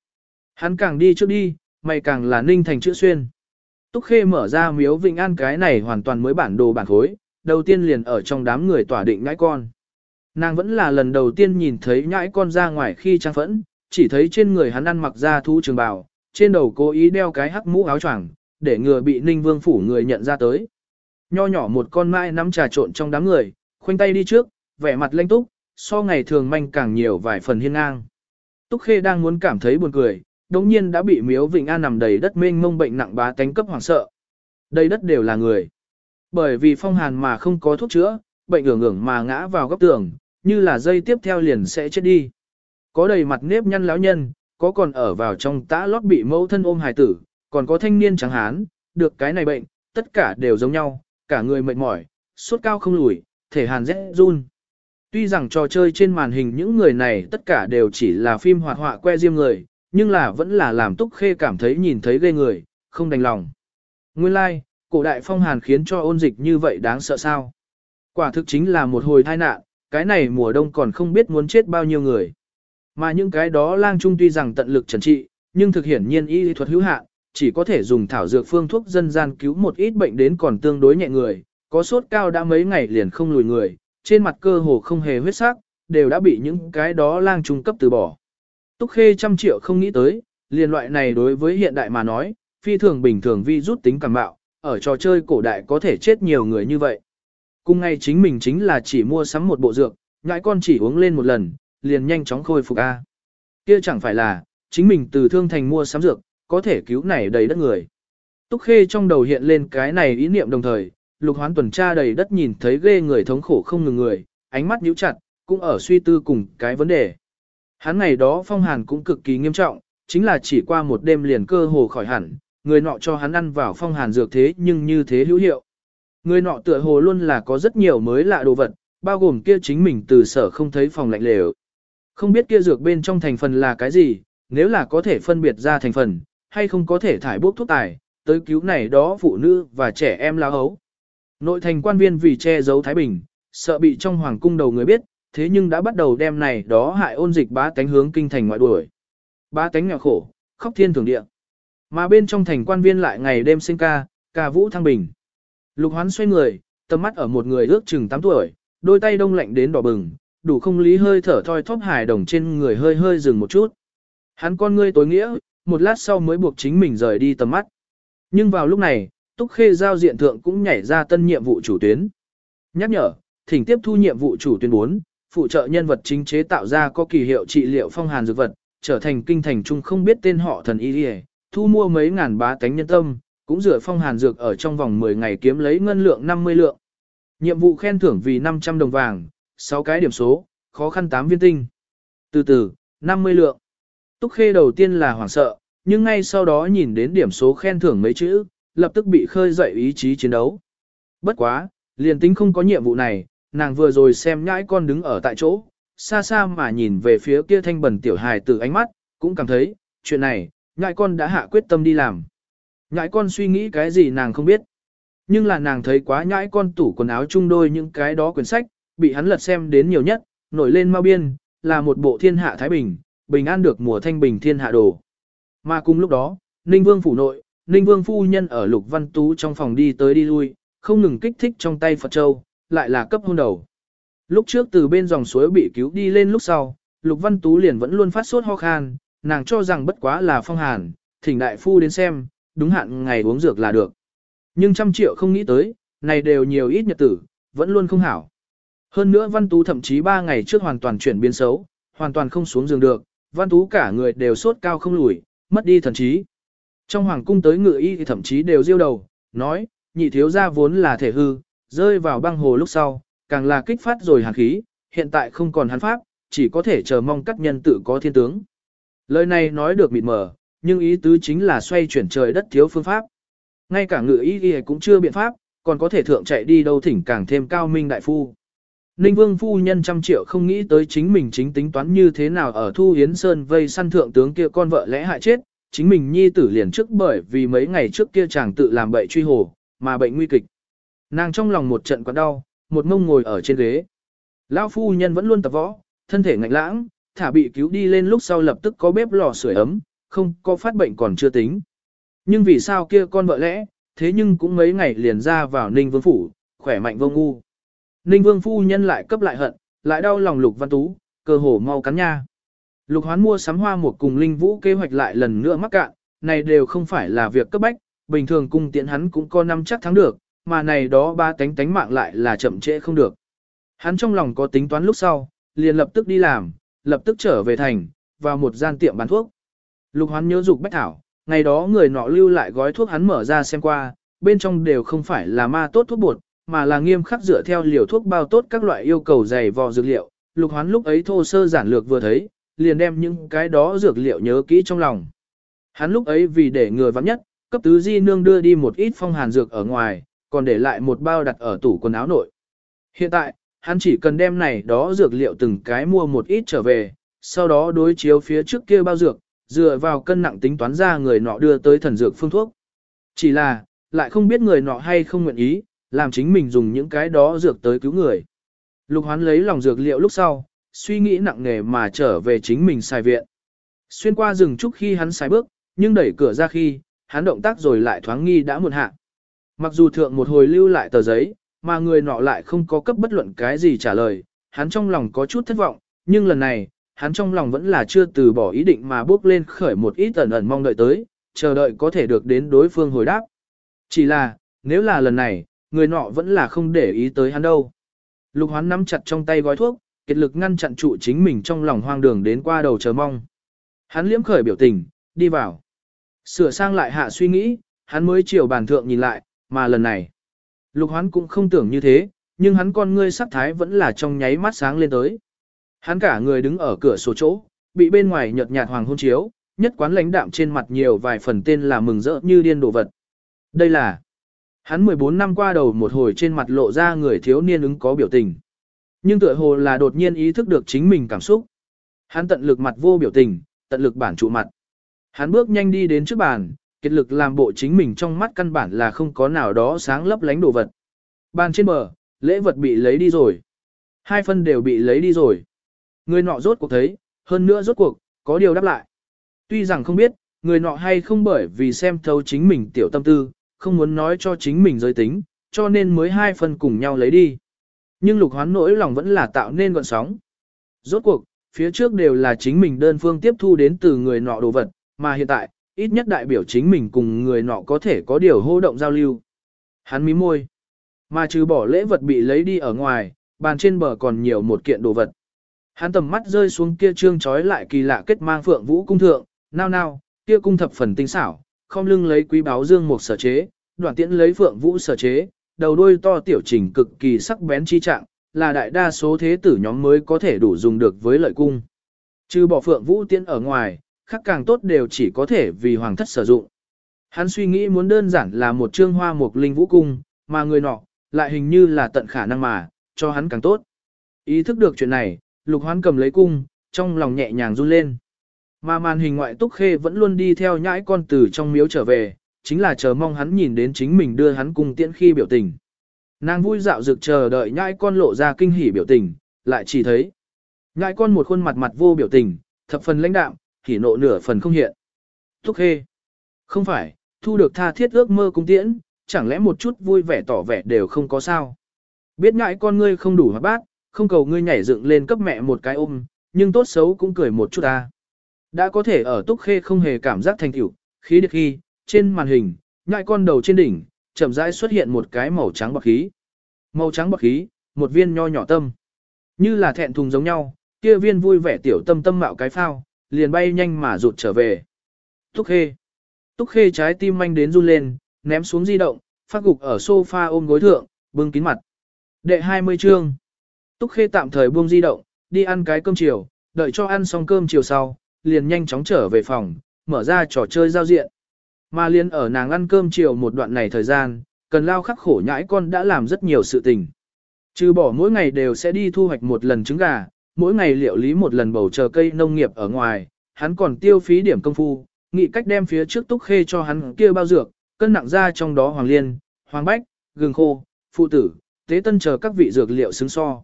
Hắn càng đi trước đi, mày càng là ninh thành chữ xuyên. Túc Khê mở ra miếu Vịnh An cái này hoàn toàn mới bản đồ bản khối, đầu tiên liền ở trong đám người tỏa định ngãi con. Nàng vẫn là lần đầu tiên nhìn thấy nhãi con ra ngoài khi trang phẫn, chỉ thấy trên người hắn ăn mặc ra thu trường bào, trên đầu cố ý đeo cái hắc mũ áo choàng, để ngừa bị Ninh Vương phủ người nhận ra tới. Nho nhỏ một con mai nắm trà trộn trong đám người, khoanh tay đi trước, vẻ mặt lanh túc, so ngày thường manh càng nhiều vài phần hiên ngang. Túc Khê đang muốn cảm thấy buồn cười, đống nhiên đã bị miếu Vịnh An nằm đầy đất mênh mông bệnh nặng bá tánh cấp hoảng sợ. Đây đất đều là người. Bởi vì phong hàn mà không có thuốc chữa, bệnh ưởng ưởng mà ngã vào góc tường, như là dây tiếp theo liền sẽ chết đi. Có đầy mặt nếp nhăn lão nhân, có còn ở vào trong tã lót bị mẫu thân ôm hài tử, còn có thanh niên trắng hán, được cái này bệnh, tất cả đều giống nhau, cả người mệt mỏi, sốt cao không lùi, thể hàn rét run. Tuy rằng trò chơi trên màn hình những người này tất cả đều chỉ là phim hoạt họa que diêm người, nhưng là vẫn là làm túc khê cảm thấy nhìn thấy ghê người, không đành lòng. Nguyên lai, like, cổ đại phong hàn khiến cho ôn dịch như vậy đáng sợ sao. Quả thực chính là một hồi tai nạn, cái này mùa đông còn không biết muốn chết bao nhiêu người. Mà những cái đó lang trung tuy rằng tận lực trần trị, nhưng thực hiển nhiên y thuật hữu hạn, chỉ có thể dùng thảo dược phương thuốc dân gian cứu một ít bệnh đến còn tương đối nhẹ người, có sốt cao đã mấy ngày liền không lùi người, trên mặt cơ hồ không hề huyết sắc, đều đã bị những cái đó lang trung cấp từ bỏ. Túc Khê trăm triệu không nghĩ tới, liền loại này đối với hiện đại mà nói, phi thường bình thường vi rút tính cảm bạo, ở trò chơi cổ đại có thể chết nhiều người như vậy. Cùng ngày chính mình chính là chỉ mua sắm một bộ dược, ngại con chỉ uống lên một lần, liền nhanh chóng khôi phục A. Kia chẳng phải là, chính mình từ thương thành mua sắm dược, có thể cứu này đầy đất người. Túc Khê trong đầu hiện lên cái này ý niệm đồng thời, lục hoán tuần tra đầy đất nhìn thấy ghê người thống khổ không ngừng người, ánh mắt nhíu chặt, cũng ở suy tư cùng cái vấn đề. Hắn ngày đó phong hàn cũng cực kỳ nghiêm trọng, chính là chỉ qua một đêm liền cơ hồ khỏi hẳn, người nọ cho hắn ăn vào phong hàn dược thế nhưng như thế hữu hiệu. Người nọ tựa hồ luôn là có rất nhiều mới lạ đồ vật, bao gồm kia chính mình từ sở không thấy phòng lạnh lều. Không biết kia dược bên trong thành phần là cái gì, nếu là có thể phân biệt ra thành phần, hay không có thể thải bốc thuốc tài, tới cứu này đó phụ nữ và trẻ em lao hấu. Nội thành quan viên vì che giấu Thái Bình, sợ bị trong hoàng cung đầu người biết, thế nhưng đã bắt đầu đem này đó hại ôn dịch bá tánh hướng kinh thành ngoại đuổi. Bá tánh nghèo khổ, khóc thiên thường địa. Mà bên trong thành quan viên lại ngày đêm sinh ca, ca vũ thăng bình. Lục hoán xoay người, tầm mắt ở một người ước chừng 8 tuổi, đôi tay đông lạnh đến đỏ bừng, đủ không lý hơi thở thoi thóp hài đồng trên người hơi hơi dừng một chút. Hắn con ngươi tối nghĩa, một lát sau mới buộc chính mình rời đi tầm mắt. Nhưng vào lúc này, Túc Khê giao diện thượng cũng nhảy ra tân nhiệm vụ chủ tuyến. Nhắc nhở, thỉnh tiếp thu nhiệm vụ chủ tuyến 4, phụ trợ nhân vật chính chế tạo ra có kỳ hiệu trị liệu phong hàn dược vật, trở thành kinh thành trung không biết tên họ thần y đi thu mua mấy ngàn bá tánh nhân tâm, cũng rửa phong hàn dược ở trong vòng 10 ngày kiếm lấy ngân lượng 50 lượng. Nhiệm vụ khen thưởng vì 500 đồng vàng, 6 cái điểm số, khó khăn 8 viên tinh. Từ từ, 50 lượng. Túc Khê đầu tiên là hoảng sợ, nhưng ngay sau đó nhìn đến điểm số khen thưởng mấy chữ, lập tức bị khơi dậy ý chí chiến đấu. Bất quá, liền tính không có nhiệm vụ này, nàng vừa rồi xem nhãi con đứng ở tại chỗ, xa xa mà nhìn về phía kia thanh bẩn tiểu hài từ ánh mắt, cũng cảm thấy, chuyện này, nhãi con đã hạ quyết tâm đi làm. Nhãi con suy nghĩ cái gì nàng không biết. Nhưng là nàng thấy quá nhãi con tủ quần áo chung đôi những cái đó quyển sách, bị hắn lật xem đến nhiều nhất, nổi lên mau biên, là một bộ thiên hạ Thái Bình, bình an được mùa thanh bình thiên hạ đồ. Mà cùng lúc đó, Ninh Vương phủ nội, Ninh Vương phu nhân ở Lục Văn Tú trong phòng đi tới đi lui, không ngừng kích thích trong tay Phật Châu, lại là cấp hôn đầu. Lúc trước từ bên dòng suối bị cứu đi lên lúc sau, Lục Văn Tú liền vẫn luôn phát sốt ho khan, nàng cho rằng bất quá là phong hàn, thỉnh đại phu đến xem, đúng hạn ngày uống dược là được. Nhưng trăm triệu không nghĩ tới, này đều nhiều ít nhật tử, vẫn luôn không hảo. Hơn nữa Văn Tú thậm chí 3 ngày trước hoàn toàn chuyển biến xấu, hoàn toàn không xuống giường được, Văn Tú cả người đều sốt cao không lùi, mất đi thần trí. Trong hoàng cung tới ngự y thì thậm chí đều diêu đầu, nói, nhị thiếu gia vốn là thể hư, rơi vào băng hồ lúc sau, càng là kích phát rồi hàn khí, hiện tại không còn hắn pháp, chỉ có thể chờ mong các nhân tự có thiên tướng. Lời này nói được mịt mờ, nhưng ý tứ chính là xoay chuyển trời đất thiếu phương pháp. Ngay cả ngự ý y cũng chưa biện pháp, còn có thể thượng chạy đi đâu thỉnh càng thêm cao minh đại phu. Ninh Vương phu nhân trăm triệu không nghĩ tới chính mình chính tính toán như thế nào ở Thu Hiến Sơn vây săn thượng tướng kia con vợ lẽ hại chết, chính mình nhi tử liền trước bởi vì mấy ngày trước kia chàng tự làm bậy truy hồ, mà bệnh nguy kịch. Nàng trong lòng một trận quặn đau, một mông ngồi ở trên ghế. Lão phu nhân vẫn luôn tập võ, thân thể ngạnh lãng, thả bị cứu đi lên lúc sau lập tức có bếp lò sưởi ấm, không có phát bệnh còn chưa tính. Nhưng vì sao kia con vợ lẽ, thế nhưng cũng mấy ngày liền ra vào Ninh Vương Phủ, khỏe mạnh vô ngu. Ninh Vương Phu Nhân lại cấp lại hận, lại đau lòng Lục Văn Tú, cơ hồ mau cắn nha. Lục Hoán mua sắm hoa một cùng Linh Vũ kế hoạch lại lần nữa mắc cạn, này đều không phải là việc cấp bách, bình thường cung tiện hắn cũng có năm chắc thắng được, mà này đó ba tánh tánh mạng lại là chậm trễ không được. Hắn trong lòng có tính toán lúc sau, liền lập tức đi làm, lập tức trở về thành, vào một gian tiệm bán thuốc. Lục Hoán nhớ dục bách thảo, ngày đó người nọ lưu lại gói thuốc hắn mở ra xem qua, bên trong đều không phải là ma tốt thuốc bột, mà là nghiêm khắc dựa theo liều thuốc bao tốt các loại yêu cầu dày vò dược liệu. Lục Hoán lúc ấy thô sơ giản lược vừa thấy, liền đem những cái đó dược liệu nhớ kỹ trong lòng. Hắn lúc ấy vì để người vắng nhất, cấp tứ di nương đưa đi một ít phong hàn dược ở ngoài, còn để lại một bao đặt ở tủ quần áo nội. Hiện tại, hắn chỉ cần đem này đó dược liệu từng cái mua một ít trở về, sau đó đối chiếu phía trước kia bao dược, dựa vào cân nặng tính toán ra người nọ đưa tới thần dược phương thuốc. Chỉ là, lại không biết người nọ hay không nguyện ý, làm chính mình dùng những cái đó dược tới cứu người. Lục hoán lấy lòng dược liệu lúc sau, suy nghĩ nặng nề mà trở về chính mình xài viện. Xuyên qua rừng trúc khi hắn xài bước, nhưng đẩy cửa ra khi, hắn động tác rồi lại thoáng nghi đã muộn hạ. Mặc dù thượng một hồi lưu lại tờ giấy, mà người nọ lại không có cấp bất luận cái gì trả lời, hắn trong lòng có chút thất vọng, nhưng lần này, hắn trong lòng vẫn là chưa từ bỏ ý định mà bước lên khởi một ít ẩn ẩn mong đợi tới, chờ đợi có thể được đến đối phương hồi đáp. Chỉ là, nếu là lần này, người nọ vẫn là không để ý tới hắn đâu. Lục hoán nắm chặt trong tay gói thuốc, kết lực ngăn chặn trụ chính mình trong lòng hoang đường đến qua đầu chờ mong. Hắn liếm khởi biểu tình, đi vào. Sửa sang lại hạ suy nghĩ, hắn mới chiều bàn thượng nhìn lại, mà lần này. Lục hoán cũng không tưởng như thế, nhưng hắn con ngươi sắc thái vẫn là trong nháy mắt sáng lên tới. Hắn cả người đứng ở cửa sổ chỗ, bị bên ngoài nhợt nhạt hoàng hôn chiếu, nhất quán lãnh đạm trên mặt nhiều vài phần tên là mừng rỡ như điên đồ vật. Đây là hắn 14 năm qua đầu một hồi trên mặt lộ ra người thiếu niên ứng có biểu tình. Nhưng tựa hồ là đột nhiên ý thức được chính mình cảm xúc. Hắn tận lực mặt vô biểu tình, tận lực bản trụ mặt. Hắn bước nhanh đi đến trước bàn, Kiệt lực làm bộ chính mình trong mắt căn bản là không có nào đó sáng lấp lánh đồ vật. Bàn trên bờ, lễ vật bị lấy đi rồi. Hai phân đều bị lấy đi rồi. Người nọ rốt cuộc thấy, hơn nữa rốt cuộc, có điều đáp lại. Tuy rằng không biết, người nọ hay không bởi vì xem thấu chính mình tiểu tâm tư, không muốn nói cho chính mình giới tính, cho nên mới hai phần cùng nhau lấy đi. Nhưng lục hoán nỗi lòng vẫn là tạo nên gọn sóng. Rốt cuộc, phía trước đều là chính mình đơn phương tiếp thu đến từ người nọ đồ vật, mà hiện tại, ít nhất đại biểu chính mình cùng người nọ có thể có điều hô động giao lưu. Hắn mím môi. Mà trừ bỏ lễ vật bị lấy đi ở ngoài, bàn trên bờ còn nhiều một kiện đồ vật. Hắn tầm mắt rơi xuống kia trương trói lại kỳ lạ kết mang phượng vũ cung thượng, nao nao, kia cung thập phần tinh xảo, không lưng lấy quý báo dương một sở chế, đoạn tiễn lấy phượng vũ sở chế, đầu đuôi to tiểu trình cực kỳ sắc bén chi trạng, là đại đa số thế tử nhóm mới có thể đủ dùng được với lợi cung. Trừ bỏ phượng vũ tiễn ở ngoài, khác càng tốt đều chỉ có thể vì hoàng thất sử dụng. Hắn suy nghĩ muốn đơn giản là một trương hoa mục linh vũ cung, mà người nọ, lại hình như là tận khả năng mà, cho hắn càng tốt. Ý thức được chuyện này, lục hoán cầm lấy cung, trong lòng nhẹ nhàng run lên. Mà màn hình ngoại túc khê vẫn luôn đi theo nhãi con từ trong miếu trở về, chính là chờ mong hắn nhìn đến chính mình đưa hắn cung tiễn khi biểu tình. Nàng vui dạo dực chờ đợi nhãi con lộ ra kinh hỉ biểu tình, lại chỉ thấy. Nhãi con một khuôn mặt mặt vô biểu tình, thập phần lãnh đạm, hỉ nộ nửa phần không hiện. Túc khê. Không phải, thu được tha thiết ước mơ cung tiễn, chẳng lẽ một chút vui vẻ tỏ vẻ đều không có sao. Biết ngại con ngươi không đủ hoạt bát, không cầu ngươi nhảy dựng lên cấp mẹ một cái ôm, nhưng tốt xấu cũng cười một chút ta. Đã có thể ở túc khê không hề cảm giác thành tựu, khí được khi, trên màn hình, ngại con đầu trên đỉnh, chậm rãi xuất hiện một cái màu trắng bạc khí. Màu trắng bạc khí, một viên nho nhỏ tâm. Như là thẹn thùng giống nhau, kia viên vui vẻ tiểu tâm tâm mạo cái phao, liền bay nhanh mà rụt trở về. Túc khê. Túc khê trái tim manh đến run lên, ném xuống di động, phát gục ở sofa ôm gối thượng, bưng kín mặt. Đệ 20 chương. Túc Khê tạm thời buông di động, đi ăn cái cơm chiều, đợi cho ăn xong cơm chiều sau, liền nhanh chóng trở về phòng, mở ra trò chơi giao diện. Mà liền ở nàng ăn cơm chiều một đoạn này thời gian, cần lao khắc khổ nhãi con đã làm rất nhiều sự tình. Trừ bỏ mỗi ngày đều sẽ đi thu hoạch một lần trứng gà, mỗi ngày liệu lý một lần bầu chờ cây nông nghiệp ở ngoài, hắn còn tiêu phí điểm công phu, nghĩ cách đem phía trước túc khê cho hắn kia bao dược, cân nặng ra trong đó hoàng liên, hoàng bách, gừng khô, phụ tử, tế tân chờ các vị dược liệu xứng so.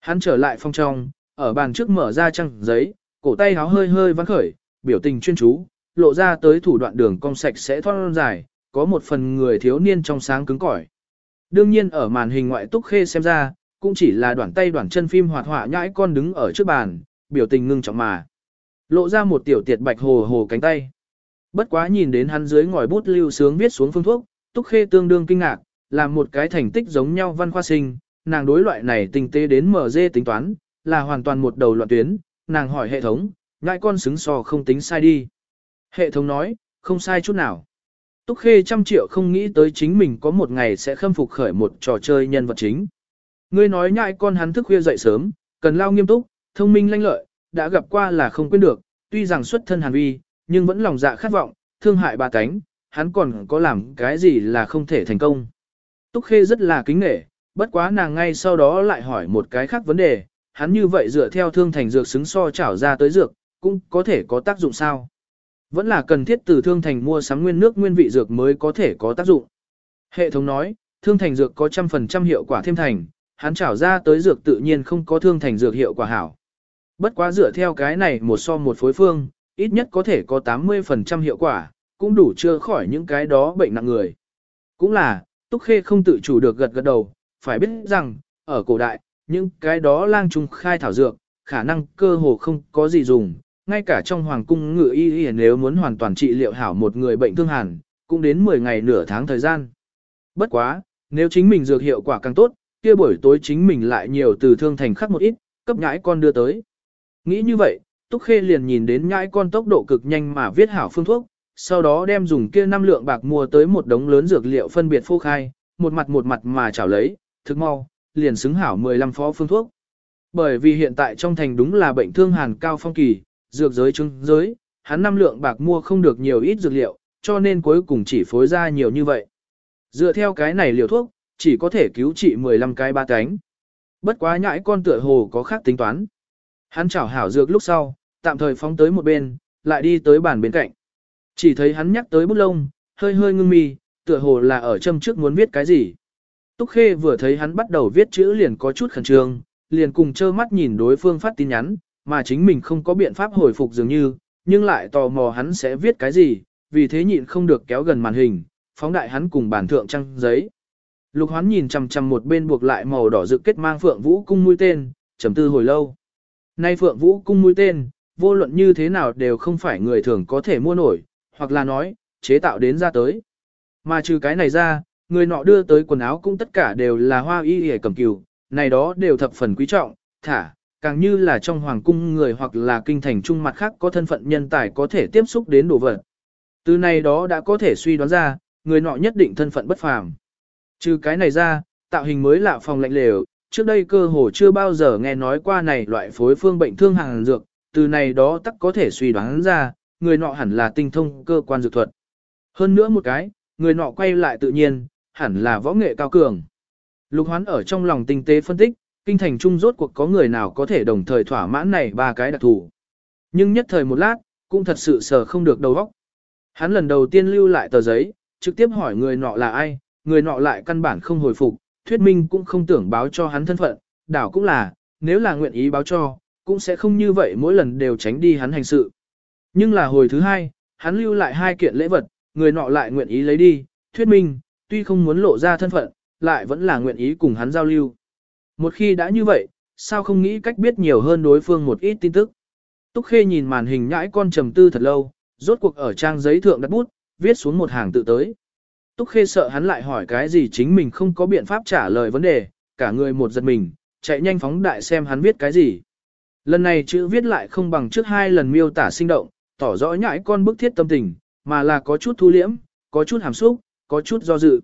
Hắn trở lại phòng trong, ở bàn trước mở ra trang giấy, cổ tay háo hơi hơi vắng khởi, biểu tình chuyên chú, lộ ra tới thủ đoạn đường cong sạch sẽ thon dài, có một phần người thiếu niên trong sáng cứng cỏi. Đương nhiên ở màn hình ngoại túc khê xem ra, cũng chỉ là đoạn tay đoạn chân phim hoạt họa nhãi con đứng ở trước bàn, biểu tình ngưng trọng mà. Lộ ra một tiểu tiệt bạch hồ hồ cánh tay. Bất quá nhìn đến hắn dưới ngòi bút lưu sướng viết xuống phương thuốc, túc khê tương đương kinh ngạc, làm một cái thành tích giống nhau văn khoa sinh, nàng đối loại này tinh tế đến mở dê tính toán, là hoàn toàn một đầu loạn tuyến, nàng hỏi hệ thống, ngại con xứng so không tính sai đi. Hệ thống nói, không sai chút nào. Túc Khê trăm triệu không nghĩ tới chính mình có một ngày sẽ khâm phục khởi một trò chơi nhân vật chính. Ngươi nói nhại con hắn thức khuya dậy sớm, cần lao nghiêm túc, thông minh lanh lợi, đã gặp qua là không quên được, tuy rằng xuất thân hàn vi, nhưng vẫn lòng dạ khát vọng, thương hại bà cánh, hắn còn có làm cái gì là không thể thành công. Túc Khê rất là kính nghệ, bất quá nàng ngay sau đó lại hỏi một cái khác vấn đề, hắn như vậy dựa theo thương thành dược xứng so chảo ra tới dược, cũng có thể có tác dụng sao? Vẫn là cần thiết từ thương thành mua sắm nguyên nước nguyên vị dược mới có thể có tác dụng. Hệ thống nói, thương thành dược có trăm phần trăm hiệu quả thêm thành, hắn trảo ra tới dược tự nhiên không có thương thành dược hiệu quả hảo. Bất quá dựa theo cái này một so một phối phương, ít nhất có thể có 80% hiệu quả, cũng đủ chưa khỏi những cái đó bệnh nặng người. Cũng là, Túc Khê không tự chủ được gật gật đầu, phải biết rằng, ở cổ đại, những cái đó lang trung khai thảo dược, khả năng cơ hồ không có gì dùng, ngay cả trong hoàng cung ngự y y nếu muốn hoàn toàn trị liệu hảo một người bệnh thương hàn, cũng đến 10 ngày nửa tháng thời gian. Bất quá, nếu chính mình dược hiệu quả càng tốt, kia buổi tối chính mình lại nhiều từ thương thành khắc một ít, cấp nhãi con đưa tới. Nghĩ như vậy, Túc Khê liền nhìn đến nhãi con tốc độ cực nhanh mà viết hảo phương thuốc, sau đó đem dùng kia năm lượng bạc mua tới một đống lớn dược liệu phân biệt phô khai, một mặt một mặt mà chảo lấy, thức mau, liền xứng hảo 15 phó phương thuốc. Bởi vì hiện tại trong thành đúng là bệnh thương hàn cao phong kỳ, dược giới chứng giới, hắn năm lượng bạc mua không được nhiều ít dược liệu, cho nên cuối cùng chỉ phối ra nhiều như vậy. Dựa theo cái này liều thuốc, chỉ có thể cứu trị 15 cái ba cánh. Bất quá nhãi con tựa hồ có khác tính toán. Hắn chảo hảo dược lúc sau, tạm thời phóng tới một bên, lại đi tới bàn bên cạnh. Chỉ thấy hắn nhắc tới bút lông, hơi hơi ngưng mi, tựa hồ là ở châm trước muốn viết cái gì. Túc Khê vừa thấy hắn bắt đầu viết chữ liền có chút khẩn trương, liền cùng trơ mắt nhìn đối phương phát tin nhắn, mà chính mình không có biện pháp hồi phục dường như, nhưng lại tò mò hắn sẽ viết cái gì, vì thế nhịn không được kéo gần màn hình, phóng đại hắn cùng bản thượng trăng giấy. Lục hoán nhìn chằm chằm một bên buộc lại màu đỏ dự kết mang phượng vũ cung mũi tên, trầm tư hồi lâu. Nay phượng vũ cung mũi tên, vô luận như thế nào đều không phải người thường có thể mua nổi, hoặc là nói, chế tạo đến ra tới. Mà trừ cái này ra, người nọ đưa tới quần áo cũng tất cả đều là hoa y hề cầm cừu, này đó đều thập phần quý trọng, thả, càng như là trong hoàng cung người hoặc là kinh thành trung mặt khác có thân phận nhân tài có thể tiếp xúc đến đồ vật. Từ này đó đã có thể suy đoán ra, người nọ nhất định thân phận bất phàm. Trừ cái này ra, tạo hình mới lạ phòng lạnh lều, trước đây cơ hồ chưa bao giờ nghe nói qua này loại phối phương bệnh thương hàng dược, từ này đó tắc có thể suy đoán ra, người nọ hẳn là tinh thông cơ quan dược thuật. Hơn nữa một cái, người nọ quay lại tự nhiên, hẳn là võ nghệ cao cường. Lục hoán ở trong lòng tinh tế phân tích, kinh thành trung rốt cuộc có người nào có thể đồng thời thỏa mãn này ba cái đặc thù. Nhưng nhất thời một lát, cũng thật sự sờ không được đầu óc. Hắn lần đầu tiên lưu lại tờ giấy, trực tiếp hỏi người nọ là ai, người nọ lại căn bản không hồi phục, thuyết minh cũng không tưởng báo cho hắn thân phận, đảo cũng là, nếu là nguyện ý báo cho, cũng sẽ không như vậy mỗi lần đều tránh đi hắn hành sự. Nhưng là hồi thứ hai, hắn lưu lại hai kiện lễ vật, người nọ lại nguyện ý lấy đi, thuyết minh, tuy không muốn lộ ra thân phận, lại vẫn là nguyện ý cùng hắn giao lưu. Một khi đã như vậy, sao không nghĩ cách biết nhiều hơn đối phương một ít tin tức. Túc Khê nhìn màn hình nhãi con trầm tư thật lâu, rốt cuộc ở trang giấy thượng đặt bút, viết xuống một hàng tự tới. Túc Khê sợ hắn lại hỏi cái gì chính mình không có biện pháp trả lời vấn đề, cả người một giật mình, chạy nhanh phóng đại xem hắn viết cái gì. Lần này chữ viết lại không bằng trước hai lần miêu tả sinh động, tỏ rõ nhãi con bức thiết tâm tình, mà là có chút thu liễm, có chút hàm xúc, có chút do dự.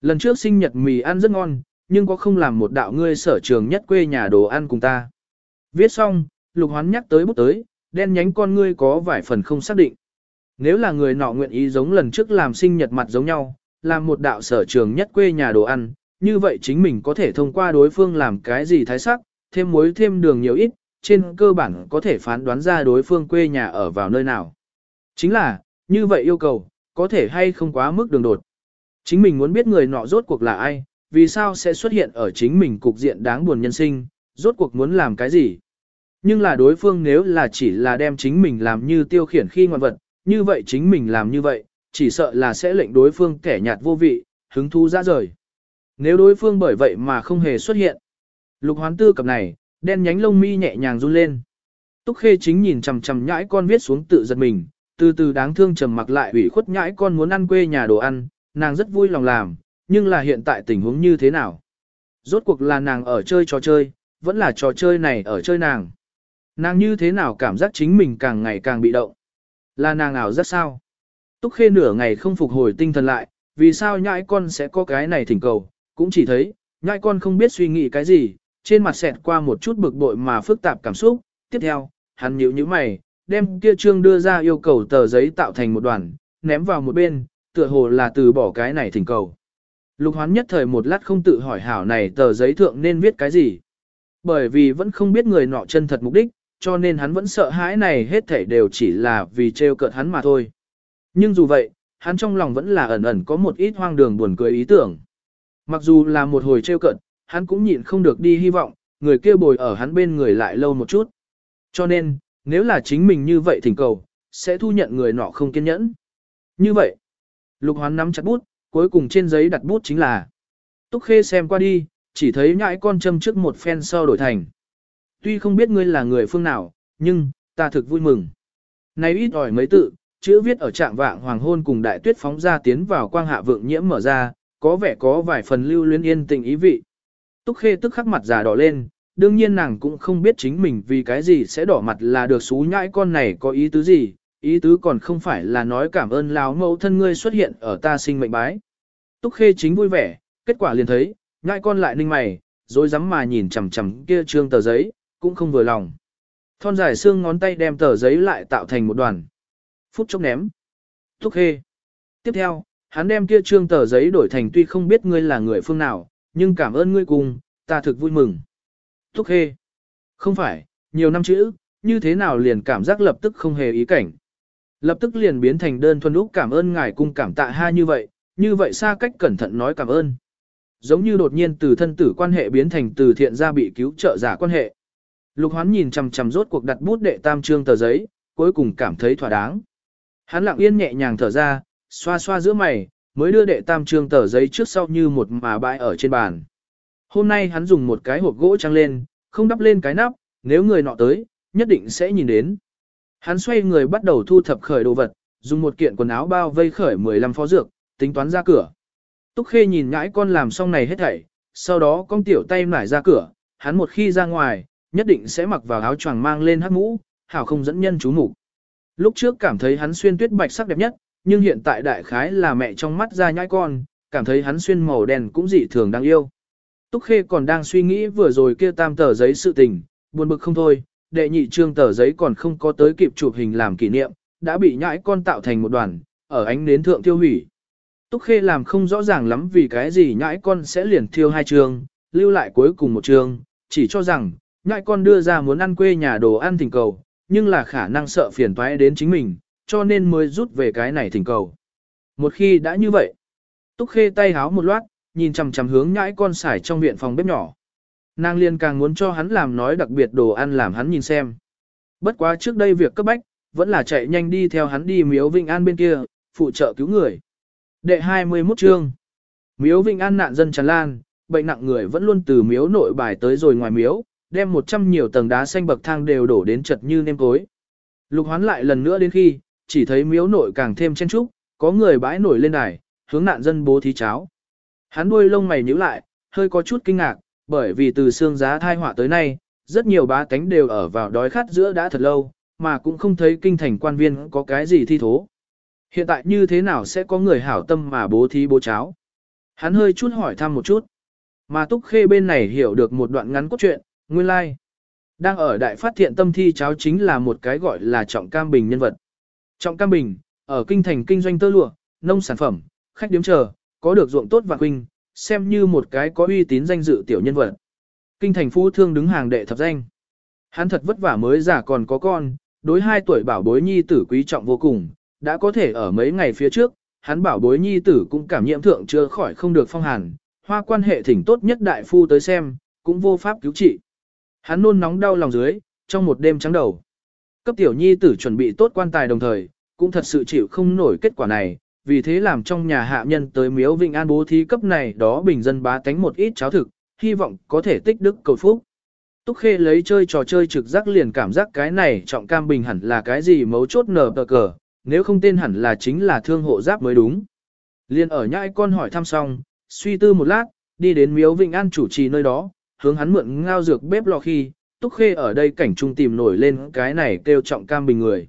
Lần trước sinh nhật mì ăn rất ngon, nhưng có không làm một đạo ngươi sở trường nhất quê nhà đồ ăn cùng ta. Viết xong, lục hoán nhắc tới bút tới, đen nhánh con ngươi có vài phần không xác định. Nếu là người nọ nguyện ý giống lần trước làm sinh nhật mặt giống nhau, làm một đạo sở trường nhất quê nhà đồ ăn, như vậy chính mình có thể thông qua đối phương làm cái gì thái sắc, thêm muối thêm đường nhiều ít, trên cơ bản có thể phán đoán ra đối phương quê nhà ở vào nơi nào. Chính là, như vậy yêu cầu, có thể hay không quá mức đường đột. Chính mình muốn biết người nọ rốt cuộc là ai, vì sao sẽ xuất hiện ở chính mình cục diện đáng buồn nhân sinh, rốt cuộc muốn làm cái gì. Nhưng là đối phương nếu là chỉ là đem chính mình làm như tiêu khiển khi ngoan vật, như vậy chính mình làm như vậy, chỉ sợ là sẽ lệnh đối phương kẻ nhạt vô vị, hứng thú ra rời. Nếu đối phương bởi vậy mà không hề xuất hiện. Lục hoán tư cập này, đen nhánh lông mi nhẹ nhàng run lên. Túc khê chính nhìn chằm chằm nhãi con viết xuống tự giật mình, từ từ đáng thương trầm mặc lại ủy khuất nhãi con muốn ăn quê nhà đồ ăn, nàng rất vui lòng làm, nhưng là hiện tại tình huống như thế nào? Rốt cuộc là nàng ở chơi trò chơi, vẫn là trò chơi này ở chơi nàng. Nàng như thế nào cảm giác chính mình càng ngày càng bị động? Là nàng ảo rất sao? Túc khê nửa ngày không phục hồi tinh thần lại, vì sao nhãi con sẽ có cái này thỉnh cầu, cũng chỉ thấy, nhãi con không biết suy nghĩ cái gì, trên mặt xẹt qua một chút bực bội mà phức tạp cảm xúc, tiếp theo, hắn nhíu nhíu mày, đem kia trương đưa ra yêu cầu tờ giấy tạo thành một đoàn, ném vào một bên, tựa hồ là từ bỏ cái này thỉnh cầu. Lục hoán nhất thời một lát không tự hỏi hảo này tờ giấy thượng nên viết cái gì. Bởi vì vẫn không biết người nọ chân thật mục đích, cho nên hắn vẫn sợ hãi này hết thảy đều chỉ là vì trêu cợt hắn mà thôi. Nhưng dù vậy, hắn trong lòng vẫn là ẩn ẩn có một ít hoang đường buồn cười ý tưởng. Mặc dù là một hồi trêu cận, hắn cũng nhịn không được đi hy vọng, người kia bồi ở hắn bên người lại lâu một chút. Cho nên, nếu là chính mình như vậy thỉnh cầu, sẽ thu nhận người nọ không kiên nhẫn. Như vậy, lục hoán nắm chặt bút, cuối cùng trên giấy đặt bút chính là. Túc Khê xem qua đi, chỉ thấy nhãi con châm trước một phen sau đổi thành. Tuy không biết ngươi là người phương nào, nhưng, ta thực vui mừng. Này ít ỏi mấy tự, chữ viết ở trạng vạng hoàng hôn cùng đại tuyết phóng ra tiến vào quang hạ vượng nhiễm mở ra, có vẻ có vài phần lưu luyến yên tình ý vị. Túc khê tức khắc mặt già đỏ lên, đương nhiên nàng cũng không biết chính mình vì cái gì sẽ đỏ mặt là được xú nhãi con này có ý tứ gì, ý tứ còn không phải là nói cảm ơn lão mẫu thân ngươi xuất hiện ở ta sinh mệnh bái. Túc khê chính vui vẻ, kết quả liền thấy, nhãi con lại ninh mày, rồi dám mà nhìn chằm chằm kia trương tờ giấy, cũng không vừa lòng. Thon dài xương ngón tay đem tờ giấy lại tạo thành một đoàn. Phút chốc ném. thúc khê. Tiếp theo, hắn đem kia trương tờ giấy đổi thành tuy không biết ngươi là người phương nào, nhưng cảm ơn ngươi cùng, ta thực vui mừng. Thúc khê. Không phải, nhiều năm chữ, như thế nào liền cảm giác lập tức không hề ý cảnh. Lập tức liền biến thành đơn thuần úc cảm ơn ngài cung cảm tạ ha như vậy, như vậy xa cách cẩn thận nói cảm ơn. Giống như đột nhiên từ thân tử quan hệ biến thành từ thiện gia bị cứu trợ giả quan hệ. Lục hoán nhìn chằm chằm rốt cuộc đặt bút đệ tam trương tờ giấy, cuối cùng cảm thấy thỏa đáng. Hắn lặng yên nhẹ nhàng thở ra, xoa xoa giữa mày, mới đưa đệ tam trương tờ giấy trước sau như một mà bãi ở trên bàn. Hôm nay hắn dùng một cái hộp gỗ trăng lên, không đắp lên cái nắp, nếu người nọ tới, nhất định sẽ nhìn đến. Hắn xoay người bắt đầu thu thập khởi đồ vật, dùng một kiện quần áo bao vây khởi 15 phó dược, tính toán ra cửa. Túc Khê nhìn ngãi con làm xong này hết thảy, sau đó con tiểu tay nải ra cửa, hắn một khi ra ngoài, nhất định sẽ mặc vào áo choàng mang lên hát mũ, hảo không dẫn nhân chú mục. Lúc trước cảm thấy hắn xuyên tuyết bạch sắc đẹp nhất, nhưng hiện tại đại khái là mẹ trong mắt ra nhãi con, cảm thấy hắn xuyên màu đen cũng dị thường đáng yêu. Túc Khê còn đang suy nghĩ vừa rồi kia tam tờ giấy sự tình, buồn bực không thôi, đệ nhị trương tờ giấy còn không có tới kịp chụp hình làm kỷ niệm, đã bị nhãi con tạo thành một đoàn, ở ánh nến thượng tiêu hủy. Túc Khê làm không rõ ràng lắm vì cái gì nhãi con sẽ liền thiêu hai trương, lưu lại cuối cùng một trương, chỉ cho rằng, nhãi con đưa ra muốn ăn quê nhà đồ ăn thỉnh cầu, nhưng là khả năng sợ phiền toái đến chính mình, cho nên mới rút về cái này thỉnh cầu. Một khi đã như vậy, Túc Khê tay háo một loát, nhìn chằm chằm hướng nhãi con xài trong viện phòng bếp nhỏ. Nàng liên càng muốn cho hắn làm nói đặc biệt đồ ăn làm hắn nhìn xem. Bất quá trước đây việc cấp bách, vẫn là chạy nhanh đi theo hắn đi miếu Vinh An bên kia, phụ trợ cứu người. Đệ 21 chương Miếu Vinh An nạn dân tràn lan, bệnh nặng người vẫn luôn từ miếu nội bài tới rồi ngoài miếu, đem 100 nhiều tầng đá xanh bậc thang đều đổ đến chật như nêm cối. Lục hoán lại lần nữa đến khi, chỉ thấy miếu nội càng thêm chen trúc, có người bãi nổi lên đài, hướng nạn dân bố thí cháo. Hắn đuôi lông mày nhíu lại, hơi có chút kinh ngạc, bởi vì từ xương giá thai họa tới nay, rất nhiều bá tánh đều ở vào đói khát giữa đã thật lâu, mà cũng không thấy kinh thành quan viên có cái gì thi thố. Hiện tại như thế nào sẽ có người hảo tâm mà bố thí bố cháo? Hắn hơi chút hỏi thăm một chút. Mà Túc Khê bên này hiểu được một đoạn ngắn cốt truyện, nguyên lai. Like. Đang ở đại phát thiện tâm thi cháo chính là một cái gọi là trọng cam bình nhân vật. Trọng cam bình, ở kinh thành kinh doanh tơ lụa, nông sản phẩm, khách điếm chờ, có được ruộng tốt và huynh, xem như một cái có uy tín danh dự tiểu nhân vật. Kinh thành phú thương đứng hàng đệ thập danh. Hắn thật vất vả mới già còn có con, đối hai tuổi bảo bối nhi tử quý trọng vô cùng, đã có thể ở mấy ngày phía trước, hắn bảo bối nhi tử cũng cảm nhiễm thượng chưa khỏi không được phong hàn, hoa quan hệ thỉnh tốt nhất đại phu tới xem, cũng vô pháp cứu trị. Hắn nôn nóng đau lòng dưới, trong một đêm trắng đầu. Cấp tiểu nhi tử chuẩn bị tốt quan tài đồng thời, cũng thật sự chịu không nổi kết quả này, vì thế làm trong nhà hạ nhân tới miếu Vịnh An bố thí cấp này đó bình dân bá tánh một ít cháo thực, hy vọng có thể tích đức cầu phúc. Túc Khê lấy chơi trò chơi trực giác liền cảm giác cái này trọng cam bình hẳn là cái gì mấu chốt nở tờ cờ, nếu không tên hẳn là chính là thương hộ giáp mới đúng. Liên ở nhãi con hỏi thăm xong, suy tư một lát, đi đến miếu Vịnh An chủ trì nơi đó, hướng hắn mượn ngao dược bếp lò khi, Túc Khê ở đây cảnh trung tìm nổi lên cái này kêu trọng cam bình người.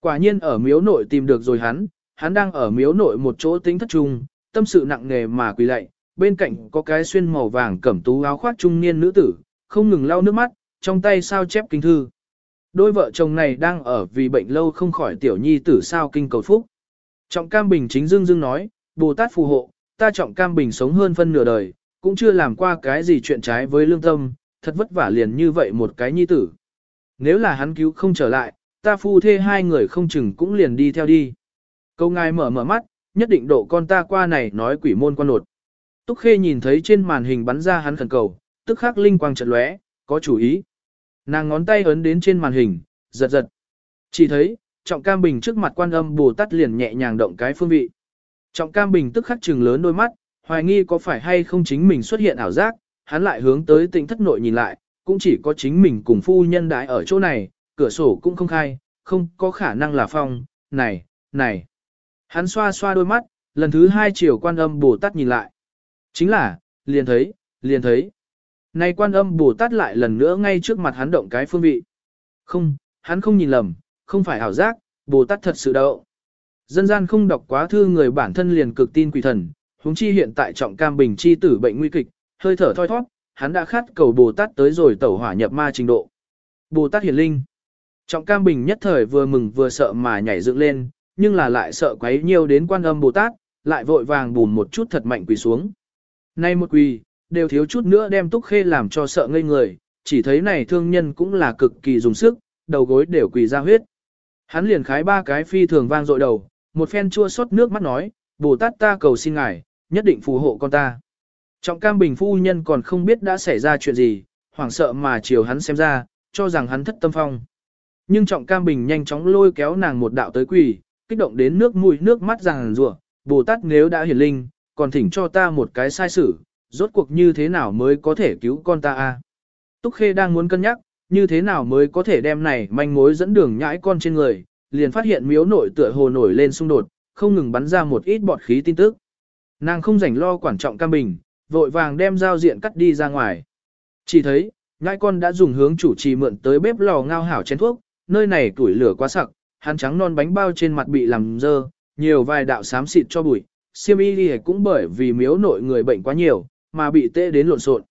Quả nhiên ở miếu nội tìm được rồi hắn, hắn đang ở miếu nội một chỗ tính thất trung, tâm sự nặng nề mà quỳ lạy, bên cạnh có cái xuyên màu vàng cẩm tú áo khoác trung niên nữ tử, không ngừng lau nước mắt, trong tay sao chép kinh thư. Đôi vợ chồng này đang ở vì bệnh lâu không khỏi tiểu nhi tử sao kinh cầu phúc. Trọng Cam Bình chính dương dương nói, Bồ Tát phù hộ, ta Trọng Cam Bình sống hơn phân nửa đời, cũng chưa làm qua cái gì chuyện trái với lương tâm, thật vất vả liền như vậy một cái nhi tử. Nếu là hắn cứu không trở lại, ta phu thê hai người không chừng cũng liền đi theo đi. Câu ngài mở mở mắt, nhất định độ con ta qua này nói quỷ môn quan nột. Túc Khê nhìn thấy trên màn hình bắn ra hắn khẩn cầu, tức khắc linh quang chợt lóe, có chủ ý. Nàng ngón tay ấn đến trên màn hình, giật giật. Chỉ thấy, Trọng Cam Bình trước mặt quan âm Bồ Tát liền nhẹ nhàng động cái phương vị. Trọng Cam Bình tức khắc trừng lớn đôi mắt, hoài nghi có phải hay không chính mình xuất hiện ảo giác, hắn lại hướng tới tỉnh thất nội nhìn lại, cũng chỉ có chính mình cùng phu nhân đái ở chỗ này, cửa sổ cũng không khai, không có khả năng là phong, này, này. Hắn xoa xoa đôi mắt, lần thứ hai chiều quan âm Bồ Tát nhìn lại. Chính là, liền thấy, liền thấy. Này quan âm Bồ Tát lại lần nữa ngay trước mặt hắn động cái phương vị. Không, hắn không nhìn lầm, không phải ảo giác, Bồ Tát thật sự đậu. Dân gian không đọc quá thư người bản thân liền cực tin quỷ thần, huống chi hiện tại trọng cam bình chi tử bệnh nguy kịch, hơi thở thoi thoát, hắn đã khát cầu Bồ Tát tới rồi tẩu hỏa nhập ma trình độ. Bồ Tát hiển linh. Trọng cam bình nhất thời vừa mừng vừa sợ mà nhảy dựng lên, nhưng là lại sợ quấy nhiều đến quan âm Bồ Tát, lại vội vàng bùn một chút thật mạnh quỳ xuống. Nay một quỳ, đều thiếu chút nữa đem túc khê làm cho sợ ngây người, chỉ thấy này thương nhân cũng là cực kỳ dùng sức, đầu gối đều quỳ ra huyết. Hắn liền khái ba cái phi thường vang dội đầu, một phen chua xót nước mắt nói, Bồ Tát ta cầu xin ngài, nhất định phù hộ con ta. Trọng cam bình phu nhân còn không biết đã xảy ra chuyện gì, hoảng sợ mà chiều hắn xem ra, cho rằng hắn thất tâm phong. Nhưng trọng cam bình nhanh chóng lôi kéo nàng một đạo tới quỳ, kích động đến nước mũi nước mắt ràng rủa Bồ Tát nếu đã hiển linh, còn thỉnh cho ta một cái sai sử, rốt cuộc như thế nào mới có thể cứu con ta a? Túc Khê đang muốn cân nhắc, như thế nào mới có thể đem này manh mối dẫn đường nhãi con trên người, liền phát hiện miếu nội tựa hồ nổi lên xung đột, không ngừng bắn ra một ít bọt khí tin tức. Nàng không rảnh lo quản trọng cam bình, vội vàng đem giao diện cắt đi ra ngoài. Chỉ thấy, ngãi con đã dùng hướng chủ trì mượn tới bếp lò ngao hảo chén thuốc, nơi này tuổi lửa quá sặc, hắn trắng non bánh bao trên mặt bị làm dơ, nhiều vài đạo xám xịt cho bụi, siêm y cũng bởi vì miếu nội người bệnh quá nhiều, mà bị tê đến lộn xộn.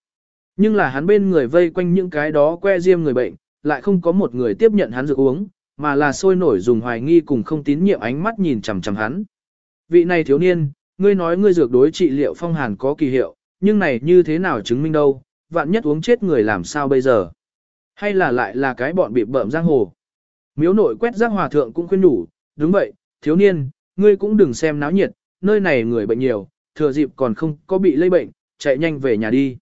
Nhưng là hắn bên người vây quanh những cái đó que diêm người bệnh, lại không có một người tiếp nhận hắn dược uống, mà là sôi nổi dùng hoài nghi cùng không tín nhiệm ánh mắt nhìn chằm chằm hắn. Vị này thiếu niên, ngươi nói ngươi dược đối trị liệu phong hàn có kỳ hiệu, nhưng này như thế nào chứng minh đâu, vạn nhất uống chết người làm sao bây giờ? Hay là lại là cái bọn bị bợm giang hồ? Miếu nội quét rác hòa thượng cũng khuyên đủ, đúng vậy, thiếu niên, ngươi cũng đừng xem náo nhiệt, nơi này người bệnh nhiều, thừa dịp còn không có bị lây bệnh, chạy nhanh về nhà đi.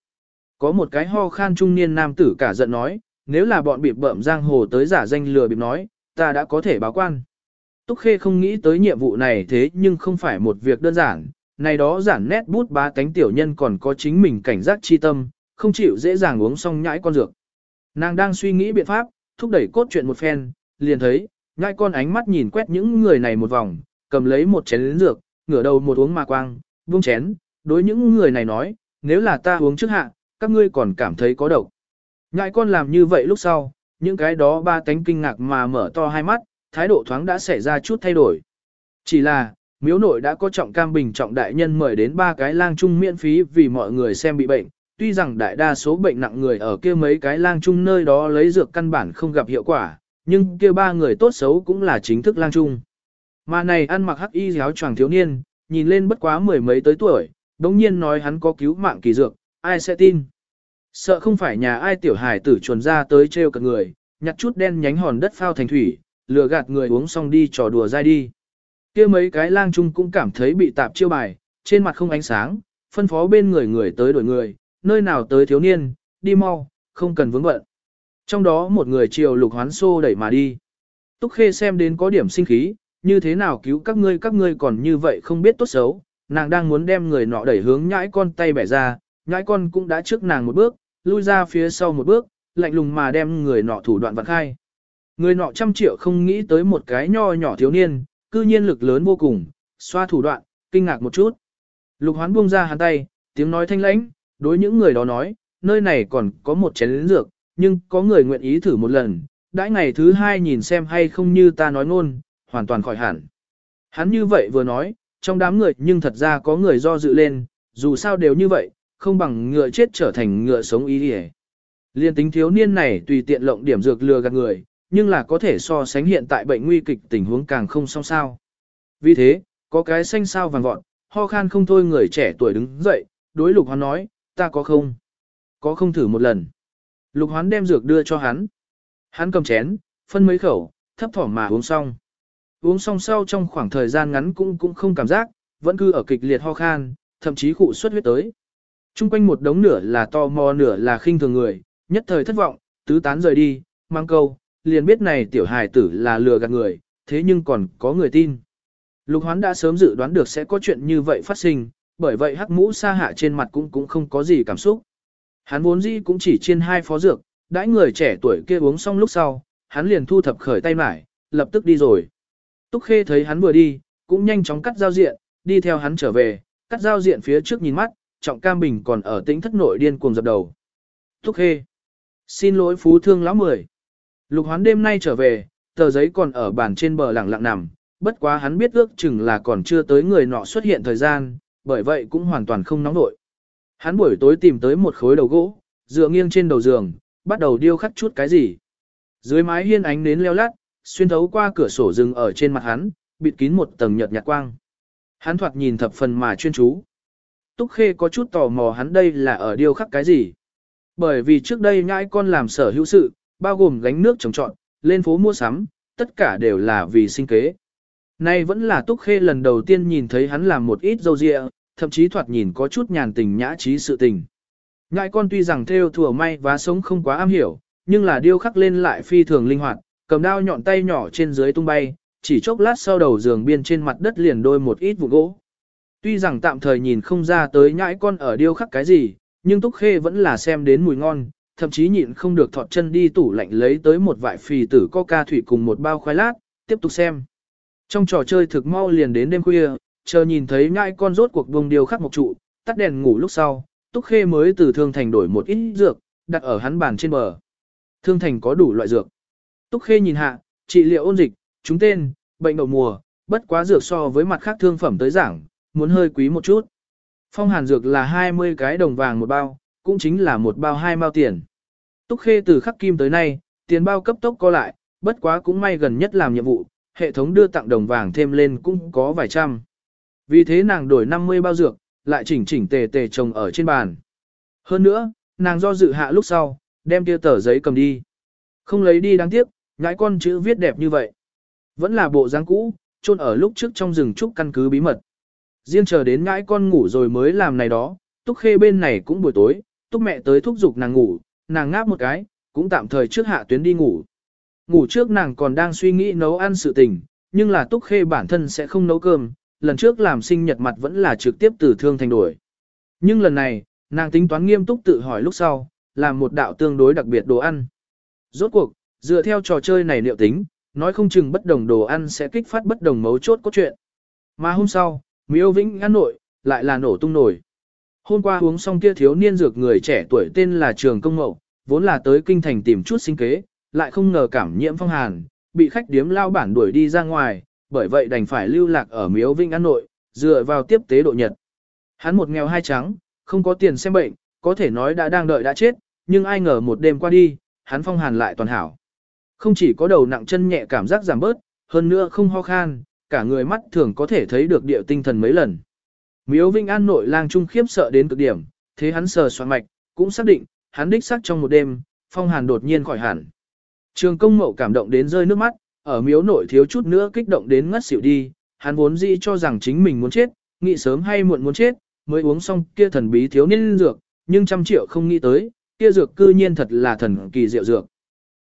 Có một cái ho khan trung niên nam tử cả giận nói, nếu là bọn bị bợm giang hồ tới giả danh lừa bịp nói, ta đã có thể báo quan. Túc Khê không nghĩ tới nhiệm vụ này thế nhưng không phải một việc đơn giản, này đó giản nét bút ba cánh tiểu nhân còn có chính mình cảnh giác chi tâm, không chịu dễ dàng uống xong nhãi con dược. Nàng đang suy nghĩ biện pháp, thúc đẩy cốt chuyện một phen, liền thấy, nhãi con ánh mắt nhìn quét những người này một vòng, cầm lấy một chén lĩnh dược, ngửa đầu một uống mà quang, buông chén, đối những người này nói, nếu là ta uống trước hạ, các ngươi còn cảm thấy có độc. Nhãi con làm như vậy lúc sau, những cái đó ba tánh kinh ngạc mà mở to hai mắt, thái độ thoáng đã xảy ra chút thay đổi. Chỉ là, miếu nội đã có trọng cam bình trọng đại nhân mời đến ba cái lang trung miễn phí vì mọi người xem bị bệnh. Tuy rằng đại đa số bệnh nặng người ở kia mấy cái lang trung nơi đó lấy dược căn bản không gặp hiệu quả, nhưng kia ba người tốt xấu cũng là chính thức lang trung. Mà này ăn mặc hắc y giáo choàng thiếu niên, nhìn lên bất quá mười mấy tới tuổi, đống nhiên nói hắn có cứu mạng kỳ dược, ai sẽ tin. Sợ không phải nhà ai tiểu hải tử chuồn ra tới treo cả người, nhặt chút đen nhánh hòn đất phao thành thủy, lừa gạt người uống xong đi trò đùa dai đi. kia mấy cái lang trung cũng cảm thấy bị tạp chiêu bài, trên mặt không ánh sáng, phân phó bên người người tới đổi người, nơi nào tới thiếu niên, đi mau, không cần vướng bận. Trong đó một người chiều lục hoán xô đẩy mà đi. Túc Khê xem đến có điểm sinh khí, như thế nào cứu các ngươi các ngươi còn như vậy không biết tốt xấu, nàng đang muốn đem người nọ đẩy hướng nhãi con tay bẻ ra, nhãi con cũng đã trước nàng một bước, lui ra phía sau một bước, lạnh lùng mà đem người nọ thủ đoạn vặn khai. Người nọ trăm triệu không nghĩ tới một cái nho nhỏ thiếu niên, cư nhiên lực lớn vô cùng, xoa thủ đoạn, kinh ngạc một chút. Lục hoán buông ra hắn tay, tiếng nói thanh lãnh, đối những người đó nói, nơi này còn có một chén lĩnh dược, nhưng có người nguyện ý thử một lần, đãi ngày thứ hai nhìn xem hay không như ta nói ngôn, hoàn toàn khỏi hẳn. Hắn như vậy vừa nói, trong đám người nhưng thật ra có người do dự lên, dù sao đều như vậy, không bằng ngựa chết trở thành ngựa sống ý đi Liên tính thiếu niên này tùy tiện lộng điểm dược lừa gạt người, nhưng là có thể so sánh hiện tại bệnh nguy kịch tình huống càng không song sao. Vì thế, có cái xanh sao vàng vọt, ho khan không thôi người trẻ tuổi đứng dậy, đối lục hoán nói, ta có không? Có không thử một lần. Lục hoán đem dược đưa cho hắn. Hắn cầm chén, phân mấy khẩu, thấp thỏm mà uống xong. Uống xong sau trong khoảng thời gian ngắn cũng cũng không cảm giác, vẫn cứ ở kịch liệt ho khan, thậm chí khụ xuất huyết tới. Trung quanh một đống nửa là to mò nửa là khinh thường người, nhất thời thất vọng, tứ tán rời đi, mang câu, liền biết này tiểu hài tử là lừa gạt người, thế nhưng còn có người tin. Lục hoán đã sớm dự đoán được sẽ có chuyện như vậy phát sinh, bởi vậy hắc mũ sa hạ trên mặt cũng cũng không có gì cảm xúc. Hắn vốn dĩ cũng chỉ trên hai phó dược, đãi người trẻ tuổi kia uống xong lúc sau, hắn liền thu thập khởi tay mải, lập tức đi rồi. Túc Khê thấy hắn vừa đi, cũng nhanh chóng cắt giao diện, đi theo hắn trở về, cắt giao diện phía trước nhìn mắt, trọng cam bình còn ở tĩnh thất nội điên cuồng dập đầu. Túc Khê. Xin lỗi phú thương lão mười. Lục hoán đêm nay trở về, tờ giấy còn ở bàn trên bờ lẳng lặng nằm, bất quá hắn biết ước chừng là còn chưa tới người nọ xuất hiện thời gian, bởi vậy cũng hoàn toàn không nóng nổi. Hắn buổi tối tìm tới một khối đầu gỗ, dựa nghiêng trên đầu giường, bắt đầu điêu khắc chút cái gì. Dưới mái hiên ánh nến leo lát, xuyên thấu qua cửa sổ rừng ở trên mặt hắn, bịt kín một tầng nhợt nhạt quang. Hắn thoạt nhìn thập phần mà chuyên chú. Túc Khê có chút tò mò hắn đây là ở điêu khắc cái gì. Bởi vì trước đây nhãi con làm sở hữu sự, bao gồm gánh nước trồng trọn, lên phố mua sắm, tất cả đều là vì sinh kế. Nay vẫn là Túc Khê lần đầu tiên nhìn thấy hắn làm một ít dâu dịa, thậm chí thoạt nhìn có chút nhàn tình nhã trí sự tình. Ngại con tuy rằng theo thừa may và sống không quá am hiểu, nhưng là điêu khắc lên lại phi thường linh hoạt, cầm đao nhọn tay nhỏ trên dưới tung bay, chỉ chốc lát sau đầu giường biên trên mặt đất liền đôi một ít vụ gỗ. Tuy rằng tạm thời nhìn không ra tới nhãi con ở điêu khắc cái gì, nhưng Túc Khê vẫn là xem đến mùi ngon, thậm chí nhịn không được thọt chân đi tủ lạnh lấy tới một vại phì tử coca thủy cùng một bao khoai lát, tiếp tục xem. Trong trò chơi thực mau liền đến đêm khuya, chờ nhìn thấy nhãi con rốt cuộc buông điều khắc một trụ, tắt đèn ngủ lúc sau, Túc Khê mới từ Thương Thành đổi một ít dược, đặt ở hắn bàn trên bờ. Thương Thành có đủ loại dược. Túc Khê nhìn hạ, trị liệu ôn dịch, chúng tên, bệnh đậu mùa, bất quá dược so với mặt khác thương phẩm tới giảng, muốn hơi quý một chút. Phong hàn dược là 20 cái đồng vàng một bao, cũng chính là một bao hai bao tiền. Túc Khê từ khắc kim tới nay, tiền bao cấp tốc co lại, bất quá cũng may gần nhất làm nhiệm vụ, hệ thống đưa tặng đồng vàng thêm lên cũng có vài trăm. Vì thế nàng đổi 50 bao dược, lại chỉnh chỉnh tề tề trồng ở trên bàn. Hơn nữa, nàng do dự hạ lúc sau, đem kia tờ giấy cầm đi. Không lấy đi đáng tiếc, ngãi con chữ viết đẹp như vậy. Vẫn là bộ dáng cũ, chôn ở lúc trước trong rừng trúc căn cứ bí mật. Riêng chờ đến ngãi con ngủ rồi mới làm này đó, túc khê bên này cũng buổi tối, túc mẹ tới thúc giục nàng ngủ, nàng ngáp một cái, cũng tạm thời trước hạ tuyến đi ngủ. Ngủ trước nàng còn đang suy nghĩ nấu ăn sự tình, nhưng là túc khê bản thân sẽ không nấu cơm, lần trước làm sinh nhật mặt vẫn là trực tiếp từ thương thành đổi. Nhưng lần này, nàng tính toán nghiêm túc tự hỏi lúc sau, làm một đạo tương đối đặc biệt đồ ăn. Rốt cuộc, dựa theo trò chơi này liệu tính, nói không chừng bất đồng đồ ăn sẽ kích phát bất đồng mấu chốt cốt truyện. Mà hôm sau, Miêu Vĩnh ăn nội, lại là nổ tung nổi. Hôm qua uống xong kia thiếu niên dược người trẻ tuổi tên là Trường Công Mậu, vốn là tới kinh thành tìm chút sinh kế, lại không ngờ cảm nhiễm phong hàn, bị khách điếm lao bản đuổi đi ra ngoài, bởi vậy đành phải lưu lạc ở Miếu Vinh An nội, dựa vào tiếp tế độ nhật. Hắn một nghèo hai trắng, không có tiền xem bệnh, có thể nói đã đang đợi đã chết, nhưng ai ngờ một đêm qua đi, hắn phong hàn lại toàn hảo. Không chỉ có đầu nặng chân nhẹ cảm giác giảm bớt, hơn nữa không ho khan, cả người mắt thường có thể thấy được điệu tinh thần mấy lần. Miếu Vinh An nội lang trung khiếp sợ đến cực điểm, thế hắn sờ soạn mạch, cũng xác định, hắn đích xác trong một đêm, phong hàn đột nhiên khỏi hẳn. Trường công mậu cảm động đến rơi nước mắt, ở miếu nội thiếu chút nữa kích động đến ngất xỉu đi, hắn vốn dĩ cho rằng chính mình muốn chết, nghĩ sớm hay muộn muốn chết, mới uống xong kia thần bí thiếu niên dược, nhưng trăm triệu không nghĩ tới, kia dược cư nhiên thật là thần kỳ diệu dược.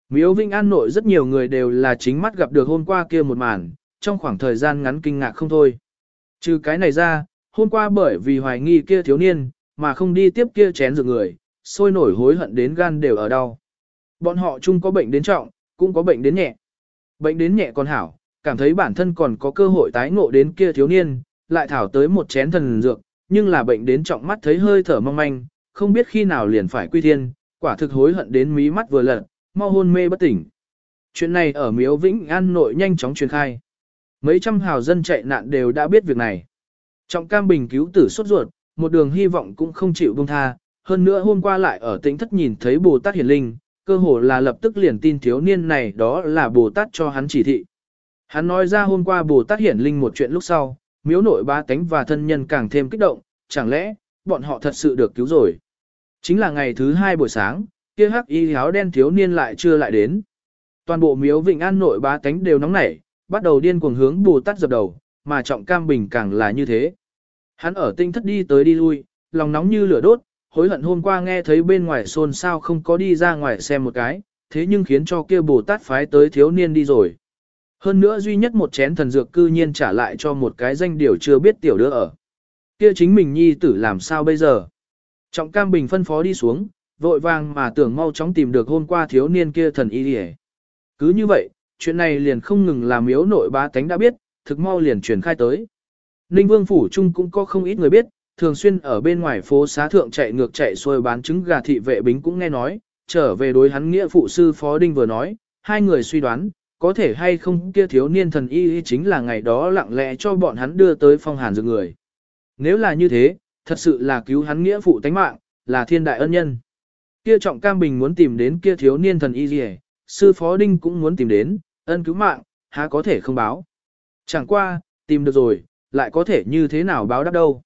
Miếu Vinh An nội rất nhiều người đều là chính mắt gặp được hôm qua kia một màn, trong khoảng thời gian ngắn kinh ngạc không thôi. Trừ cái này ra, hôm qua bởi vì hoài nghi kia thiếu niên, mà không đi tiếp kia chén dược người, sôi nổi hối hận đến gan đều ở đau. Bọn họ chung có bệnh đến trọng, cũng có bệnh đến nhẹ. Bệnh đến nhẹ còn hảo, cảm thấy bản thân còn có cơ hội tái ngộ đến kia thiếu niên, lại thảo tới một chén thần dược, nhưng là bệnh đến trọng mắt thấy hơi thở mong manh, không biết khi nào liền phải quy thiên, quả thực hối hận đến mí mắt vừa lật, mau hôn mê bất tỉnh. Chuyện này ở Miếu Vĩnh An nội nhanh chóng truyền khai. Mấy trăm hào dân chạy nạn đều đã biết việc này. Trọng cam bình cứu tử sốt ruột, một đường hy vọng cũng không chịu buông tha, hơn nữa hôm qua lại ở tĩnh thất nhìn thấy Bồ Tát Hiển Linh, cơ hồ là lập tức liền tin thiếu niên này đó là Bồ Tát cho hắn chỉ thị. Hắn nói ra hôm qua Bồ Tát Hiển Linh một chuyện lúc sau, miếu nội ba tánh và thân nhân càng thêm kích động, chẳng lẽ, bọn họ thật sự được cứu rồi. Chính là ngày thứ hai buổi sáng, kia hắc y áo đen thiếu niên lại chưa lại đến. Toàn bộ miếu Vịnh An nội ba tánh đều nóng nảy, bắt đầu điên cuồng hướng Bồ Tát dập đầu, mà trọng cam bình càng là như thế. Hắn ở tinh thất đi tới đi lui, lòng nóng như lửa đốt, hối hận hôm qua nghe thấy bên ngoài xôn xao không có đi ra ngoài xem một cái, thế nhưng khiến cho kia Bồ Tát phái tới thiếu niên đi rồi. Hơn nữa duy nhất một chén thần dược cư nhiên trả lại cho một cái danh điều chưa biết tiểu đứa ở. Kia chính mình nhi tử làm sao bây giờ? Trọng cam bình phân phó đi xuống, vội vàng mà tưởng mau chóng tìm được hôm qua thiếu niên kia thần y đi Cứ như vậy, chuyện này liền không ngừng làm miếu nội bá tánh đã biết, thực mau liền truyền khai tới. Ninh Vương Phủ Trung cũng có không ít người biết, thường xuyên ở bên ngoài phố xá thượng chạy ngược chạy xuôi bán trứng gà thị vệ bính cũng nghe nói, trở về đối hắn nghĩa phụ sư Phó Đinh vừa nói, hai người suy đoán, có thể hay không kia thiếu niên thần y chính là ngày đó lặng lẽ cho bọn hắn đưa tới phong hàn dược người. Nếu là như thế, thật sự là cứu hắn nghĩa phụ tánh mạng, là thiên đại ân nhân. Kia trọng cam bình muốn tìm đến kia thiếu niên thần y gì sư phó đinh cũng muốn tìm đến, ân cứu mạng, há có thể không báo. Chẳng qua, tìm được rồi, lại có thể như thế nào báo đáp đâu.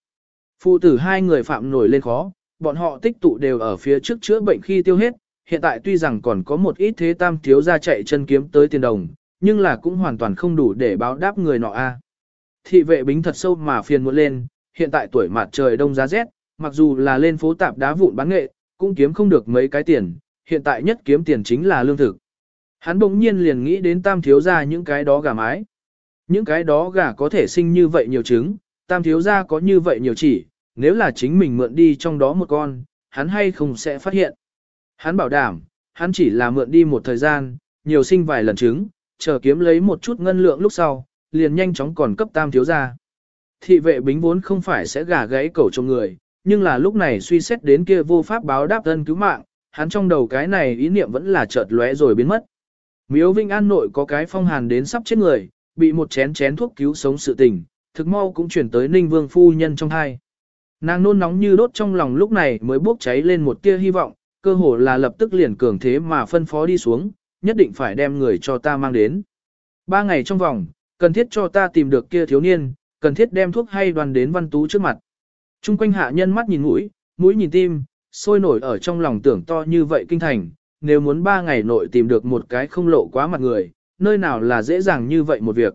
Phụ tử hai người phạm nổi lên khó, bọn họ tích tụ đều ở phía trước chữa bệnh khi tiêu hết, hiện tại tuy rằng còn có một ít thế tam thiếu ra chạy chân kiếm tới tiền đồng, nhưng là cũng hoàn toàn không đủ để báo đáp người nọ a. Thị vệ bính thật sâu mà phiền muộn lên, hiện tại tuổi mặt trời đông giá rét, mặc dù là lên phố tạp đá vụn bán nghệ, cũng kiếm không được mấy cái tiền, hiện tại nhất kiếm tiền chính là lương thực. Hắn bỗng nhiên liền nghĩ đến tam thiếu ra những cái đó gà mái. Những cái đó gà có thể sinh như vậy nhiều trứng, tam thiếu gia có như vậy nhiều chỉ, nếu là chính mình mượn đi trong đó một con, hắn hay không sẽ phát hiện. Hắn bảo đảm, hắn chỉ là mượn đi một thời gian, nhiều sinh vài lần trứng, chờ kiếm lấy một chút ngân lượng lúc sau, liền nhanh chóng còn cấp tam thiếu gia. Thị vệ bính vốn không phải sẽ gà gãy cầu trong người, nhưng là lúc này suy xét đến kia vô pháp báo đáp thân cứu mạng, hắn trong đầu cái này ý niệm vẫn là chợt lóe rồi biến mất. Miếu Vinh An nội có cái phong hàn đến sắp chết người, bị một chén chén thuốc cứu sống sự tình, thực mau cũng chuyển tới Ninh Vương phu nhân trong hai. Nàng nôn nóng như đốt trong lòng lúc này mới bốc cháy lên một tia hy vọng, cơ hồ là lập tức liền cường thế mà phân phó đi xuống, nhất định phải đem người cho ta mang đến. Ba ngày trong vòng, cần thiết cho ta tìm được kia thiếu niên, cần thiết đem thuốc hay đoàn đến văn tú trước mặt. Trung quanh hạ nhân mắt nhìn mũi, mũi nhìn tim, sôi nổi ở trong lòng tưởng to như vậy kinh thành, nếu muốn ba ngày nội tìm được một cái không lộ quá mặt người, nơi nào là dễ dàng như vậy một việc.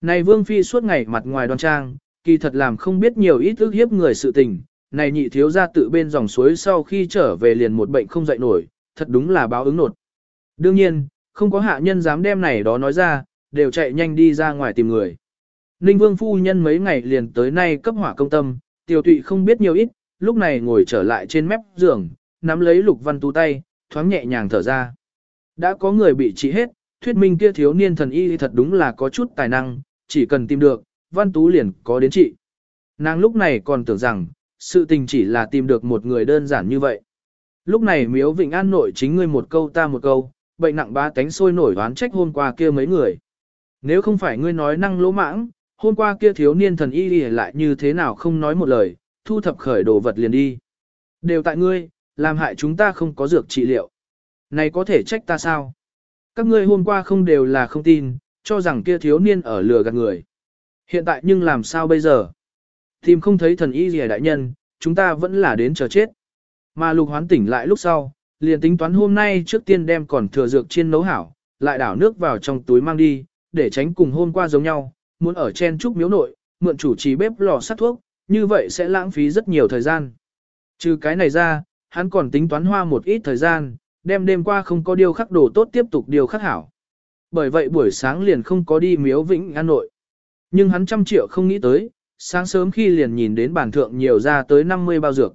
Này Vương Phi suốt ngày mặt ngoài đoan trang, kỳ thật làm không biết nhiều ít ức hiếp người sự tình, này nhị thiếu ra tự bên dòng suối sau khi trở về liền một bệnh không dậy nổi, thật đúng là báo ứng nột. Đương nhiên, không có hạ nhân dám đem này đó nói ra, đều chạy nhanh đi ra ngoài tìm người. Ninh Vương phu nhân mấy ngày liền tới nay cấp hỏa công tâm, tiểu tụy không biết nhiều ít, lúc này ngồi trở lại trên mép giường, nắm lấy lục văn tu tay, thoáng nhẹ nhàng thở ra. Đã có người bị trị hết, thuyết minh kia thiếu niên thần y thật đúng là có chút tài năng, chỉ cần tìm được, văn tú liền có đến trị. Nàng lúc này còn tưởng rằng, sự tình chỉ là tìm được một người đơn giản như vậy. Lúc này miếu vịnh an nội chính ngươi một câu ta một câu, bệnh nặng ba tánh sôi nổi đoán trách hôm qua kia mấy người. Nếu không phải ngươi nói năng lỗ mãng, hôm qua kia thiếu niên thần y lại như thế nào không nói một lời, thu thập khởi đồ vật liền đi. Đều tại ngươi, làm hại chúng ta không có dược trị liệu. Này có thể trách ta sao? Các ngươi hôm qua không đều là không tin, cho rằng kia thiếu niên ở lừa gạt người. Hiện tại nhưng làm sao bây giờ? Tìm không thấy thần y gì đại nhân, chúng ta vẫn là đến chờ chết. Mà lục hoán tỉnh lại lúc sau, liền tính toán hôm nay trước tiên đem còn thừa dược chiên nấu hảo, lại đảo nước vào trong túi mang đi, để tránh cùng hôm qua giống nhau, muốn ở chen trúc miếu nội, mượn chủ trì bếp lò sắt thuốc, như vậy sẽ lãng phí rất nhiều thời gian. Trừ cái này ra, hắn còn tính toán hoa một ít thời gian, đem đêm qua không có điều khắc đồ tốt tiếp tục điều khắc hảo. Bởi vậy buổi sáng liền không có đi miếu vĩnh an nội. Nhưng hắn trăm triệu không nghĩ tới, sáng sớm khi liền nhìn đến bản thượng nhiều ra tới 50 bao dược.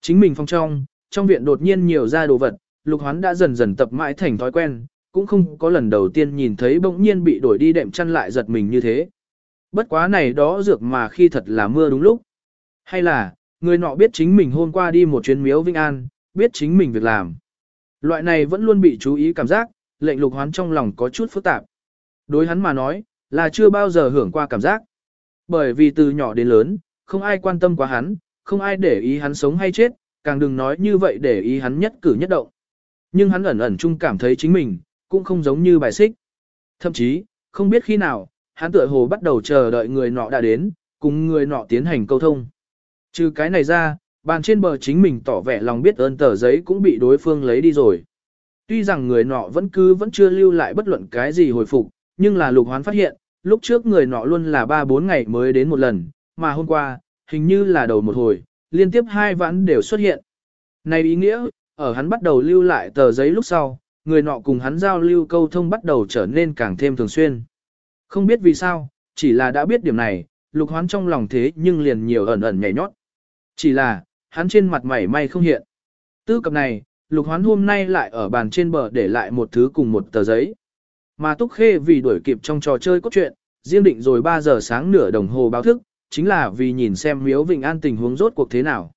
Chính mình phong trong, trong viện đột nhiên nhiều ra đồ vật, lục hoán đã dần dần tập mãi thành thói quen, cũng không có lần đầu tiên nhìn thấy bỗng nhiên bị đổi đi đệm chăn lại giật mình như thế. Bất quá này đó dược mà khi thật là mưa đúng lúc. Hay là, người nọ biết chính mình hôm qua đi một chuyến miếu Vinh An, biết chính mình việc làm. Loại này vẫn luôn bị chú ý cảm giác, lệnh lục hoán trong lòng có chút phức tạp. Đối hắn mà nói, là chưa bao giờ hưởng qua cảm giác. Bởi vì từ nhỏ đến lớn, không ai quan tâm quá hắn, không ai để ý hắn sống hay chết, càng đừng nói như vậy để ý hắn nhất cử nhất động. Nhưng hắn ẩn ẩn chung cảm thấy chính mình, cũng không giống như bài xích. Thậm chí, không biết khi nào, hắn tựa hồ bắt đầu chờ đợi người nọ đã đến, cùng người nọ tiến hành câu thông. Trừ cái này ra, bàn trên bờ chính mình tỏ vẻ lòng biết ơn tờ giấy cũng bị đối phương lấy đi rồi. Tuy rằng người nọ vẫn cứ vẫn chưa lưu lại bất luận cái gì hồi phục, nhưng là lục hoán phát hiện, lúc trước người nọ luôn là 3-4 ngày mới đến một lần, mà hôm qua, hình như là đầu một hồi, liên tiếp hai vãn đều xuất hiện. Này ý nghĩa, ở hắn bắt đầu lưu lại tờ giấy lúc sau, người nọ cùng hắn giao lưu câu thông bắt đầu trở nên càng thêm thường xuyên. Không biết vì sao, chỉ là đã biết điểm này, lục hoán trong lòng thế nhưng liền nhiều ẩn ẩn nhảy nhót. Chỉ là, hắn trên mặt mày may không hiện. Tư cập này, lục hoán hôm nay lại ở bàn trên bờ để lại một thứ cùng một tờ giấy. Mà Túc Khê vì đuổi kịp trong trò chơi cốt truyện, riêng định rồi 3 giờ sáng nửa đồng hồ báo thức, chính là vì nhìn xem miếu Vịnh An tình huống rốt cuộc thế nào.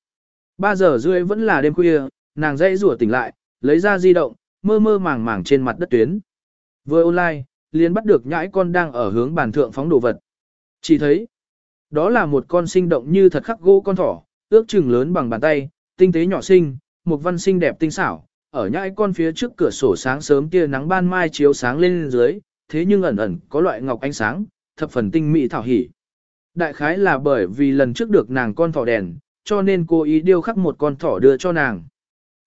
3 giờ rưỡi vẫn là đêm khuya, nàng dãy rủa tỉnh lại, lấy ra di động, mơ mơ màng màng trên mặt đất tuyến. Vừa online, liền bắt được nhãi con đang ở hướng bàn thượng phóng đồ vật. Chỉ thấy, đó là một con sinh động như thật khắc gỗ con thỏ, ước chừng lớn bằng bàn tay, tinh tế nhỏ xinh, một văn xinh đẹp tinh xảo, ở nhãi con phía trước cửa sổ sáng sớm tia nắng ban mai chiếu sáng lên dưới, thế nhưng ẩn ẩn có loại ngọc ánh sáng, thập phần tinh mỹ thảo hỉ. Đại khái là bởi vì lần trước được nàng con thỏ đèn, cho nên cô ý điêu khắc một con thỏ đưa cho nàng.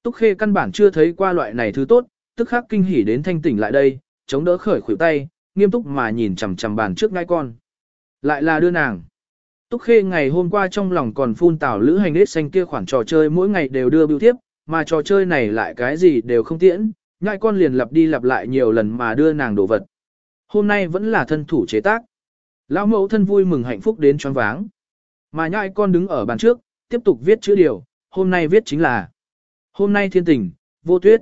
Túc Khê căn bản chưa thấy qua loại này thứ tốt, tức khắc kinh hỉ đến thanh tỉnh lại đây, chống đỡ khởi khuỷu tay, nghiêm túc mà nhìn chằm chằm bàn trước ngai con. Lại là đưa nàng. Túc Khê ngày hôm qua trong lòng còn phun tảo lữ hành hết xanh kia khoản trò chơi mỗi ngày đều đưa biểu tiếp, mà trò chơi này lại cái gì đều không tiễn, ngại con liền lặp đi lặp lại nhiều lần mà đưa nàng đồ vật. Hôm nay vẫn là thân thủ chế tác. Lão mẫu thân vui mừng hạnh phúc đến choáng váng. Mà nhãi con đứng ở bàn trước, tiếp tục viết chữ điều, hôm nay viết chính là Hôm nay thiên tình, vô tuyết.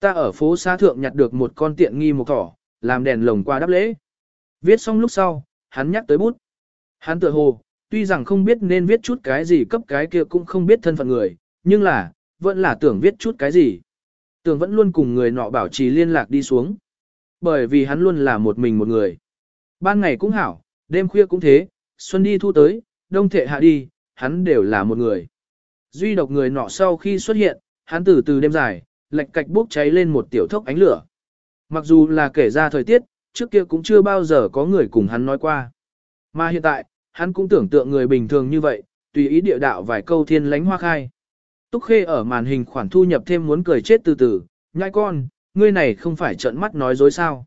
Ta ở phố xa thượng nhặt được một con tiện nghi một thỏ, làm đèn lồng qua đáp lễ. Viết xong lúc sau, hắn nhắc tới bút. Hắn tự hồ, tuy rằng không biết nên viết chút cái gì cấp cái kia cũng không biết thân phận người, nhưng là, vẫn là tưởng viết chút cái gì. Tưởng vẫn luôn cùng người nọ bảo trì liên lạc đi xuống. Bởi vì hắn luôn là một mình một người. Ban ngày cũng hảo, đêm khuya cũng thế, xuân đi thu tới, đông thệ hạ đi, hắn đều là một người. Duy độc người nọ sau khi xuất hiện, hắn từ từ đêm dài, lệch cạch bốc cháy lên một tiểu thốc ánh lửa. Mặc dù là kể ra thời tiết, trước kia cũng chưa bao giờ có người cùng hắn nói qua. Mà hiện tại, hắn cũng tưởng tượng người bình thường như vậy, tùy ý địa đạo vài câu thiên lánh hoa khai. Túc Khê ở màn hình khoản thu nhập thêm muốn cười chết từ từ, nhai con, ngươi này không phải trợn mắt nói dối sao.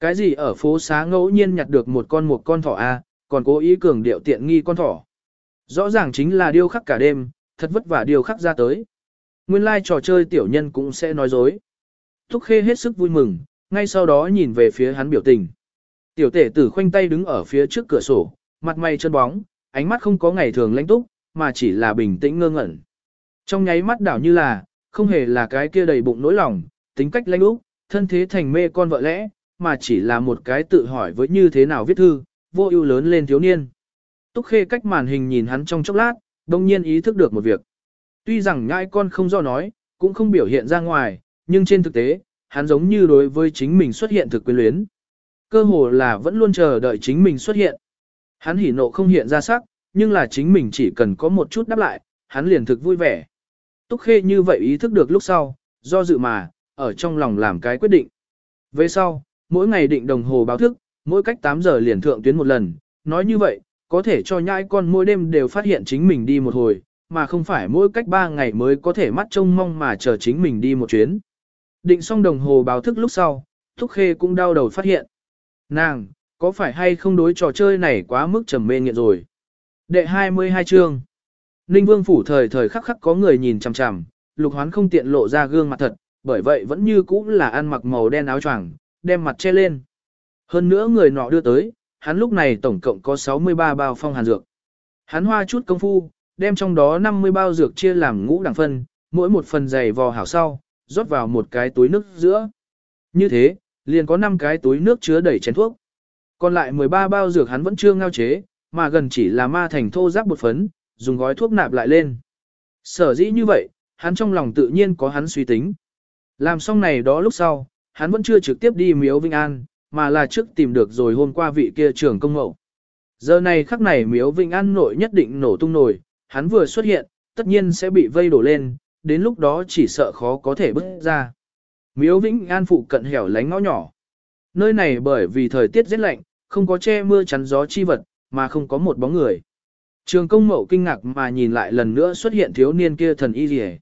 Cái gì ở phố xá ngẫu nhiên nhặt được một con một con thỏ A, còn cố ý cường điệu tiện nghi con thỏ. Rõ ràng chính là điêu khắc cả đêm, thật vất vả điêu khắc ra tới. Nguyên lai like trò chơi tiểu nhân cũng sẽ nói dối. túc khê hết sức vui mừng, ngay sau đó nhìn về phía hắn biểu tình. Tiểu tể tử khoanh tay đứng ở phía trước cửa sổ, mặt mày chân bóng, ánh mắt không có ngày thường lãnh túc, mà chỉ là bình tĩnh ngơ ngẩn. Trong nháy mắt đảo như là, không hề là cái kia đầy bụng nỗi lòng, tính cách lãnh úc, thân thế thành mê con vợ lẽ, mà chỉ là một cái tự hỏi với như thế nào viết thư, vô ưu lớn lên thiếu niên. Túc Khê cách màn hình nhìn hắn trong chốc lát, đồng nhiên ý thức được một việc. Tuy rằng nhãi con không do nói, cũng không biểu hiện ra ngoài, nhưng trên thực tế, hắn giống như đối với chính mình xuất hiện thực quyến luyến. Cơ hồ là vẫn luôn chờ đợi chính mình xuất hiện. Hắn hỉ nộ không hiện ra sắc, nhưng là chính mình chỉ cần có một chút đáp lại, hắn liền thực vui vẻ. Túc Khê như vậy ý thức được lúc sau, do dự mà, ở trong lòng làm cái quyết định. Về sau, mỗi ngày định đồng hồ báo thức, mỗi cách 8 giờ liền thượng tuyến một lần, nói như vậy, có thể cho nhãi con mỗi đêm đều phát hiện chính mình đi một hồi, mà không phải mỗi cách 3 ngày mới có thể mắt trông mong mà chờ chính mình đi một chuyến. Định xong đồng hồ báo thức lúc sau, Thúc Khê cũng đau đầu phát hiện. Nàng, có phải hay không đối trò chơi này quá mức trầm mê nghiện rồi? Đệ 22 chương. Ninh Vương phủ thời thời khắc khắc có người nhìn chằm chằm, Lục Hoán không tiện lộ ra gương mặt thật, bởi vậy vẫn như cũ là ăn mặc màu đen áo choàng, đem mặt che lên. Hơn nữa người nọ đưa tới, hắn lúc này tổng cộng có 63 bao phong hàn dược. Hắn hoa chút công phu, đem trong đó 50 bao dược chia làm ngũ đẳng phân, mỗi một phần dày vò hảo sau, rót vào một cái túi nước giữa. Như thế, liền có 5 cái túi nước chứa đầy chén thuốc. Còn lại 13 bao dược hắn vẫn chưa ngao chế, mà gần chỉ là ma thành thô rác bột phấn, dùng gói thuốc nạp lại lên. Sở dĩ như vậy, hắn trong lòng tự nhiên có hắn suy tính. Làm xong này đó lúc sau, hắn vẫn chưa trực tiếp đi miếu Vinh An, mà là trước tìm được rồi hôm qua vị kia trưởng công mậu. Giờ này khắc này miếu Vinh An nội nhất định nổ tung nổi, hắn vừa xuất hiện, tất nhiên sẽ bị vây đổ lên, đến lúc đó chỉ sợ khó có thể bước ra. Miếu Vĩnh An phụ cận hẻo lánh ngõ nhỏ. Nơi này bởi vì thời tiết rất lạnh, không có che mưa chắn gió chi vật, mà không có một bóng người. Trường công mậu kinh ngạc mà nhìn lại lần nữa xuất hiện thiếu niên kia thần y rìa.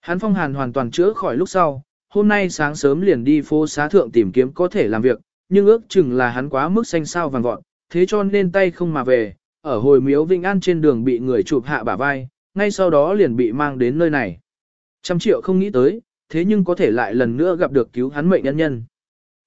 Hắn phong hàn hoàn toàn chữa khỏi lúc sau, hôm nay sáng sớm liền đi phố xá thượng tìm kiếm có thể làm việc, nhưng ước chừng là hắn quá mức xanh sao vàng vọt, thế cho nên tay không mà về, ở hồi miếu Vĩnh An trên đường bị người chụp hạ bả vai, ngay sau đó liền bị mang đến nơi này. Trăm triệu không nghĩ tới, thế nhưng có thể lại lần nữa gặp được cứu hắn mệnh nhân nhân.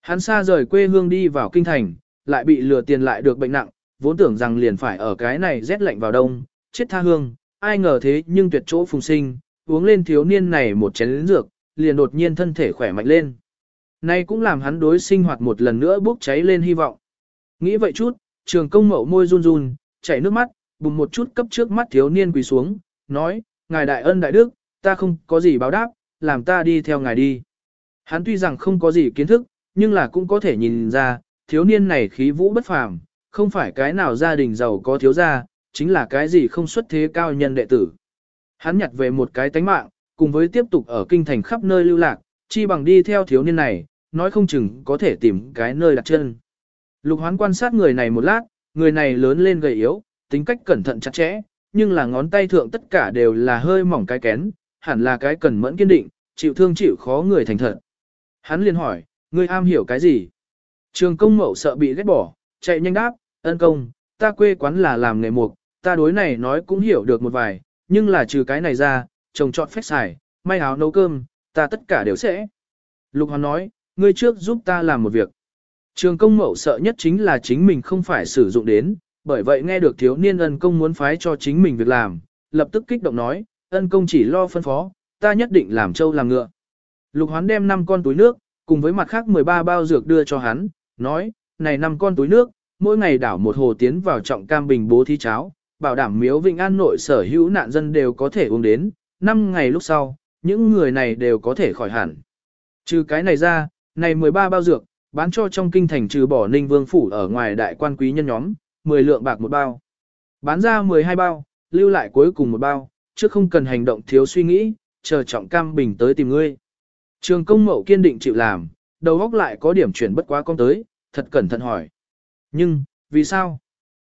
Hắn xa rời quê hương đi vào kinh thành, lại bị lừa tiền lại được bệnh nặng, vốn tưởng rằng liền phải ở cái này rét lạnh vào đông, chết tha hương, ai ngờ thế nhưng tuyệt chỗ phùng sinh, uống lên thiếu niên này một chén lĩnh dược, liền đột nhiên thân thể khỏe mạnh lên. Nay cũng làm hắn đối sinh hoạt một lần nữa bốc cháy lên hy vọng. Nghĩ vậy chút, trường công mậu môi run run, chảy nước mắt, bùng một chút cấp trước mắt thiếu niên quỳ xuống, nói, Ngài đại ân đại đức, ta không có gì báo đáp, làm ta đi theo ngài đi. Hắn tuy rằng không có gì kiến thức, nhưng là cũng có thể nhìn ra, thiếu niên này khí vũ bất phàm, không phải cái nào gia đình giàu có thiếu gia, chính là cái gì không xuất thế cao nhân đệ tử. Hắn nhặt về một cái tánh mạng, cùng với tiếp tục ở kinh thành khắp nơi lưu lạc, chi bằng đi theo thiếu niên này, nói không chừng có thể tìm cái nơi đặt chân. Lục hoán quan sát người này một lát, người này lớn lên gầy yếu, tính cách cẩn thận chặt chẽ, nhưng là ngón tay thượng tất cả đều là hơi mỏng cái kén, hẳn là cái cần mẫn kiên định, chịu thương chịu khó người thành thật. Hắn liền hỏi, ngươi am hiểu cái gì? Trường công mậu sợ bị ghét bỏ, chạy nhanh đáp, ân công, ta quê quán là làm nghề mục, ta đối này nói cũng hiểu được một vài, nhưng là trừ cái này ra, trồng trọt phép xài, may áo nấu cơm, ta tất cả đều sẽ. Lục Hoàn nói, ngươi trước giúp ta làm một việc. Trường công mậu sợ nhất chính là chính mình không phải sử dụng đến, bởi vậy nghe được thiếu niên ân công muốn phái cho chính mình việc làm, lập tức kích động nói, ân công chỉ lo phân phó, ta nhất định làm trâu làm ngựa. Lục hoán đem 5 con túi nước, cùng với mặt khác 13 bao dược đưa cho hắn, nói, này năm con túi nước, mỗi ngày đảo một hồ tiến vào trọng cam bình bố thí cháo, bảo đảm miếu vịnh an nội sở hữu nạn dân đều có thể uống đến, 5 ngày lúc sau, những người này đều có thể khỏi hẳn. Trừ cái này ra, này 13 bao dược, bán cho trong kinh thành trừ bỏ ninh vương phủ ở ngoài đại quan quý nhân nhóm, 10 lượng bạc một bao. Bán ra 12 bao, lưu lại cuối cùng một bao, chứ không cần hành động thiếu suy nghĩ, chờ trọng cam bình tới tìm ngươi. Trường công mậu kiên định chịu làm, đầu óc lại có điểm chuyển bất quá con tới, thật cẩn thận hỏi. Nhưng, vì sao?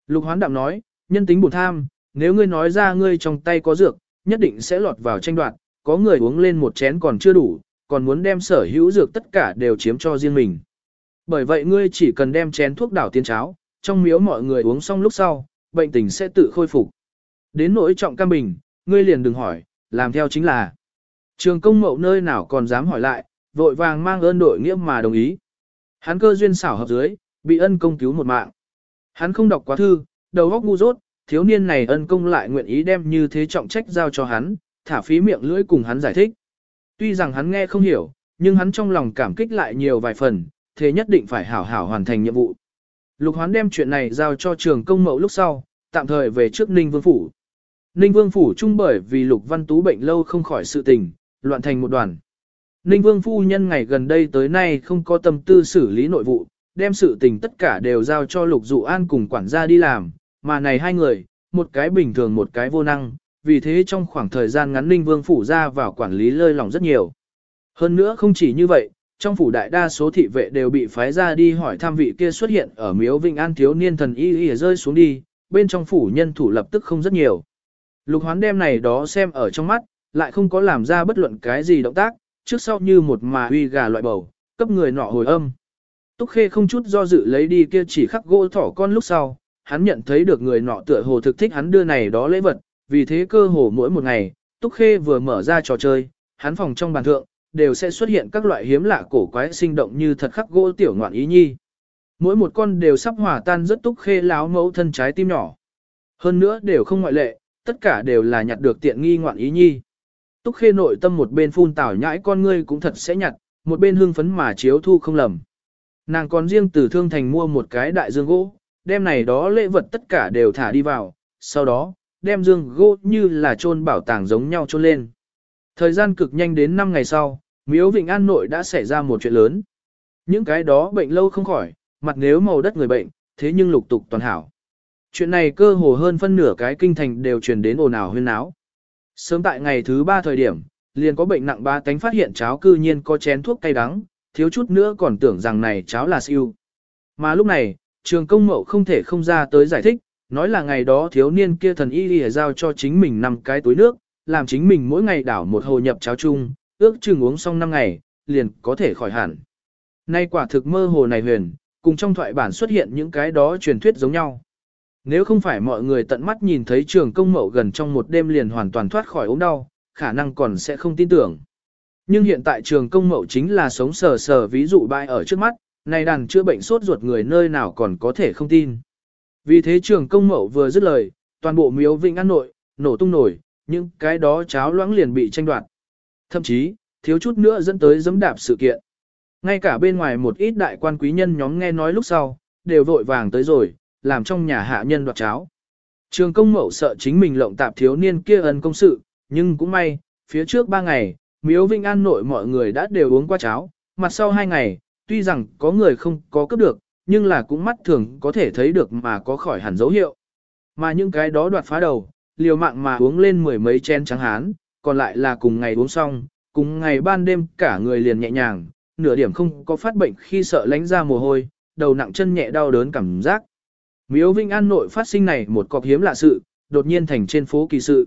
Lục hoán đạm nói, nhân tính bổn tham, nếu ngươi nói ra ngươi trong tay có dược, nhất định sẽ lọt vào tranh đoạt, có người uống lên một chén còn chưa đủ, còn muốn đem sở hữu dược tất cả đều chiếm cho riêng mình. Bởi vậy ngươi chỉ cần đem chén thuốc đảo tiên cháo, trong miếu mọi người uống xong lúc sau, bệnh tình sẽ tự khôi phục. Đến nỗi trọng cam bình, ngươi liền đừng hỏi, làm theo chính là. Trường công mậu nơi nào còn dám hỏi lại, vội vàng mang ơn đội nghĩa mà đồng ý. Hắn cơ duyên xảo hợp dưới, bị ân công cứu một mạng. Hắn không đọc quá thư, đầu óc ngu dốt, thiếu niên này ân công lại nguyện ý đem như thế trọng trách giao cho hắn, thả phí miệng lưỡi cùng hắn giải thích. Tuy rằng hắn nghe không hiểu, nhưng hắn trong lòng cảm kích lại nhiều vài phần, thế nhất định phải hảo hảo hoàn thành nhiệm vụ. Lục hoán đem chuyện này giao cho trường công mậu lúc sau, tạm thời về trước Ninh Vương Phủ. Ninh Vương Phủ chung bởi vì Lục Văn Tú bệnh lâu không khỏi sự tình, loạn thành một đoàn. Ninh Vương Phu Nhân ngày gần đây tới nay không có tâm tư xử lý nội vụ, đem sự tình tất cả đều giao cho Lục Dụ An cùng quản gia đi làm, mà này hai người, một cái bình thường một cái vô năng, vì thế trong khoảng thời gian ngắn Ninh Vương Phủ ra vào quản lý lơi lòng rất nhiều. Hơn nữa không chỉ như vậy, trong phủ đại đa số thị vệ đều bị phái ra đi hỏi tham vị kia xuất hiện ở miếu Vinh An thiếu niên thần y y rơi xuống đi, bên trong phủ nhân thủ lập tức không rất nhiều. Lục hoán đem này đó xem ở trong mắt, lại không có làm ra bất luận cái gì động tác, trước sau như một mà huy gà loại bầu, cấp người nọ hồi âm. Túc Khê không chút do dự lấy đi kia chỉ khắc gỗ thỏ con lúc sau, hắn nhận thấy được người nọ tựa hồ thực thích hắn đưa này đó lễ vật, vì thế cơ hồ mỗi một ngày, Túc Khê vừa mở ra trò chơi, hắn phòng trong bàn thượng, đều sẽ xuất hiện các loại hiếm lạ cổ quái sinh động như thật khắc gỗ tiểu ngoạn ý nhi. Mỗi một con đều sắp hòa tan rất túc khê láo mẫu thân trái tim nhỏ. Hơn nữa đều không ngoại lệ, tất cả đều là nhặt được tiện nghi ngoạn ý nhi. Túc khê nội tâm một bên phun tảo nhãi con ngươi cũng thật sẽ nhặt, một bên hương phấn mà chiếu thu không lầm. Nàng còn riêng từ thương thành mua một cái đại dương gỗ, đem này đó lễ vật tất cả đều thả đi vào, sau đó, đem dương gỗ như là chôn bảo tàng giống nhau chôn lên. Thời gian cực nhanh đến 5 ngày sau, miếu Vịnh An nội đã xảy ra một chuyện lớn. Những cái đó bệnh lâu không khỏi, mặt nếu màu đất người bệnh, thế nhưng lục tục toàn hảo. Chuyện này cơ hồ hơn phân nửa cái kinh thành đều truyền đến ồn ào huyên náo. Sớm tại ngày thứ ba thời điểm, liền có bệnh nặng ba tánh phát hiện cháo cư nhiên có chén thuốc cay đắng, thiếu chút nữa còn tưởng rằng này cháo là siêu. Mà lúc này, trường công mậu không thể không ra tới giải thích, nói là ngày đó thiếu niên kia thần y lìa giao cho chính mình năm cái túi nước, làm chính mình mỗi ngày đảo một hồ nhập cháo chung, ước chừng uống xong 5 ngày, liền có thể khỏi hẳn. Nay quả thực mơ hồ này huyền, cùng trong thoại bản xuất hiện những cái đó truyền thuyết giống nhau. Nếu không phải mọi người tận mắt nhìn thấy trường công mậu gần trong một đêm liền hoàn toàn thoát khỏi ốm đau, khả năng còn sẽ không tin tưởng. Nhưng hiện tại trường công mậu chính là sống sờ sờ ví dụ bại ở trước mắt, này đàn chữa bệnh sốt ruột người nơi nào còn có thể không tin. Vì thế trường công mậu vừa dứt lời, toàn bộ miếu vĩnh ăn nội, nổ tung nổi, những cái đó cháo loãng liền bị tranh đoạt. Thậm chí, thiếu chút nữa dẫn tới giấm đạp sự kiện. Ngay cả bên ngoài một ít đại quan quý nhân nhóm nghe nói lúc sau, đều vội vàng tới rồi, làm trong nhà hạ nhân đoạt cháo. Trường công mậu sợ chính mình lộng tạp thiếu niên kia ân công sự, nhưng cũng may, phía trước ba ngày, miếu Vinh An nội mọi người đã đều uống qua cháo, mặt sau hai ngày, tuy rằng có người không có cấp được, nhưng là cũng mắt thường có thể thấy được mà có khỏi hẳn dấu hiệu. Mà những cái đó đoạt phá đầu, liều mạng mà uống lên mười mấy chén trắng hán, còn lại là cùng ngày uống xong, cùng ngày ban đêm cả người liền nhẹ nhàng, nửa điểm không có phát bệnh khi sợ lánh ra mồ hôi, đầu nặng chân nhẹ đau đớn cảm giác. Miếu Vinh An nội phát sinh này một cọc hiếm lạ sự, đột nhiên thành trên phố kỳ sự.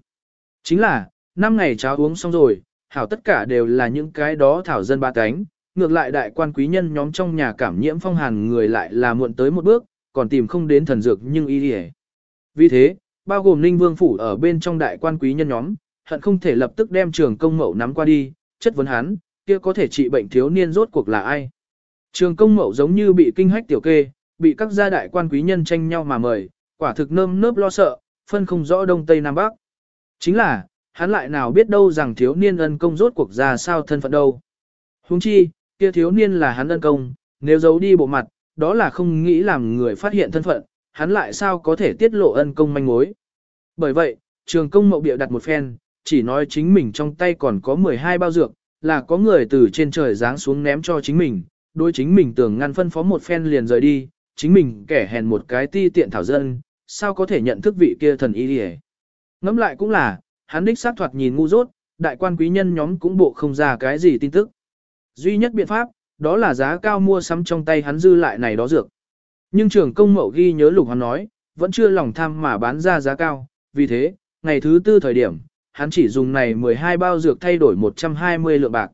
Chính là, năm ngày cháo uống xong rồi, hảo tất cả đều là những cái đó thảo dân ba cánh, ngược lại đại quan quý nhân nhóm trong nhà cảm nhiễm phong hàn người lại là muộn tới một bước, còn tìm không đến thần dược nhưng y đi Vì thế, bao gồm Ninh Vương Phủ ở bên trong đại quan quý nhân nhóm, hận không thể lập tức đem trường công mậu nắm qua đi, chất vấn hắn, kia có thể trị bệnh thiếu niên rốt cuộc là ai. Trường công mậu giống như bị kinh hách tiểu kê, bị các gia đại quan quý nhân tranh nhau mà mời, quả thực nơm nớp lo sợ, phân không rõ đông tây nam bắc. Chính là, hắn lại nào biết đâu rằng thiếu niên ân công rốt cuộc ra sao thân phận đâu. Huống chi, kia thiếu niên là hắn ân công, nếu giấu đi bộ mặt, đó là không nghĩ làm người phát hiện thân phận, hắn lại sao có thể tiết lộ ân công manh mối. Bởi vậy, trường công mậu bịa đặt một phen, chỉ nói chính mình trong tay còn có 12 bao dược, là có người từ trên trời giáng xuống ném cho chính mình, đối chính mình tưởng ngăn phân phó một phen liền rời đi, chính mình kẻ hèn một cái ti tiện thảo dân, sao có thể nhận thức vị kia thần y đi Ngẫm lại cũng là, hắn đích sát thoạt nhìn ngu dốt, đại quan quý nhân nhóm cũng bộ không ra cái gì tin tức. Duy nhất biện pháp, đó là giá cao mua sắm trong tay hắn dư lại này đó dược. Nhưng trưởng công mậu ghi nhớ lục hắn nói, vẫn chưa lòng tham mà bán ra giá cao, vì thế, ngày thứ tư thời điểm, hắn chỉ dùng này 12 bao dược thay đổi 120 lượng bạc.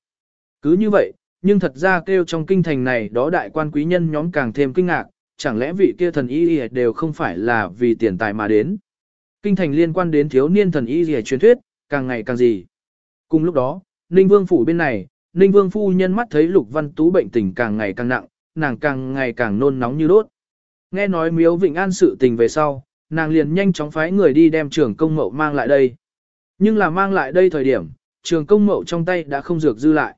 Cứ như vậy, nhưng thật ra kêu trong kinh thành này đó đại quan quý nhân nhóm càng thêm kinh ngạc, chẳng lẽ vị kia thần y y đều không phải là vì tiền tài mà đến. Kinh thành liên quan đến thiếu niên thần y y truyền thuyết, càng ngày càng gì. Cùng lúc đó, Ninh Vương phủ bên này, Ninh Vương phu nhân mắt thấy Lục Văn Tú bệnh tình càng ngày càng nặng, nàng càng ngày càng nôn nóng như đốt. Nghe nói Miếu Vịnh An sự tình về sau, nàng liền nhanh chóng phái người đi đem trưởng công mậu mang lại đây. Nhưng là mang lại đây thời điểm, trường công mậu trong tay đã không dược dư lại.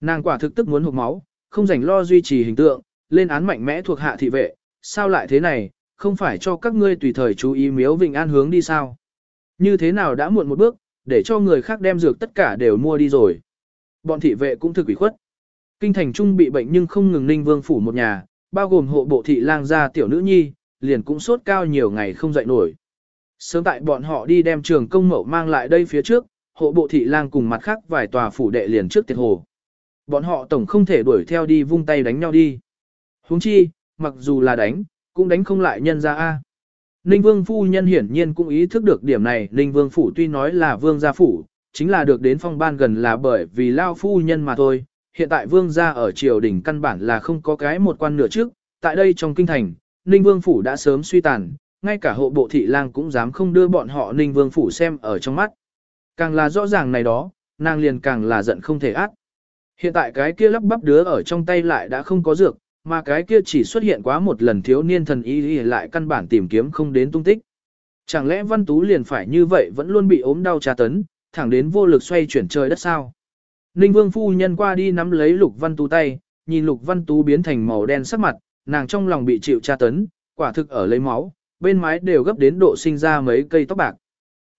Nàng quả thực tức muốn hụt máu, không rảnh lo duy trì hình tượng, lên án mạnh mẽ thuộc hạ thị vệ, sao lại thế này, không phải cho các ngươi tùy thời chú ý miếu Vịnh An hướng đi sao. Như thế nào đã muộn một bước, để cho người khác đem dược tất cả đều mua đi rồi. Bọn thị vệ cũng thực ủy khuất. Kinh thành trung bị bệnh nhưng không ngừng ninh vương phủ một nhà, bao gồm hộ bộ thị lang gia tiểu nữ nhi, liền cũng sốt cao nhiều ngày không dậy nổi. Sớm tại bọn họ đi đem trường công mậu mang lại đây phía trước, hộ bộ thị lang cùng mặt khác vài tòa phủ đệ liền trước tiệt hồ. Bọn họ tổng không thể đuổi theo đi vung tay đánh nhau đi huống chi, mặc dù là đánh, cũng đánh không lại nhân ra A. Ninh vương phu nhân hiển nhiên cũng ý thức được điểm này, Ninh vương phủ tuy nói là vương gia phủ, chính là được đến phong ban gần là bởi vì lao phu nhân mà thôi. Hiện tại vương gia ở triều đình căn bản là không có cái một quan nửa trước, tại đây trong kinh thành, Ninh vương phủ đã sớm suy tàn, ngay cả hộ bộ thị lang cũng dám không đưa bọn họ Ninh Vương Phủ xem ở trong mắt. Càng là rõ ràng này đó, nàng liền càng là giận không thể ác. Hiện tại cái kia lắp bắp đứa ở trong tay lại đã không có dược, mà cái kia chỉ xuất hiện quá một lần thiếu niên thần y lại căn bản tìm kiếm không đến tung tích. Chẳng lẽ Văn Tú liền phải như vậy vẫn luôn bị ốm đau tra tấn, thẳng đến vô lực xoay chuyển trời đất sao? Ninh Vương phu nhân qua đi nắm lấy Lục Văn Tú tay, nhìn Lục Văn Tú biến thành màu đen sắc mặt, nàng trong lòng bị chịu tra tấn, quả thực ở lấy máu, bên mái đều gấp đến độ sinh ra mấy cây tóc bạc.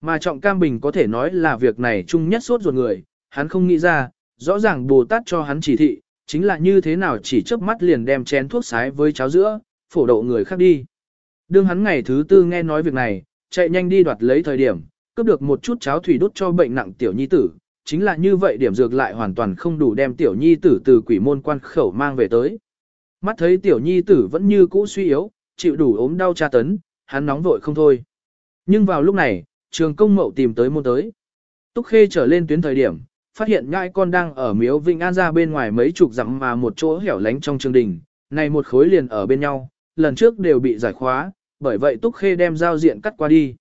Mà trọng cam bình có thể nói là việc này chung nhất suốt ruột người, hắn không nghĩ ra, rõ ràng Bồ Tát cho hắn chỉ thị, chính là như thế nào chỉ chớp mắt liền đem chén thuốc sái với cháo giữa, phổ độ người khác đi. Đương hắn ngày thứ tư nghe nói việc này, chạy nhanh đi đoạt lấy thời điểm, cướp được một chút cháo thủy đốt cho bệnh nặng tiểu nhi tử, chính là như vậy điểm dược lại hoàn toàn không đủ đem tiểu nhi tử từ quỷ môn quan khẩu mang về tới. Mắt thấy tiểu nhi tử vẫn như cũ suy yếu, chịu đủ ốm đau tra tấn, hắn nóng vội không thôi. Nhưng vào lúc này, trường công mậu tìm tới môn tới. Túc Khê trở lên tuyến thời điểm, phát hiện nhãi con đang ở miếu Vinh An ra bên ngoài mấy chục dặm mà một chỗ hẻo lánh trong trường đình, này một khối liền ở bên nhau, lần trước đều bị giải khóa, bởi vậy Túc Khê đem giao diện cắt qua đi.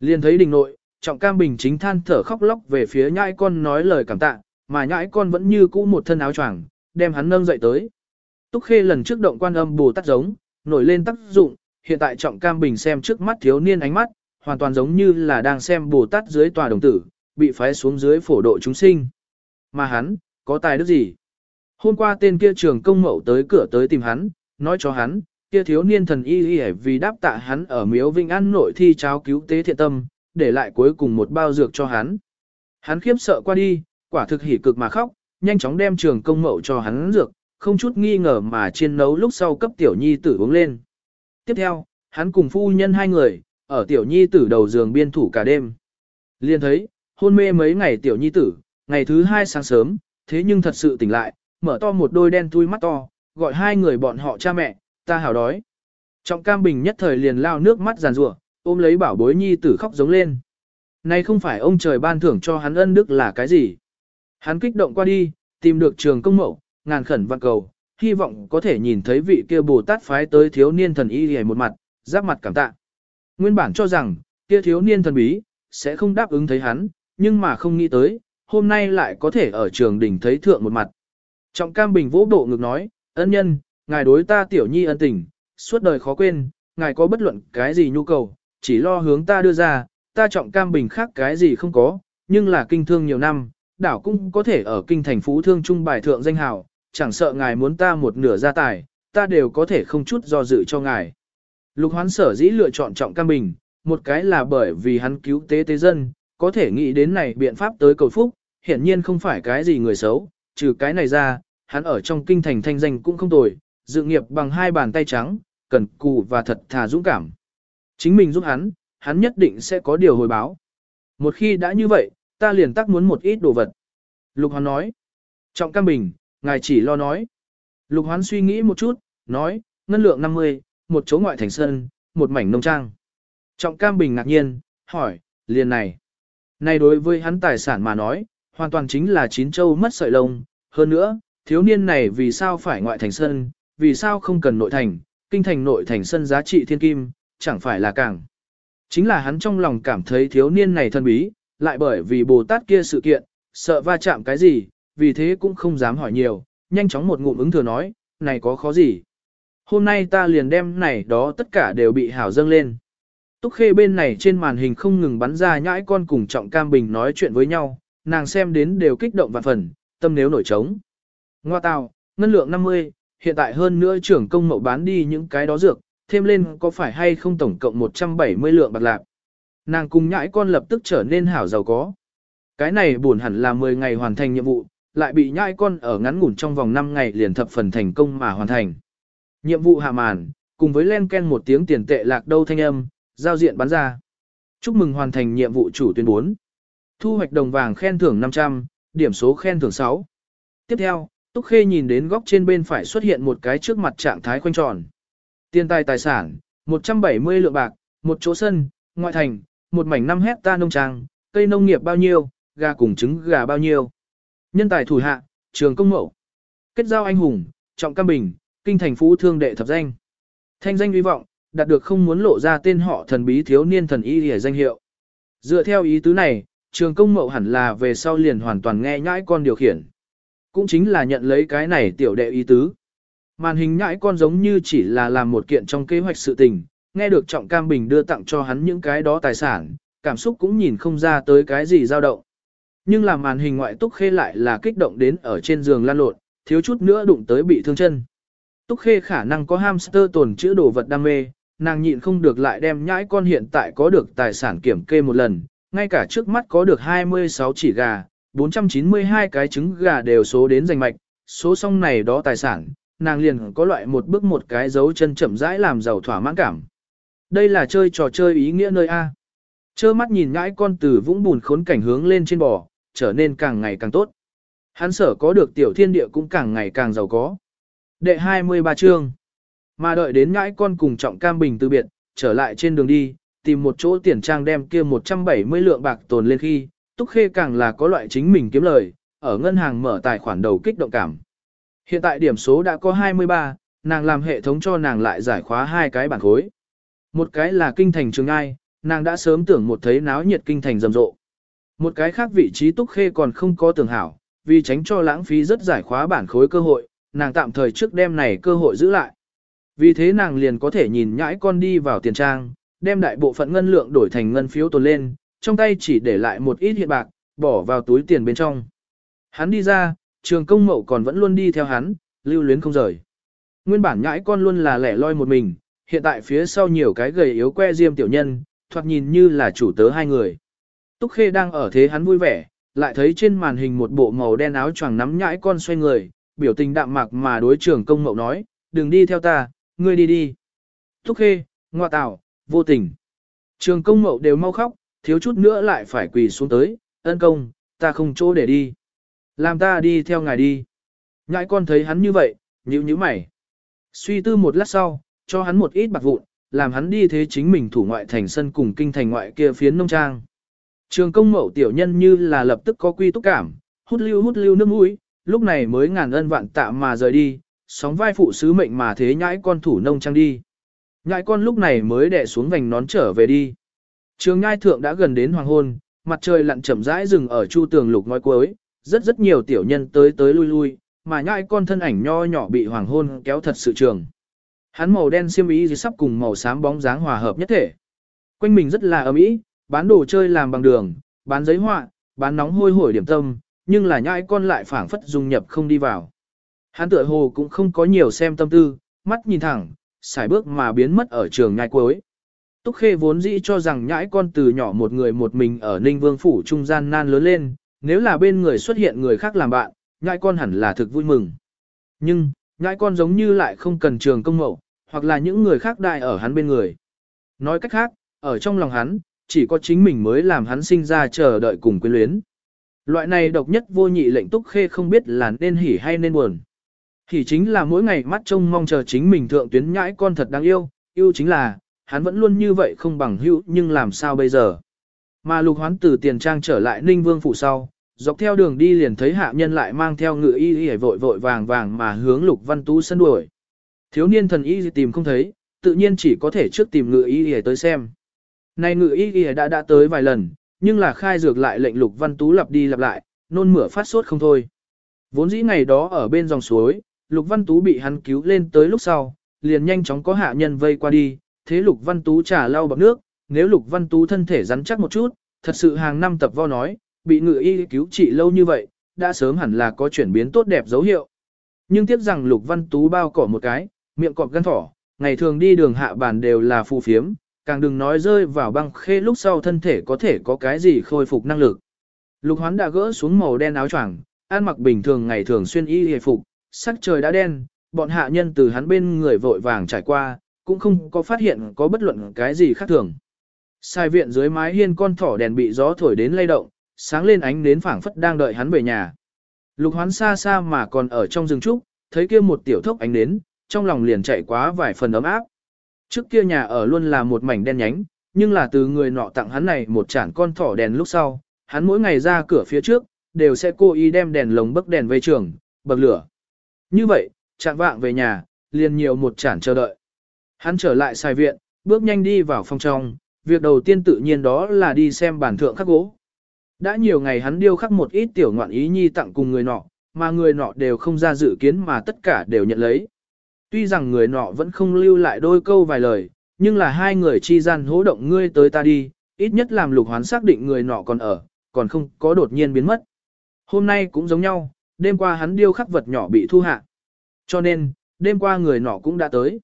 Liền thấy đình nội, trọng cam bình chính than thở khóc lóc về phía nhãi con nói lời cảm tạ, mà nhãi con vẫn như cũ một thân áo choàng, đem hắn nâng dậy tới. Túc Khê lần trước động quan âm bù tát giống, nổi lên tác dụng, hiện tại trọng cam bình xem trước mắt thiếu niên ánh mắt, hoàn toàn giống như là đang xem Bồ Tát dưới tòa đồng tử, bị phái xuống dưới phổ độ chúng sinh. Mà hắn, có tài đức gì? Hôm qua tên kia trường công mậu tới cửa tới tìm hắn, nói cho hắn, kia thiếu niên thần y y vì đáp tạ hắn ở miếu vinh an nội thi cháo cứu tế thiện tâm, để lại cuối cùng một bao dược cho hắn. Hắn khiếp sợ qua đi, quả thực hỉ cực mà khóc, nhanh chóng đem trường công mậu cho hắn dược, không chút nghi ngờ mà chiên nấu lúc sau cấp tiểu nhi tử uống lên. Tiếp theo, hắn cùng phu nhân hai người, ở tiểu nhi tử đầu giường biên thủ cả đêm. Liên thấy, hôn mê mấy ngày tiểu nhi tử, ngày thứ hai sáng sớm, thế nhưng thật sự tỉnh lại, mở to một đôi đen thui mắt to, gọi hai người bọn họ cha mẹ, ta hào đói. Trọng cam bình nhất thời liền lao nước mắt giàn rủa ôm lấy bảo bối nhi tử khóc giống lên. Này không phải ông trời ban thưởng cho hắn ân đức là cái gì. Hắn kích động qua đi, tìm được trường công mẫu, ngàn khẩn vạn cầu, hy vọng có thể nhìn thấy vị kia Bồ Tát phái tới thiếu niên thần y hề một mặt, giáp mặt cảm tạ. Nguyên bản cho rằng, kia thiếu niên thần bí, sẽ không đáp ứng thấy hắn, nhưng mà không nghĩ tới, hôm nay lại có thể ở trường đỉnh thấy thượng một mặt. Trọng cam bình vỗ bộ ngực nói, ân nhân, ngài đối ta tiểu nhi ân tình, suốt đời khó quên, ngài có bất luận cái gì nhu cầu, chỉ lo hướng ta đưa ra, ta trọng cam bình khác cái gì không có, nhưng là kinh thương nhiều năm, đảo cũng có thể ở kinh thành phú thương trung bài thượng danh hào, chẳng sợ ngài muốn ta một nửa gia tài, ta đều có thể không chút do dự cho ngài. Lục hoán sở dĩ lựa chọn trọng cam bình, một cái là bởi vì hắn cứu tế tế dân, có thể nghĩ đến này biện pháp tới cầu phúc, hiển nhiên không phải cái gì người xấu, trừ cái này ra, hắn ở trong kinh thành thanh danh cũng không tồi, dự nghiệp bằng hai bàn tay trắng, cần cù và thật thà dũng cảm. Chính mình giúp hắn, hắn nhất định sẽ có điều hồi báo. Một khi đã như vậy, ta liền tắc muốn một ít đồ vật. Lục Hoán nói. Trọng Cam Bình, ngài chỉ lo nói. Lục Hoán suy nghĩ một chút, nói, ngân lượng 50, một chỗ ngoại thành sân, một mảnh nông trang. Trọng Cam Bình ngạc nhiên, hỏi, liền này. Này đối với hắn tài sản mà nói, hoàn toàn chính là chín châu mất sợi lông. Hơn nữa, thiếu niên này vì sao phải ngoại thành sân, vì sao không cần nội thành, kinh thành nội thành sân giá trị thiên kim, chẳng phải là càng. Chính là hắn trong lòng cảm thấy thiếu niên này thân bí, lại bởi vì Bồ Tát kia sự kiện, sợ va chạm cái gì, vì thế cũng không dám hỏi nhiều, nhanh chóng một ngụm ứng thừa nói, này có khó gì. Hôm nay ta liền đem này đó tất cả đều bị hảo dâng lên. Túc khê bên này trên màn hình không ngừng bắn ra nhãi con cùng trọng cam bình nói chuyện với nhau, nàng xem đến đều kích động vạn phần, tâm nếu nổi trống. Ngoa tào, ngân lượng 50, hiện tại hơn nữa trưởng công mậu bán đi những cái đó dược, thêm lên có phải hay không tổng cộng 170 lượng bạc lạc. Nàng cùng nhãi con lập tức trở nên hảo giàu có. Cái này buồn hẳn là 10 ngày hoàn thành nhiệm vụ, lại bị nhãi con ở ngắn ngủn trong vòng 5 ngày liền thập phần thành công mà hoàn thành. Nhiệm vụ hạ màn, cùng với len ken một tiếng tiền tệ lạc đâu thanh âm, giao diện bắn ra. Chúc mừng hoàn thành nhiệm vụ chủ tuyên 4. Thu hoạch đồng vàng khen thưởng 500, điểm số khen thưởng 6. Tiếp theo, Túc Khê nhìn đến góc trên bên phải xuất hiện một cái trước mặt trạng thái khoanh tròn. Tiền tài tài sản, 170 lượng bạc, một chỗ sân, ngoại thành, một mảnh 5 hecta nông trang, cây nông nghiệp bao nhiêu, gà cùng trứng gà bao nhiêu. Nhân tài thủ hạ, trường công mậu. Kết giao anh hùng, trọng cam bình, kinh thành phú thương đệ thập danh. Thanh danh uy vọng, đạt được không muốn lộ ra tên họ thần bí thiếu niên thần y để danh hiệu. Dựa theo ý tứ này, trường công mậu hẳn là về sau liền hoàn toàn nghe nhãi con điều khiển. Cũng chính là nhận lấy cái này tiểu đệ ý tứ. Màn hình nhãi con giống như chỉ là làm một kiện trong kế hoạch sự tình, nghe được Trọng Cam Bình đưa tặng cho hắn những cái đó tài sản, cảm xúc cũng nhìn không ra tới cái gì dao động. Nhưng làm màn hình ngoại Túc Khê lại là kích động đến ở trên giường lan lộn, thiếu chút nữa đụng tới bị thương chân. Túc Khê khả năng có hamster tồn chữa đồ vật đam mê, nàng nhịn không được lại đem nhãi con hiện tại có được tài sản kiểm kê một lần, ngay cả trước mắt có được 26 chỉ gà, 492 cái trứng gà đều số đến danh mạch, số xong này đó tài sản, nàng liền có loại một bước một cái dấu chân chậm rãi làm giàu thỏa mãn cảm. Đây là chơi trò chơi ý nghĩa nơi A. Chơ mắt nhìn ngãi con từ vũng bùn khốn cảnh hướng lên trên bò, trở nên càng ngày càng tốt. Hắn sở có được tiểu thiên địa cũng càng ngày càng giàu có. Đệ 23 chương. Mà đợi đến ngãi con cùng trọng cam bình từ biệt, trở lại trên đường đi, tìm một chỗ tiền trang đem kia 170 lượng bạc tồn lên khi, Túc Khê càng là có loại chính mình kiếm lời, ở ngân hàng mở tài khoản đầu kích động cảm. Hiện tại điểm số đã có 23, nàng làm hệ thống cho nàng lại giải khóa hai cái bản khối. Một cái là kinh thành trường ai, nàng đã sớm tưởng một thấy náo nhiệt kinh thành rầm rộ. Một cái khác vị trí Túc Khê còn không có tưởng hảo, vì tránh cho lãng phí rất giải khóa bản khối cơ hội, nàng tạm thời trước đem này cơ hội giữ lại. Vì thế nàng liền có thể nhìn nhãi con đi vào tiền trang, đem đại bộ phận ngân lượng đổi thành ngân phiếu tồn lên, trong tay chỉ để lại một ít hiện bạc, bỏ vào túi tiền bên trong. Hắn đi ra, trường công mậu còn vẫn luôn đi theo hắn, lưu luyến không rời. Nguyên bản nhãi con luôn là lẻ loi một mình, hiện tại phía sau nhiều cái gầy yếu que diêm tiểu nhân, thoạt nhìn như là chủ tớ hai người. Túc Khê đang ở thế hắn vui vẻ, lại thấy trên màn hình một bộ màu đen áo choàng nắm nhãi con xoay người, biểu tình đạm mạc mà đối trường công mậu nói, đừng đi theo ta, ngươi đi đi. Thúc Khê, ngoa tạo, vô tình. Trường công mậu đều mau khóc, thiếu chút nữa lại phải quỳ xuống tới, ân công, ta không chỗ để đi. Làm ta đi theo ngài đi. Nhãi con thấy hắn như vậy, nhíu nhíu mày. Suy tư một lát sau, cho hắn một ít bạc vụn, làm hắn đi thế chính mình thủ ngoại thành sân cùng kinh thành ngoại kia phiến nông trang. Trường công mậu tiểu nhân như là lập tức có quy túc cảm, hút lưu hút lưu nước mũi, lúc này mới ngàn ân vạn tạ mà rời đi, sóng vai phụ sứ mệnh mà thế nhãi con thủ nông trang đi. Nhãi con lúc này mới đè xuống vành nón trở về đi. Trường nhai thượng đã gần đến hoàng hôn, mặt trời lặn chậm rãi dừng ở chu tường lục ngói cuối, rất rất nhiều tiểu nhân tới tới lui lui, mà nhãi con thân ảnh nho nhỏ bị hoàng hôn kéo thật sự trường. Hắn màu đen xiêm y gì sắp cùng màu xám bóng dáng hòa hợp nhất thể. Quanh mình rất là ấm ý, bán đồ chơi làm bằng đường, bán giấy họa, bán nóng hôi hổi điểm tâm, nhưng là nhãi con lại phảng phất dung nhập không đi vào. Hắn tựa hồ cũng không có nhiều xem tâm tư, mắt nhìn thẳng, xài bước mà biến mất ở trường nhai cuối. Túc Khê vốn dĩ cho rằng nhãi con từ nhỏ một người một mình ở Ninh Vương Phủ trung gian nan lớn lên, nếu là bên người xuất hiện người khác làm bạn, nhãi con hẳn là thực vui mừng. Nhưng, nhãi con giống như lại không cần trường công mậu, hoặc là những người khác đại ở hắn bên người. Nói cách khác, ở trong lòng hắn, chỉ có chính mình mới làm hắn sinh ra chờ đợi cùng quyến luyến. Loại này độc nhất vô nhị lệnh túc khê không biết là nên hỉ hay nên buồn thì chính là mỗi ngày mắt trông mong chờ chính mình thượng tuyến nhãi con thật đáng yêu, yêu chính là, hắn vẫn luôn như vậy không bằng hữu nhưng làm sao bây giờ. Mà lục hoán từ tiền trang trở lại ninh vương phủ sau, dọc theo đường đi liền thấy hạ nhân lại mang theo ngựa y y vội vội vàng vàng mà hướng lục văn tú sân đuổi. Thiếu niên thần y tìm không thấy, tự nhiên chỉ có thể trước tìm ngựa y y tới xem. Này ngựa y y đã đã tới vài lần, nhưng là khai dược lại lệnh Lục Văn Tú lặp đi lặp lại, nôn mửa phát sốt không thôi. Vốn dĩ ngày đó ở bên dòng suối, Lục Văn Tú bị hắn cứu lên tới lúc sau, liền nhanh chóng có hạ nhân vây qua đi, thế Lục Văn Tú trả lau bằng nước, nếu Lục Văn Tú thân thể rắn chắc một chút, thật sự hàng năm tập vo nói, bị ngự y cứu trị lâu như vậy, đã sớm hẳn là có chuyển biến tốt đẹp dấu hiệu. Nhưng tiếc rằng Lục Văn Tú bao cỏ một cái, miệng cọp gan thỏ, ngày thường đi đường hạ bàn đều là phù phiếm, càng đừng nói rơi vào băng khê lúc sau thân thể có thể có cái gì khôi phục năng lực. Lục hoán đã gỡ xuống màu đen áo choàng, ăn mặc bình thường ngày thường xuyên y hề phục, sắc trời đã đen, bọn hạ nhân từ hắn bên người vội vàng trải qua, cũng không có phát hiện có bất luận cái gì khác thường. Sai viện dưới mái hiên con thỏ đèn bị gió thổi đến lay động, sáng lên ánh đến phảng phất đang đợi hắn về nhà. Lục hoán xa xa mà còn ở trong rừng trúc, thấy kia một tiểu thốc ánh đến, trong lòng liền chạy quá vài phần ấm áp. Trước kia nhà ở luôn là một mảnh đen nhánh, nhưng là từ người nọ tặng hắn này một chản con thỏ đèn lúc sau, hắn mỗi ngày ra cửa phía trước, đều sẽ cố ý đem đèn lồng bấc đèn về trường, bậc lửa. Như vậy, chạm vạng về nhà, liền nhiều một chản chờ đợi. Hắn trở lại xài viện, bước nhanh đi vào phòng trong, việc đầu tiên tự nhiên đó là đi xem bản thượng khắc gỗ. Đã nhiều ngày hắn điêu khắc một ít tiểu ngoạn ý nhi tặng cùng người nọ, mà người nọ đều không ra dự kiến mà tất cả đều nhận lấy. Tuy rằng người nọ vẫn không lưu lại đôi câu vài lời, nhưng là hai người chi gian hố động ngươi tới ta đi, ít nhất làm lục hoán xác định người nọ còn ở, còn không có đột nhiên biến mất. Hôm nay cũng giống nhau, đêm qua hắn điêu khắc vật nhỏ bị thu hạ. Cho nên, đêm qua người nọ cũng đã tới.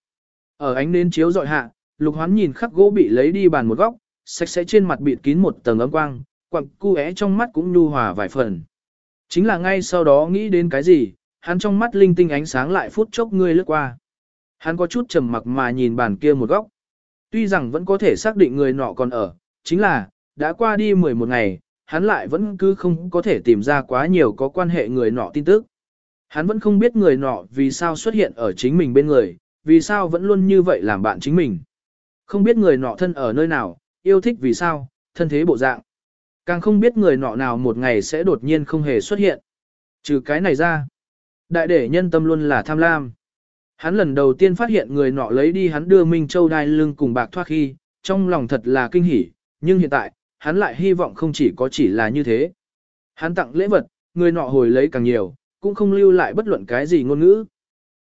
Ở ánh nến chiếu dọi hạ, lục hoán nhìn khắc gỗ bị lấy đi bàn một góc, sạch sẽ trên mặt bịt kín một tầng ấm quang, quặng cu é trong mắt cũng nhu hòa vài phần. Chính là ngay sau đó nghĩ đến cái gì, hắn trong mắt linh tinh ánh sáng lại phút chốc ngươi lướt qua. Hắn có chút trầm mặc mà nhìn bàn kia một góc. Tuy rằng vẫn có thể xác định người nọ còn ở, chính là, đã qua đi 11 ngày, hắn lại vẫn cứ không có thể tìm ra quá nhiều có quan hệ người nọ tin tức. Hắn vẫn không biết người nọ vì sao xuất hiện ở chính mình bên người, vì sao vẫn luôn như vậy làm bạn chính mình. Không biết người nọ thân ở nơi nào, yêu thích vì sao, thân thế bộ dạng. Càng không biết người nọ nào một ngày sẽ đột nhiên không hề xuất hiện. Trừ cái này ra, Đại để nhân tâm luôn là tham lam. Hắn lần đầu tiên phát hiện người nọ lấy đi hắn đưa Minh Châu đai lưng cùng bạc thoát khi, trong lòng thật là kinh hỉ, nhưng hiện tại, hắn lại hy vọng không chỉ có chỉ là như thế. Hắn tặng lễ vật, người nọ hồi lấy càng nhiều, cũng không lưu lại bất luận cái gì ngôn ngữ.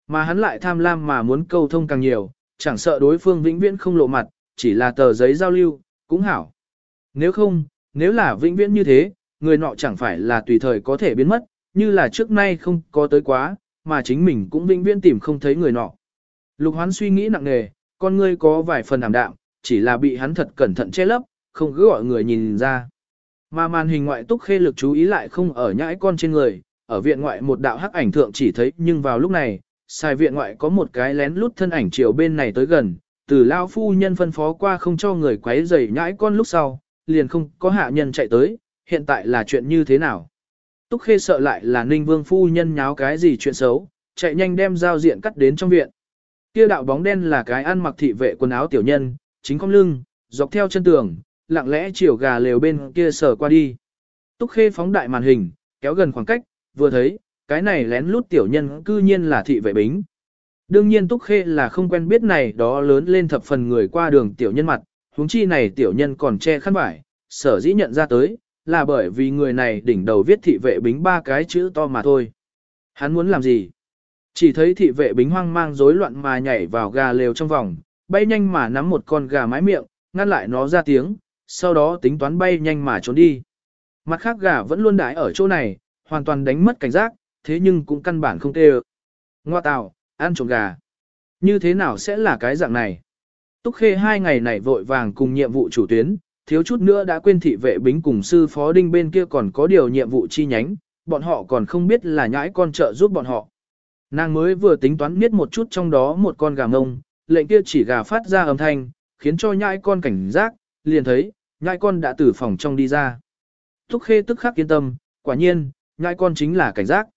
Mà hắn lại tham lam mà muốn câu thông càng nhiều, chẳng sợ đối phương vĩnh viễn không lộ mặt, chỉ là tờ giấy giao lưu, cũng hảo. Nếu không, nếu là vĩnh viễn như thế, người nọ chẳng phải là tùy thời có thể biến mất, như là trước nay không có tới quá, mà chính mình cũng vĩnh viễn tìm không thấy người nọ. Lục hoán suy nghĩ nặng nề, con ngươi có vài phần ảm đạm, chỉ là bị hắn thật cẩn thận che lấp, không cứ gọi người nhìn ra. Mà màn hình ngoại túc khê lực chú ý lại không ở nhãi con trên người, ở viện ngoại một đạo hắc ảnh thượng chỉ thấy nhưng vào lúc này, xài viện ngoại có một cái lén lút thân ảnh chiều bên này tới gần, từ lao phu nhân phân phó qua không cho người quấy rầy nhãi con lúc sau, liền không có hạ nhân chạy tới, hiện tại là chuyện như thế nào. Túc khê sợ lại là ninh vương phu nhân nháo cái gì chuyện xấu, chạy nhanh đem giao diện cắt đến trong viện. Kia đạo bóng đen là cái ăn mặc thị vệ quần áo tiểu nhân, chính con lưng, dọc theo chân tường, lặng lẽ chiều gà lều bên kia sờ qua đi. Túc khê phóng đại màn hình, kéo gần khoảng cách, vừa thấy, cái này lén lút tiểu nhân cư nhiên là thị vệ bính. Đương nhiên Túc Khê là không quen biết này đó lớn lên thập phần người qua đường tiểu nhân mặt, huống chi này tiểu nhân còn che khăn vải, sở dĩ nhận ra tới, là bởi vì người này đỉnh đầu viết thị vệ bính ba cái chữ to mà thôi. Hắn muốn làm gì? Chỉ thấy thị vệ bính hoang mang rối loạn mà nhảy vào gà lều trong vòng, bay nhanh mà nắm một con gà mái miệng, ngăn lại nó ra tiếng, sau đó tính toán bay nhanh mà trốn đi. Mặt khác gà vẫn luôn đái ở chỗ này, hoàn toàn đánh mất cảnh giác, thế nhưng cũng căn bản không tê Ngoa tào, ăn trộm gà. Như thế nào sẽ là cái dạng này? Túc Khê hai ngày này vội vàng cùng nhiệm vụ chủ tuyến, thiếu chút nữa đã quên thị vệ bính cùng sư phó đinh bên kia còn có điều nhiệm vụ chi nhánh, bọn họ còn không biết là nhãi con trợ giúp bọn họ. Nàng mới vừa tính toán biết một chút trong đó một con gà ngông, lệnh kia chỉ gà phát ra âm thanh, khiến cho nhãi con cảnh giác, liền thấy, nhãi con đã từ phòng trong đi ra. Túc Khê tức khắc yên tâm, quả nhiên, nhãi con chính là cảnh giác.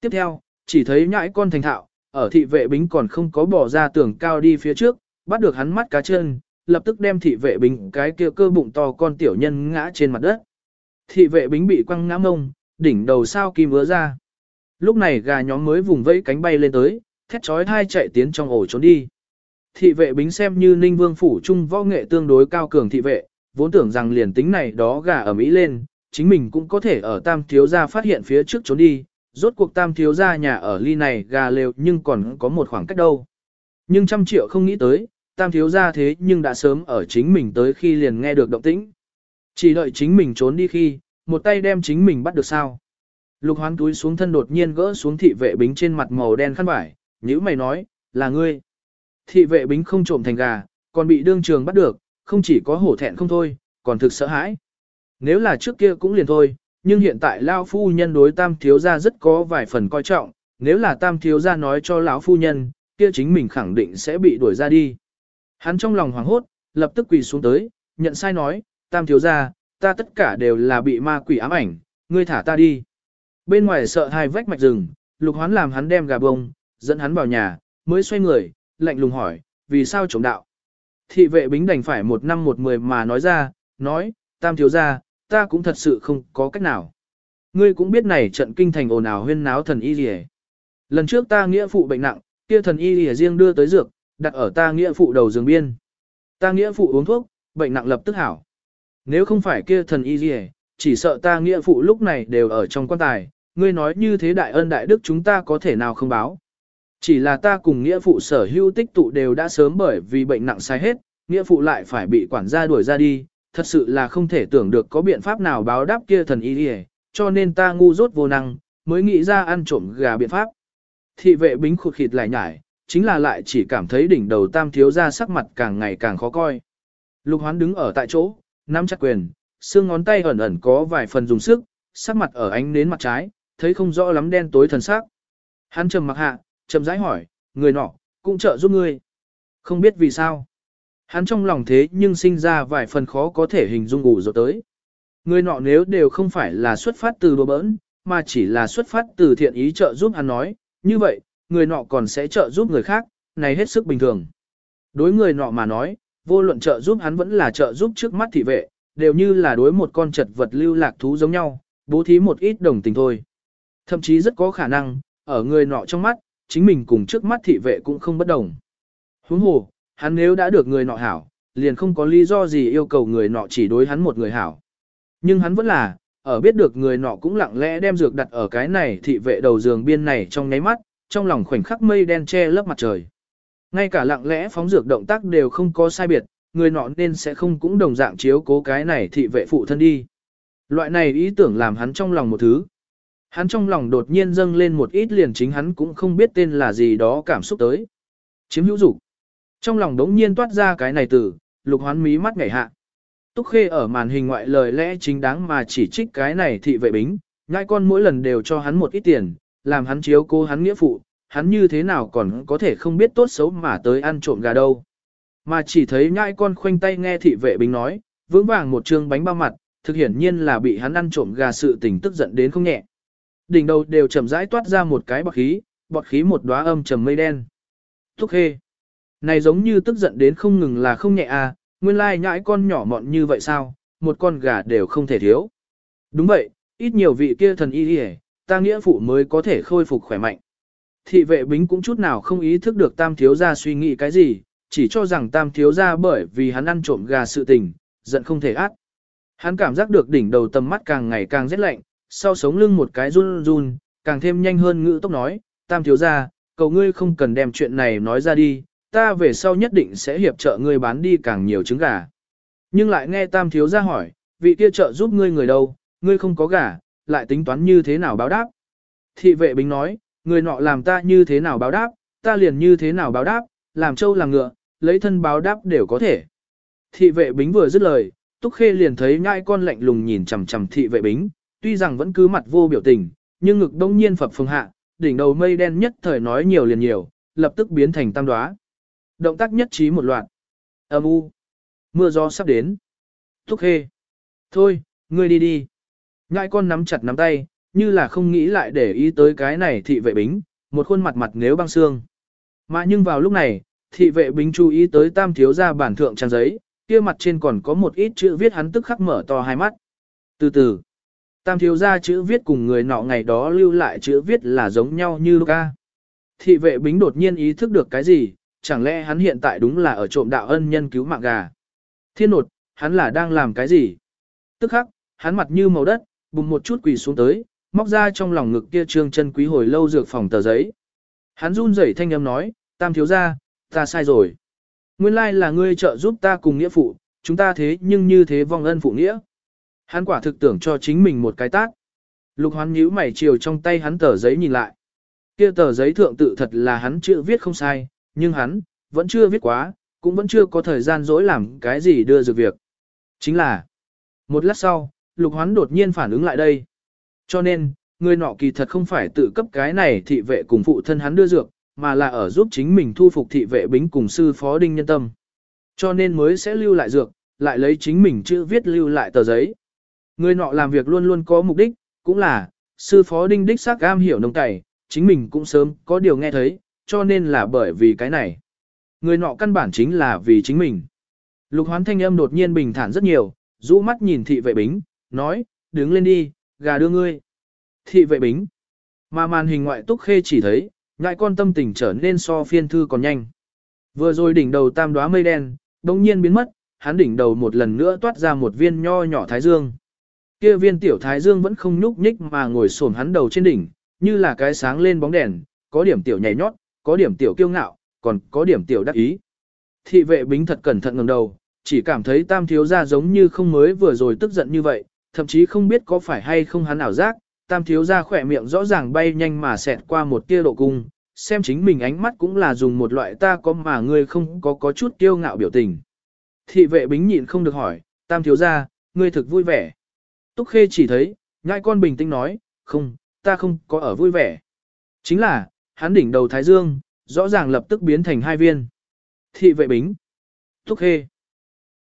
Tiếp theo, chỉ thấy nhãi con thành thạo, ở thị vệ bính còn không có bỏ ra tường cao đi phía trước, bắt được hắn mắt cá chân, lập tức đem thị vệ bính cái kia cơ bụng to con tiểu nhân ngã trên mặt đất. Thị vệ bính bị quăng ngã mông, đỉnh đầu sao kim vứa ra. Lúc này gà nhóm mới vùng vẫy cánh bay lên tới, thét chói thai chạy tiến trong ổ trốn đi. Thị vệ bính xem như ninh vương phủ trung võ nghệ tương đối cao cường thị vệ, vốn tưởng rằng liền tính này đó gà ở Mỹ lên, chính mình cũng có thể ở tam thiếu gia phát hiện phía trước trốn đi, rốt cuộc tam thiếu gia nhà ở ly này gà lều nhưng còn có một khoảng cách đâu. Nhưng trăm triệu không nghĩ tới, tam thiếu gia thế nhưng đã sớm ở chính mình tới khi liền nghe được động tĩnh. Chỉ đợi chính mình trốn đi khi, một tay đem chính mình bắt được sao. Lục hoán túi xuống thân đột nhiên gỡ xuống thị vệ bính trên mặt màu đen khăn vải, nhữ mày nói, là ngươi. Thị vệ bính không trộm thành gà, còn bị đương trường bắt được, không chỉ có hổ thẹn không thôi, còn thực sợ hãi. Nếu là trước kia cũng liền thôi, nhưng hiện tại lão phu nhân đối tam thiếu gia rất có vài phần coi trọng, nếu là tam thiếu gia nói cho lão phu nhân, kia chính mình khẳng định sẽ bị đuổi ra đi. Hắn trong lòng hoảng hốt, lập tức quỳ xuống tới, nhận sai nói, tam thiếu gia, ta tất cả đều là bị ma quỷ ám ảnh, ngươi thả ta đi. Bên ngoài sợ hai vách mạch rừng, lục hoán làm hắn đem gà bông, dẫn hắn vào nhà, mới xoay người, lạnh lùng hỏi, vì sao chống đạo. Thị vệ bính đành phải một năm một mười mà nói ra, nói, tam thiếu gia, ta cũng thật sự không có cách nào. Ngươi cũng biết này trận kinh thành ồn ào huyên náo thần y gì Lần trước ta nghĩa phụ bệnh nặng, kia thần y lìa riêng đưa tới dược, đặt ở ta nghĩa phụ đầu giường biên. Ta nghĩa phụ uống thuốc, bệnh nặng lập tức hảo. Nếu không phải kia thần y lìa, chỉ sợ ta nghĩa phụ lúc này đều ở trong quan tài, ngươi nói như thế đại ân đại đức chúng ta có thể nào không báo. Chỉ là ta cùng nghĩa phụ sở hữu tích tụ đều đã sớm bởi vì bệnh nặng sai hết, nghĩa phụ lại phải bị quản gia đuổi ra đi, thật sự là không thể tưởng được có biện pháp nào báo đáp kia thần y đi cho nên ta ngu dốt vô năng, mới nghĩ ra ăn trộm gà biện pháp. Thị vệ bính khụt khịt lại nhải, chính là lại chỉ cảm thấy đỉnh đầu tam thiếu ra sắc mặt càng ngày càng khó coi. Lục hoán đứng ở tại chỗ, nắm chặt quyền, xương ngón tay ẩn ẩn có vài phần dùng sức, sắc mặt ở ánh nến mặt trái, thấy không rõ lắm đen tối thần sắc. Hắn trầm mặc hạ, chậm rãi hỏi, người nọ, cũng trợ giúp ngươi. Không biết vì sao. Hắn trong lòng thế nhưng sinh ra vài phần khó có thể hình dung ủ rồi tới. Người nọ nếu đều không phải là xuất phát từ đùa bỡn, mà chỉ là xuất phát từ thiện ý trợ giúp hắn nói, như vậy, người nọ còn sẽ trợ giúp người khác, này hết sức bình thường. Đối người nọ mà nói, vô luận trợ giúp hắn vẫn là trợ giúp trước mắt thị vệ, đều như là đối một con chật vật lưu lạc thú giống nhau, bố thí một ít đồng tình thôi. Thậm chí rất có khả năng, ở người nọ trong mắt, chính mình cùng trước mắt thị vệ cũng không bất đồng. Huống hồ, hắn nếu đã được người nọ hảo, liền không có lý do gì yêu cầu người nọ chỉ đối hắn một người hảo. Nhưng hắn vẫn là, ở biết được người nọ cũng lặng lẽ đem dược đặt ở cái này thị vệ đầu giường biên này trong nháy mắt, trong lòng khoảnh khắc mây đen che lớp mặt trời. Ngay cả lặng lẽ phóng dược động tác đều không có sai biệt, người nọ nên sẽ không cũng đồng dạng chiếu cố cái này thị vệ phụ thân đi. Loại này ý tưởng làm hắn trong lòng một thứ. Hắn trong lòng đột nhiên dâng lên một ít liền chính hắn cũng không biết tên là gì đó cảm xúc tới. Chiếm hữu dục Trong lòng đống nhiên toát ra cái này từ, lục hoán mí mắt ngảy hạ. Túc Khê ở màn hình ngoại lời lẽ chính đáng mà chỉ trích cái này thị vệ bính, ngai con mỗi lần đều cho hắn một ít tiền, làm hắn chiếu cố hắn nghĩa phụ, hắn như thế nào còn có thể không biết tốt xấu mà tới ăn trộm gà đâu. Mà chỉ thấy nhãi con khoanh tay nghe thị vệ bính nói, vững vàng một trương bánh bao mặt, thực hiển nhiên là bị hắn ăn trộm gà sự tình tức giận đến không nhẹ. Đỉnh đầu đều chậm rãi toát ra một cái bọt khí, bọt khí một đóa âm trầm mây đen. Thúc khê. Này giống như tức giận đến không ngừng là không nhẹ à, nguyên lai nhãi con nhỏ mọn như vậy sao, một con gà đều không thể thiếu. Đúng vậy, ít nhiều vị kia thần y đi ta nghĩa phụ mới có thể khôi phục khỏe mạnh. Thị vệ bính cũng chút nào không ý thức được tam thiếu gia suy nghĩ cái gì, chỉ cho rằng tam thiếu gia bởi vì hắn ăn trộm gà sự tình, giận không thể át. Hắn cảm giác được đỉnh đầu tầm mắt càng ngày càng rét lạnh, sau sống lưng một cái run run, càng thêm nhanh hơn ngữ tốc nói, tam thiếu gia, cầu ngươi không cần đem chuyện này nói ra đi, ta về sau nhất định sẽ hiệp trợ ngươi bán đi càng nhiều trứng gà. Nhưng lại nghe tam thiếu gia hỏi, vị kia trợ giúp ngươi người đâu, ngươi không có gà, lại tính toán như thế nào báo đáp. Thị vệ bính nói, người nọ làm ta như thế nào báo đáp, ta liền như thế nào báo đáp, làm trâu làm ngựa, lấy thân báo đáp đều có thể. Thị vệ bính vừa dứt lời, Túc Khê liền thấy nhai con lạnh lùng nhìn chằm chằm thị vệ bính, tuy rằng vẫn cứ mặt vô biểu tình, nhưng ngực đông nhiên phập phồng hạ, đỉnh đầu mây đen nhất thời nói nhiều liền nhiều, lập tức biến thành tam đoá. Động tác nhất trí một loạt. Âm u. Mưa gió sắp đến. Thúc hê. Thôi, ngươi đi đi. Ngại con nắm chặt nắm tay, như là không nghĩ lại để ý tới cái này thị vệ bính, một khuôn mặt mặt nếu băng xương. Mà nhưng vào lúc này, thị vệ bính chú ý tới tam thiếu gia bản thượng trang giấy, kia mặt trên còn có một ít chữ viết hắn tức khắc mở to hai mắt. Từ từ, tam thiếu gia chữ viết cùng người nọ ngày đó lưu lại chữ viết là giống nhau như Luca. Thị vệ bính đột nhiên ý thức được cái gì, chẳng lẽ hắn hiện tại đúng là ở trộm đạo ân nhân cứu mạng gà. Thiên nột, hắn là đang làm cái gì? Tức khắc, hắn mặt như màu đất, bùng một chút quỳ xuống tới, móc ra trong lòng ngực kia trương chân quý hồi lâu dược phòng tờ giấy. Hắn run rẩy thanh âm nói, tam thiếu gia, ta sai rồi. Nguyên lai là ngươi trợ giúp ta cùng nghĩa phụ, chúng ta thế nhưng như thế vong ân phụ nghĩa. Hắn quả thực tưởng cho chính mình một cái tác. Lục hoán nhíu mày chiều trong tay hắn tờ giấy nhìn lại. Kia tờ giấy thượng tự thật là hắn chưa viết không sai, nhưng hắn, vẫn chưa viết quá, cũng vẫn chưa có thời gian dối làm cái gì đưa dược việc. Chính là, một lát sau, lục hoán đột nhiên phản ứng lại đây. Cho nên, người nọ kỳ thật không phải tự cấp cái này thị vệ cùng phụ thân hắn đưa dược, mà là ở giúp chính mình thu phục thị vệ bính cùng sư phó đinh nhân tâm. Cho nên mới sẽ lưu lại dược, lại lấy chính mình chữ viết lưu lại tờ giấy. Người nọ làm việc luôn luôn có mục đích, cũng là, sư phó đinh đích xác am hiểu nông cày, chính mình cũng sớm có điều nghe thấy, cho nên là bởi vì cái này. Người nọ căn bản chính là vì chính mình. Lục hoán thanh âm đột nhiên bình thản rất nhiều, rũ mắt nhìn thị vệ bính, nói, đứng lên đi, gà đưa ngươi. Thị vệ bính. Mà màn hình ngoại túc khê chỉ thấy, ngại con tâm tình trở nên so phiên thư còn nhanh. Vừa rồi đỉnh đầu tam đóa mây đen, đồng nhiên biến mất, hắn đỉnh đầu một lần nữa toát ra một viên nho nhỏ thái dương. Kia viên tiểu thái dương vẫn không nhúc nhích mà ngồi xổm hắn đầu trên đỉnh, như là cái sáng lên bóng đèn, có điểm tiểu nhảy nhót, có điểm tiểu kiêu ngạo, còn có điểm tiểu đắc ý. Thị vệ bính thật cẩn thận ngẩng đầu, chỉ cảm thấy tam thiếu gia giống như không mới vừa rồi tức giận như vậy, thậm chí không biết có phải hay không hắn ảo giác, tam thiếu gia khỏe miệng rõ ràng bay nhanh mà xẹt qua một tia độ cung, xem chính mình ánh mắt cũng là dùng một loại ta có mà ngươi không có có chút kiêu ngạo biểu tình. Thị vệ bính nhịn không được hỏi, tam thiếu gia, ngươi thực vui vẻ. Túc khê chỉ thấy, nhai con bình tĩnh nói, không, ta không có ở vui vẻ. Chính là, hắn đỉnh đầu thái dương, rõ ràng lập tức biến thành hai viên. Thị vệ bính. Túc khê.